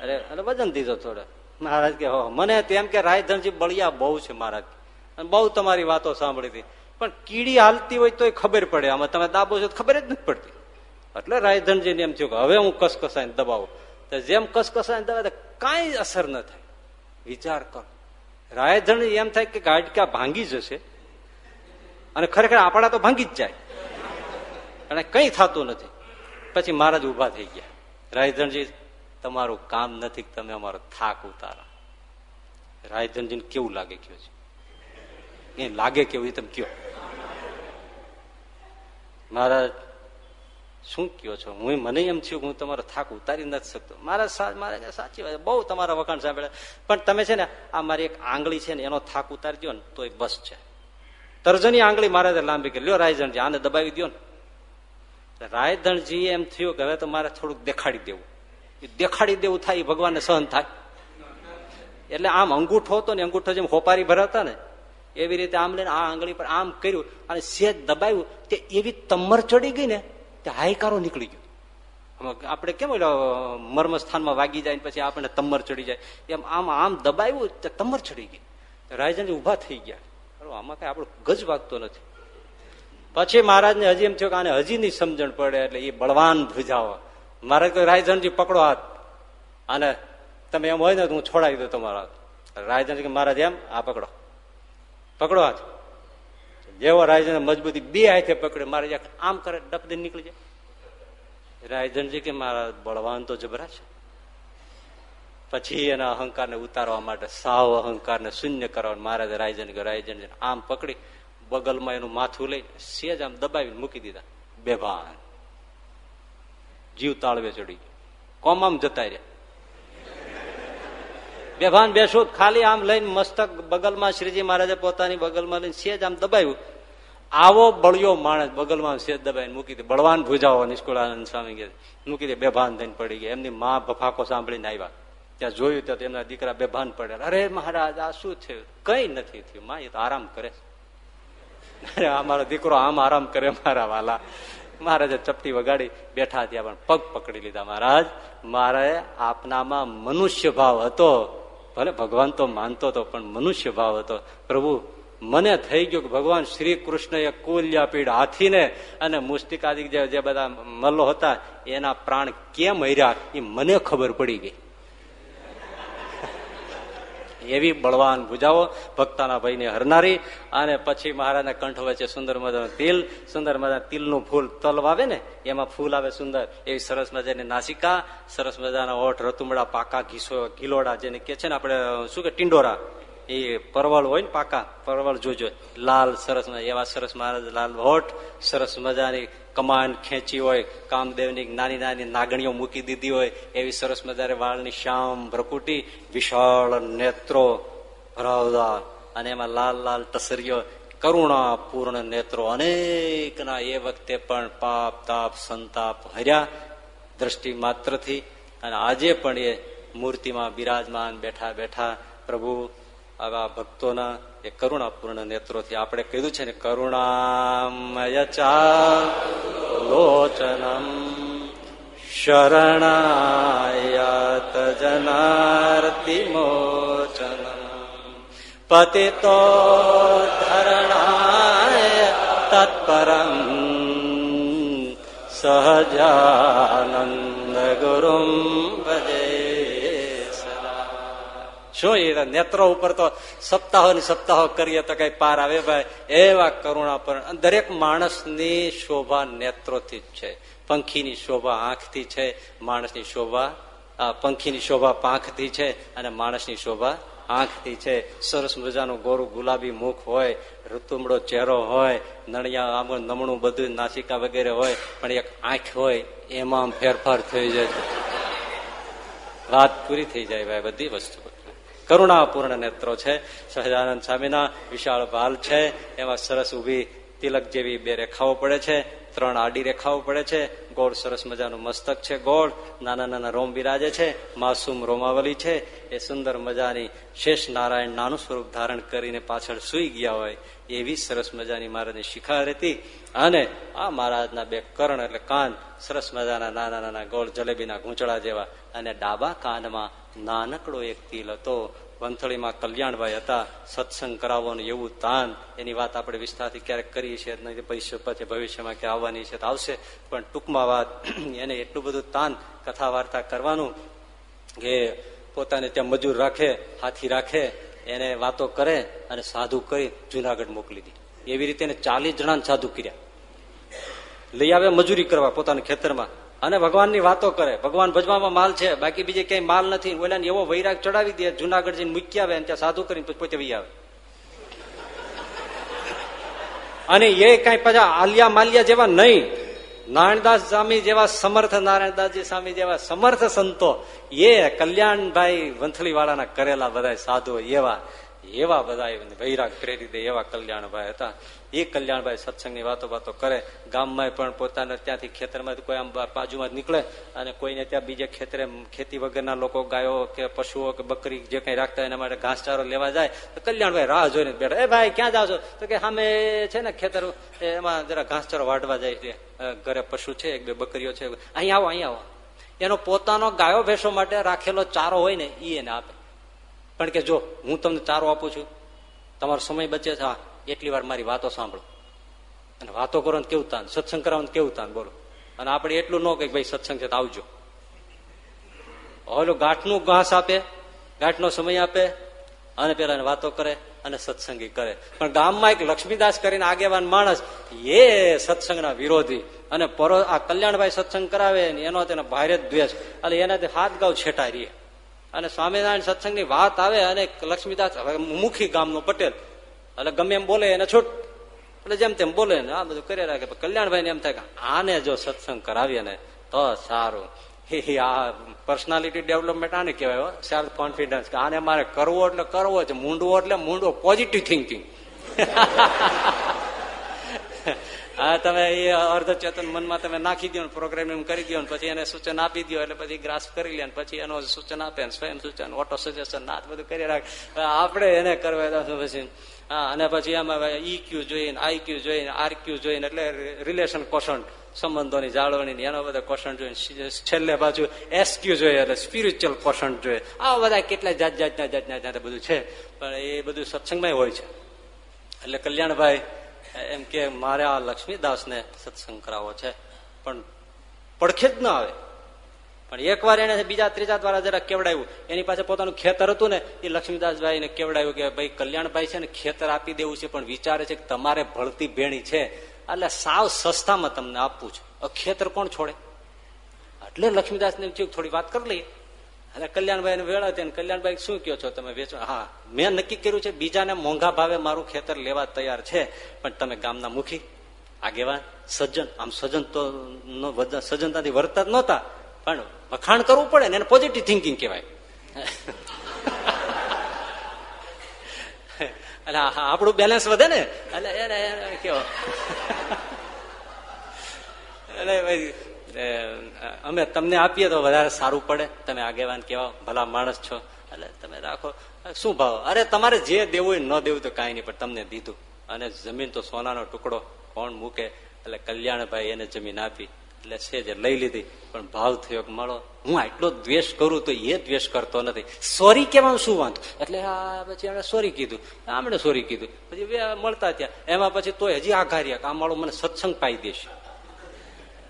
અરે અરે વજન દીધો થોડો. મહારાજ કે હો મને તેમ કે રાયધનજી બળિયા બહુ છે મહારાજ. બહુ તમારી વાતો સાંભળી હતી. પણ કીડી હાલતી હોય તો ખબર પડે. આમાં તમે દાબો છો ખબર જ નથી પડતી. એટલે રાયધનજીને એમ થયું કે, હવે હું કસકસાઈને દબાવું. તો જેમ કસકસાઈને દબાવે કાંઈ અસર ન થાય. વિચાર કરો. રાયધણી એમ થાય કે, ગાડકા ભાંગી જશે. અને ખરેખર આપણા તો ભાંગી જ જાય. અને કઈ થતું નથી. પછી મહારાજ ઊભા થઈ ગયા. રાયધનજી, તમારું કામ નથી, તમે અમારો થાક ઉતારા. રાયધનજી કેવું લાગે કયો છે? એ લાગે કેવું તમે કયો. મહારાજ, શું કયો છો? હું મને એમ થયું હું તમારો થાક ઉતારી નથી શકતો. મારા મારે સાચી વાત બહુ તમારા વખાણ સાંભળે. પણ તમે છે ને, આ મારી એક આંગળી છે ને, એનો થાક ઉતારી દો ને, તો એ બસ છે. તર્જની આંગળી મારે લાંબી કરી. લ્યો રાયજણજી આને દબાવી દો ને. રાયધણજી એમ થયું કે હવે તો મારે થોડુંક દેખાડી દેવું. એ દેખાડી દેવું થાય, એ ભગવાનને સહન થાય. એટલે આમ અંગૂઠો હતો ને, અંગૂઠો જેમ હોપારી ભરાતા ને, એવી રીતે આમ લઈને આ આંગળી પર આમ કર્યું અને સેજ દબાવ્યું, તે એવી તમર ચડી ગઈ ને, તે હાયકારો નીકળી ગયો. આપણે કેમ મર્મ સ્થાનમાં વાગી જાય પછી આપણને તમર ચડી જાય? એમ આમ આમ દબાવ્યું, તે તમર ચડી ગઈ. રાયજન ઊભા થઈ ગયા. આમાં કઈ આપણું ગજ વાગતો નથી. પછી મહારાજને હજી એમ થયું કે આને હજી ની સમજણ પડે એટલે એ બળવાન ભૂજાવો મહારાજ કહે રાયધનજી પકડો હાથ. અને તમે એમ હોય ને હું છોડાવી દઉં તમારા હાથ. રાયધનજી મહારાજ એમ, આ પકડો. પકડો હાથ. જેવો રાયજન મજબૂતી બે હાથે પકડે મારે આમ કરે ડપદી નીકળી જાય. રાયધનજી કે મારા બળવાન તો જબરા છે. પછી એના અહંકારને ઉતારવા માટે સાવ અહંકારને શૂન્ય કરવા મહારાજ રાયજન કે રાયજન આમ પકડી. બગલમાં એનું માથું લઈ સેજ આમ દબાવીને મૂકી દીધા. બેભાન. જીવ તાળવે ચડી ગયો. કોમામ જતા રહ્યા. બેભાન બેસું ખાલી આમ લઈને મસ્તક બગલમાં શ્રીજી મહારાજે પોતાની બગલમાં લઈને સેજ આમ દબાવ્યું. આવો બળિયો માણસ બગલમાં સેજ દબાવીને મૂકી દે. બળવાન ભૂજાઓ નિષ્કુળાનંદ સ્વામી મૂકી દે, બેભાન થઈને પડી ગયા. એમની મા ભફાકો સાંભળીને આવ્યા. ત્યાં જોયું ત્યાં એમના દીકરા બેભાન પડ્યા અરે મહારાજ, આ શું થયું? કઈ નથી થયું. માં એ તો આરામ કરે અરે અમારો દીકરો આમ આરામ કરે મારા વાલા. મહારાજે ચપટી વગાડી બેઠા ત્યાં પણ પગ પકડી લીધા મહારાજ. મારે આપનામાં મનુષ્ય ભાવ હતો. ભલે ભગવાન તો માનતો હતો પણ મનુષ્ય ભાવ હતો. પ્રભુ, મને થઈ ગયું કે ભગવાન શ્રી કૃષ્ણ એ કુલ્યા પીડ હાથીને અને મુસ્તિકાદિક જે બધા મલ્લો હતા, એના પ્રાણ કેમ હર્યા એ મને ખબર પડી ગઈ. એવી બળવાન ભૂજાઓ ભક્તાના ભાઈને હરનારી અને પછી મહારાજના કંઠ વચ્ચે સુંદર મજાનું તિલ, સુંદર મજા તિલનું ફૂલ તલ આવે ને, એમાં ફૂલ આવે સુંદર. એવી સરસ મજાની નાસિકા, સરસ મજાના ઓઠ રતુમડા, પાકા, ઘીસો, ગીલોડા જેને કે છે ને આપણે, શું કે, ટિંડોરા. એ પરવળ હોય ને પાકા, પરવળ જોજો. લાલ સરસ એવા સરસ મહારાજ, લાલ હોઠ, સરસ મજાની કમાન ખેંચી હોય, કામદેવની નાની નાની નાગણીઓ મૂકી દીધી હોય, એવી સરસ મજા વાળની શ્યામ ભ્રકુટી, વિશાળ નેત્રો ભરાવદાર. અને એમાં લાલ લાલ ટસરીઓ કરુણા પૂર્ણ નેત્રો, અનેકના એ વખતે પણ પાપ, તાપ, સંતાપ હર્યા દ્રષ્ટિ માત્રથી. અને આજે પણ એ મૂર્તિમાં બિરાજમાન બેઠા બેઠા પ્રભુ આવા ભક્તોના એ કરુણાપૂર્ણ નેત્રોથી આપણે કીધું છે ને, કરુણામય લોચનમ શરણાયત જનાર્તિ પતિ પતિતો ધરણાય તત્પરમ સહજાનંદ ગુરુમ શું એ નેત્રો ઉપર તો સપ્તાહો ની સપ્તાહો કરીએ તો કઈ પાર આવે. ભાઈ, એવા કરુણા પર દરેક માણસની શોભા નેત્રોથી જ છે. પંખીની શોભા આંખથી છે, માણસની શોભા પંખીની શોભા પાંખથી છે અને માણસની શોભા આંખથી છે. સરસ મજાનું ગોરું ગુલાબી મુખ હોય ઋતુમડો ચહેરો હોય, નળિયા આમ નમણું બધું, નાસિકા વગેરે હોય, પણ એક આંખ હોય, એમાં ફેરફાર થઈ જાય. વાત પૂરી થઈ જાય ભાઈ, બધી વસ્તુ. કરુણાપૂર્ણ નેત્રો છે. સહજાનંદ સ્વામીના વિશાળ ભાલ છે. એમાં સરસ ઊભી તિલક જેવી બે રેખાઓ પડે છે. ત્રણ આડી રેખાઓ પડે છે. ગોળ સરસ મજાનું મસ્તક છે. ગોળ નાના નાના રોમ બિરાજે છે. માસૂમ રોમાવલી છે. એ સુંદર મજાની શેષ નારાયણ નાનું સ્વરૂપ ધારણ કરીને પાછળ સુઈ ગયા હોય એવી સરસ મજાની મહારાજની શિખાર હતી અને આ મહારાજના બે કર્ણ એટલે કાન સરસ મજાના નાના નાના ગોળ જલેબીના ઘૂંચળા જેવા અને ડાબા કાનમાં નાનકડો એક તિલ હતો. વંથળીમાં કલ્યાણભાઈ હતા. સત્સંગ કરાવવાનું એવું તાન. એની વાત આપણે વિસ્તારથી ક્યારેક કરીએ છીએ, નહીં ભવિષ્ય પછી ભવિષ્યમાં ક્યાં આવવાની છે તો આવશે. પણ ટૂંકમાં વાત, [CLEARS THROAT] એને એટલું બધું તાન કથા વાર્તા કરવાનું કે પોતાને ત્યાં મજૂર રાખે, હાથી રાખે, એને વાતો કરે અને સાધુ કરી જુનાગઢ મોકલી દી. એવી રીતે એને ચાલીસ જણા સાધુ કર્યા. લઈ આવે મજૂરી કરવા પોતાના ખેતરમાં. અને ભગવાનની વાતો કરે. ભગવાન ભજવામાં માલ છે, બાકી બીજે ક્યાંય માલ નથી. ઓલા એવો વૈરાગ ચડાવી દે, જુનાગઢ જઈને મૂકી આવે ત્યાં સાધુ કરીને પોતે વહી આવે. અને એ કઈ પાછા આલિયા માલિયા જેવા નહીં. નારાયણદાસ સ્વામી જેવા સમર્થ નારાયણદાસજી સ્વામી જેવા સમર્થ સંતો, એ કલ્યાણભાઈ વંથલી વાળાના કરેલા બધા સાધુ એવા એવા બધા વૈરાગ પ્રેરી દે એવા કલ્યાણભાઈ હતા. એ કલ્યાણભાઈ સત્સંગની વાતો વાતો કરે, ગામમાં પણ પોતાના ત્યાંથી ખેતરમાં કોઈ આમ બાજુમાં નીકળે અને કોઈને ત્યાં બીજે ખેતરે ખેતી વગરના લોકો ગાયો કે પશુઓ કે બકરી જે કઈ રાખતા એના માટે ઘાસચારો લેવા જાય, તો કલ્યાણભાઈ રાહ જોઈને બેઠા, એ ભાઈ, ક્યાં જાવ છો? તો કે સામે છે ને ખેતર એમાં જરા ઘાસચારો વાટવા જાય છે ઘરે પશુ છે, એક બે બકરીઓ છે. અહીં આવો અહીં આવો. એનો પોતાનો ગાયો ભેંસો માટે રાખેલો ચારો હોય ને એ એને આપે. પણ કે જો હું તમને ચારો આપું છું, તમારો સમય બચે છે, હા. એટલી વાર મારી વાતો સાંભળો. અને વાતો કરો ને કેવું તાન? સત્સંગ કરાવો કેવું તાન? બોલો. અને આપણે એટલું ન કે ભાઈ સત્સંગ છે તો આવજો. ઓલો ગાંઠનું ઘાસ આપે, ગાંઠનો સમય આપે, અને પેલા વાતો કરે અને સત્સંગી કરે. પણ ગામમાં એક લક્ષ્મીદાસ કરીને આગેવાન માણસ, એ સત્સંગના વિરોધી. અને પરો, આ કલ્યાણભાઈ સત્સંગ કરાવે એનો તેનો ભારે દ્વેષ. એટલે એનાથી હાથ ગાવ છેટા રહીએ અને સ્વામિનારાયણ સત્સંગની વાત આવે અને લક્ષ્મીદાસ મુખી ગામનો પટેલ એટલે ગમે એમ બોલે એને છૂટ. એટલે જેમ તેમ બોલે ને, આ બધું કરી રાખે. કલ્યાણભાઈ એમ થાય કે આને જો સત્સંગ કરાવીએ ને, તો સારું. આ પર્સનાલિટી ડેવલપમેન્ટ આને કહેવાય સેલ્ફ કોન્ફિડન્સ આને મારે કરવો એટલે કરવો છે મૂંડવો એટલે મૂંડવો. પોઝિટિવ થિંકિંગ હા તમે એ અર્ધ ચેતન મનમાં તમે નાખી દો પ્રોગ્રામિંગ કરી દો પછી એને સૂચન આપી દો એટલે પછી ગ્રાસ કરી લે પછી એનો સૂચન આપે સ્વયં સૂચન ઓટો સજેશન ના બધું કરી રાખે. આપણે એને કરવા પછી? હા, અને પછી એમાં ઈ ક્યુ જોઈને આઈ ક્યુ જોઈને આર ક્યુ જોઈને, એટલે રિલેશન કોશન સંબંધોની જાળવણી એનો બધા કોશન જોઈએ છેલ્લે બાજુ એસ ક્યુ જોઈએ, એટલે સ્પિરિચ્યુઅલ કોશન જોઈએ. આ બધા કેટલા જાત, જાતના જાતના જાત બધું છે, પણ એ બધું સત્સંગમાં હોય છે. એટલે કલ્યાણભાઈ, એમ કે મારે આ લક્ષ્મીદાસને સત્સંગ કરાવવો છે, પણ પડખે જ ના આવે. પણ એકવાર એને બીજા ત્રીજા દ્વારા જરા કેવડાવ્યું એની પાસે પોતાનું ખેતર હતું ને, એ લક્ષ્મીદાસભાઈ ને કેવડાવ્યું કે ભાઈ, કલ્યાણભાઈ છે ને, ખેતર આપી દેવું છે, પણ વિચારે છે કે તમારે ભળતી ભેણી છે, એટલે સાવ સસ્તામાં તમને આપવું છે. ખેતર કોણ છોડે? એટલે લક્ષ્મીદાસ ને થોડી વાત કરી લઈએ. અને કલ્યાણભાઈ વેળા હતી કલ્યાણભાઈ, શું કહો છો તમે વેચો હા, મેં નક્કી કર્યું છે, બીજાને મોંઘા ભાવે મારું ખેતર લેવા તૈયાર છે, પણ તમે ગામના મુખી, આગેવાન, સજ્જન. આમ સજ્જન તો સજ્જનતાથી વર્તા જ નહોતા. પણ વખાણ કરવું પડે ને એને પોઝિટિવ થિંકિંગ કહેવાય. એટલે આપણું બેલેન્સ વધે ને? એટલે એને કેવો? એટલે અમે તમને આપીએ તો વધારે સારું પડે. તમે આગેવાન કેવા ભલા માણસ છો. એટલે તમે રાખો. શું ભાવ? અરે તમારે જે દેવું હોય ન દેવું તો કાંઈ નહીં, પણ તમને દીધું. અને જમીન તો સોનાનો ટુકડો કોણ મૂકે? એટલે કલ્યાણભાઈ એને જમીન આપી. એટલે છે જે, લઈ લીધી. પણ ભાવ થયો કે મળો હું આટલો દ્વેષ કરું તો એ દ્વેષ કરતો નથી. સોરી કેવાનું શું વાંધો? એટલે આ પછી એમણે સોરી કીધું. આમણે સોરી કીધું. પછી મળતા ત્યાં. એમાં પછી તોય હજી આઘાર્યા કે આ માળો મને સત્સંગ પાઈ દેશે.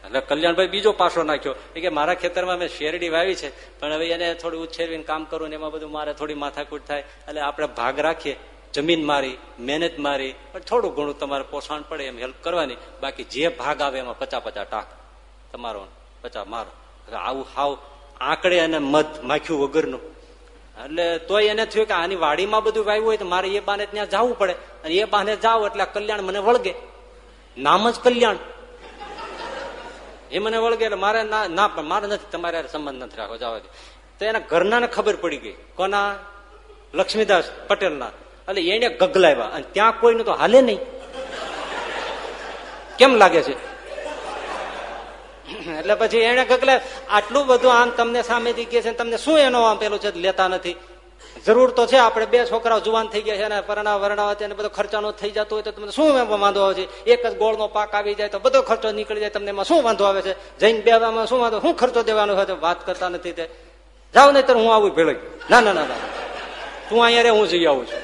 એટલે કલ્યાણભાઈ બીજો પાસો નાખ્યો. કે મારા ખેતરમાં મેં શેરડી વાવી છે, પણ હવે એને થોડું ઉછેરવીને કામ કરું ને એમાં બધું મારે થોડી માથાકૂટ થાય. એટલે આપણે ભાગ રાખીએ. જમીન મારી, મહેનત મારી, પણ થોડું ઘણું તમારે પોષણ પડે એમ હેલ્પ કરવાની. બાકી જે ભાગ આવે એમાં પચા પચા ટાક. તમારો પચા મારો. આવું હાવ આંકડે અને મધ માખ્યું વગરનું. એટલે તોય એને થયું કે આની વાડીમાં બધું વાવ્યું હોય તો મારે એ બાને ત્યાં જવું પડે. અને એ બાને જાવ એટલે કલ્યાણ મને વળગે. નામ જ કલ્યાણ. એ મને વળગે એટલે મારે ના પણ મારે નથી, તમારે સંબંધ નથી રાખો જવા દે તો એના ઘરના ખબર પડી ગઈ. કોના? લક્ષ્મીદાસ પટેલના. એટલે એને ગગલાવ્યા. અને ત્યાં કોઈનું તો હાલે નહીં. કેમ લાગે છે? એટલે પછી એને ગગલે આટલું બધું આમ તમને સામેથી કે છે તમને શું એનો આમ પેલું છે લેતા નથી? જરૂર તો છે, આપણે બે છોકરાઓ જુવાન થઈ ગયા છે અને પરણા વરણા અને બધો ખર્ચાનો થઈ જતો હોય તો તમને શું વાંધો આવે છે? એક જ ગોળનો પાક આવી જાય તો બધો ખર્ચો નીકળી જાય, તમને એમાં શું વાંધો આવે છે? જઈને બેવામાં શું વાંધો? શું ખર્ચો દેવાનો હોય તો વાત કરતા નથી તે. જાવ નહીં હું આવું ભેળ ના ના ના તું અહીંયા રે, હું જઈ આવું છું.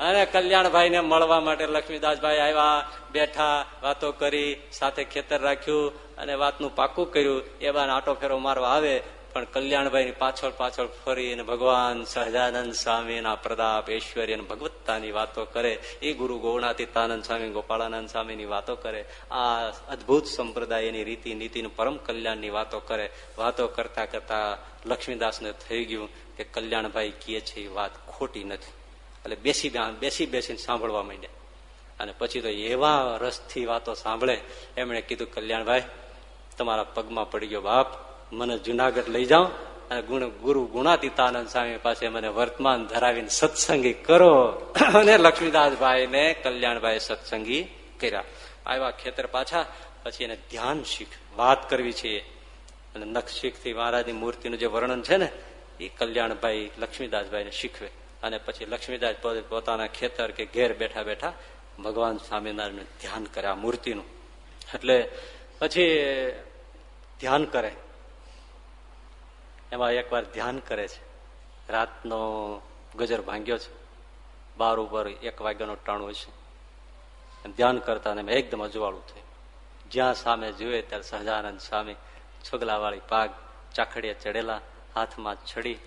અને કલ્યાણભાઈ ને મળવા માટે લક્ષ્મીદાસભાઈ આવ્યા. બેઠા વાતો કરી, સાથે ખેતર રાખ્યું અને વાતનું પાકું કર્યું. એવા આટો ફેરો મારવા આવે, પણ કલ્યાણભાઈની પાછળ પાછળ ફરી અને ભગવાન સહજાનંદ સ્વામીના પ્રતાપ, ઐશ્વર્ય અને ભગવત્તાની વાતો કરે. એ ગુરુ ગૌણાતીતાનંદ સ્વામી ગોપાળાનંદ સ્વામીની વાતો કરે. આ અદભુત સંપ્રદાયની રીતિ નીતિનું પરમ કલ્યાણની વાતો કરે. વાતો કરતા કરતા લક્ષ્મીદાસને થઈ ગયું કે કલ્યાણભાઈ કહે છે એ વાત ખોટી નથી. એટલે બેસી બેસી બેસીને સાંભળવા માંડ્યા. અને પછી તો એવા રસથી વાતો સાંભળે, એમણે કીધું, કલ્યાણભાઈ, તમારા પગમાં પડી ગયો બાપ, મને જુનાગઢ લઈ જાઓ અને ગુણ, ગુરુ ગુણાતીતાનંદ સ્વામી પાસે મને વર્તમાન ધરાવીને સત્સંગી કરો. અને લક્ષ્મીદાસભાઈ ને કલ્યાણભાઈ સત્સંગી કર્યા. આવ્યા ખેતર પાછા, પછી એને ધ્યાન શીખ, વાત કરવી છે. અને નખશીખથી મહારાજની મૂર્તિનું જે વર્ણન છે ને, એ કલ્યાણભાઈ લક્ષ્મીદાસભાઈ ને શીખવે. અને પછી લક્ષ્મીદાસ પોતાના ખેતર કે ઘેર બેઠા બેઠા ભગવાન સ્વામિનારાયણ ધ્યાન કરે આ મૂર્તિનું. એટલે પછી ધ્યાન કરે. એમાં એકવાર ધ્યાન કરે છે. રાતનો ગજર ભાંગ્યો છે. બાર ઉપર એક વાગ્યાનો ટાણું છે. ધ્યાન કરતા ને એકદમ અજવાળું થયું. જ્યાં સામે જોયે ત્યારે સહજાનંદ સ્વામી છોગલાવાળી પાગ, ચાખડીએ ચડેલા હાથમાં છડી,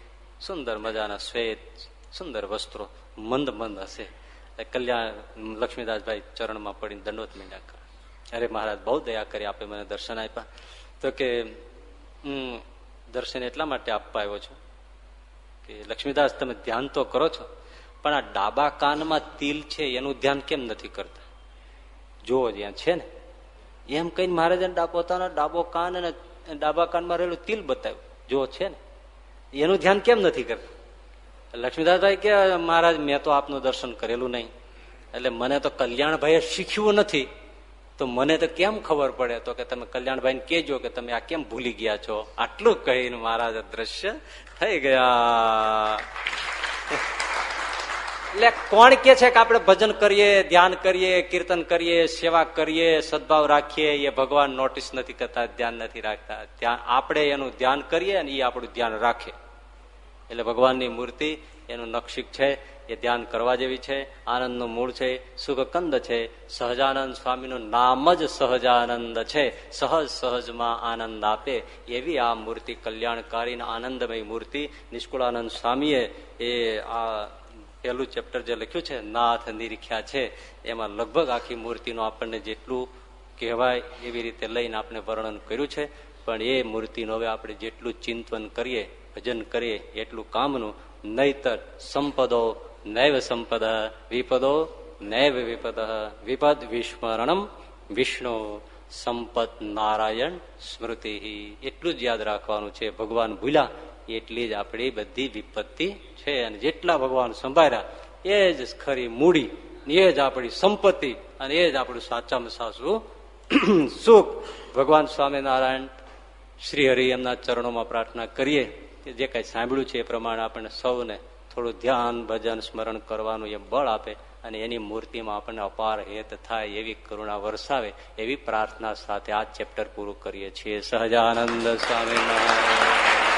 સુંદર મજાના શ્વેત, સુંદર વસ્ત્રો મંદ મંદ હશે. કલ્યાણ લક્ષ્મીદાસભાઈ ચરણમાં પડીને દંડોત મીંડા કરે. અરે મહારાજ, બહુ દયા કરી આપે મને દર્શન આપ્યા. તો કે હું દર્શન એટલા માટે આપવા આવ્યો છું કે લક્ષ્મીદાસ તમે ધ્યાન તો કરો છો, પણ આ ડાબા કાનમાં તિલ છે એનું ધ્યાન કેમ નથી કરતા? જુઓ જ્યાં છે ને, એમ કહીને મહારાજને પોતાનો ડાબો કાન અને ડાબા કાનમાં રહેલું તિલ બતાવ્યું. જુઓ છે ને, એનું ધ્યાન કેમ નથી કરતા? લક્ષ્મીદાસભાઈ કે મહારાજ, મેં તો આપનું દર્શન કરેલું નહીં. એટલે મને તો કલ્યાણભાઈએ શીખ્યું નથી. તો મને તો કેમ ખબર પડે? તો કે તમે કલ્યાણભાઈ ને કેજો કે તમે આ કેમ ભૂલી ગયા છો? આટલું કહીને મહારાજ દ્રશ્ય થઈ ગયા. એટલે કોણ કે છે કે આપણે ભજન કરીએ, ધ્યાન કરીએ, કીર્તન કરીએ, સેવા કરીએ, સદભાવ રાખીએ, એ ભગવાન નોટિસ નથી કરતા, ધ્યાન નથી રાખતા. આપણે એનું ધ્યાન કરીએ અને એ આપણું ધ્યાન રાખે. એટલે ભગવાનની મૂર્તિ એનું નક્ષિક છે, એ ધ્યાન કરવા જેવી છે, આનંદનું મૂળ છે, સુખકંદ છે, સહજાનંદ સ્વામીનું નામ જ સહજાનંદ છે, સહજ સહજમાં આનંદ આપે એવી આ મૂર્તિ કલ્યાણકારી આનંદમય મૂર્તિ નિષ્કુળાનંદ સ્વામીએ એ આ પહેલું ચેપ્ટર જે લખ્યું છે, નાથ નિરીખ્યા છે, એમાં લગભગ આખી મૂર્તિનું આપણને જેટલું કહેવાય એવી રીતે લઈને આપણે વર્ણન કર્યું છે, પણ એ મૂર્તિનું હવે આપણે જેટલું ચિંતન કરીએ ભજન કરીએ એટલું કામનું, નહીતર સંપદો નૈવ સંપદ, વિપદો નૈવ વિપદ વિપદ વિસ્મરણમ વિષ્ણુ, સંપદ નારાયણ સ્મૃતિ. એટલું જ યાદ રાખવાનું છે. ભગવાન ભૂલ્યા એટલી જ આપણી બધી વિપત્તિ છે. અને જેટલા ભગવાન સંભાળ્યા, એ જ ખરી મૂડી, એ જ આપણી સંપત્તિ, અને એ જ આપણું સાચામાં સાચું સુખ. ભગવાન સ્વામિનારાયણ શ્રી હરિ એમના ચરણોમાં પ્રાર્થના કરીએ. જે કઈ સાંભળ્યું છે એ પ્રમાણે આપણને સૌને થોડું ધ્યાન, ભજન, સ્મરણ કરવાનું એ બળ આપે અને એની મૂર્તિમાં આપણને અપાર હેત થાય એવી કરુણા વરસાવે એવી પ્રાર્થના સાથે આ ચેપ્ટર પૂરું કરીએ છીએ. સહજાનંદ સ્વામિનારાયણ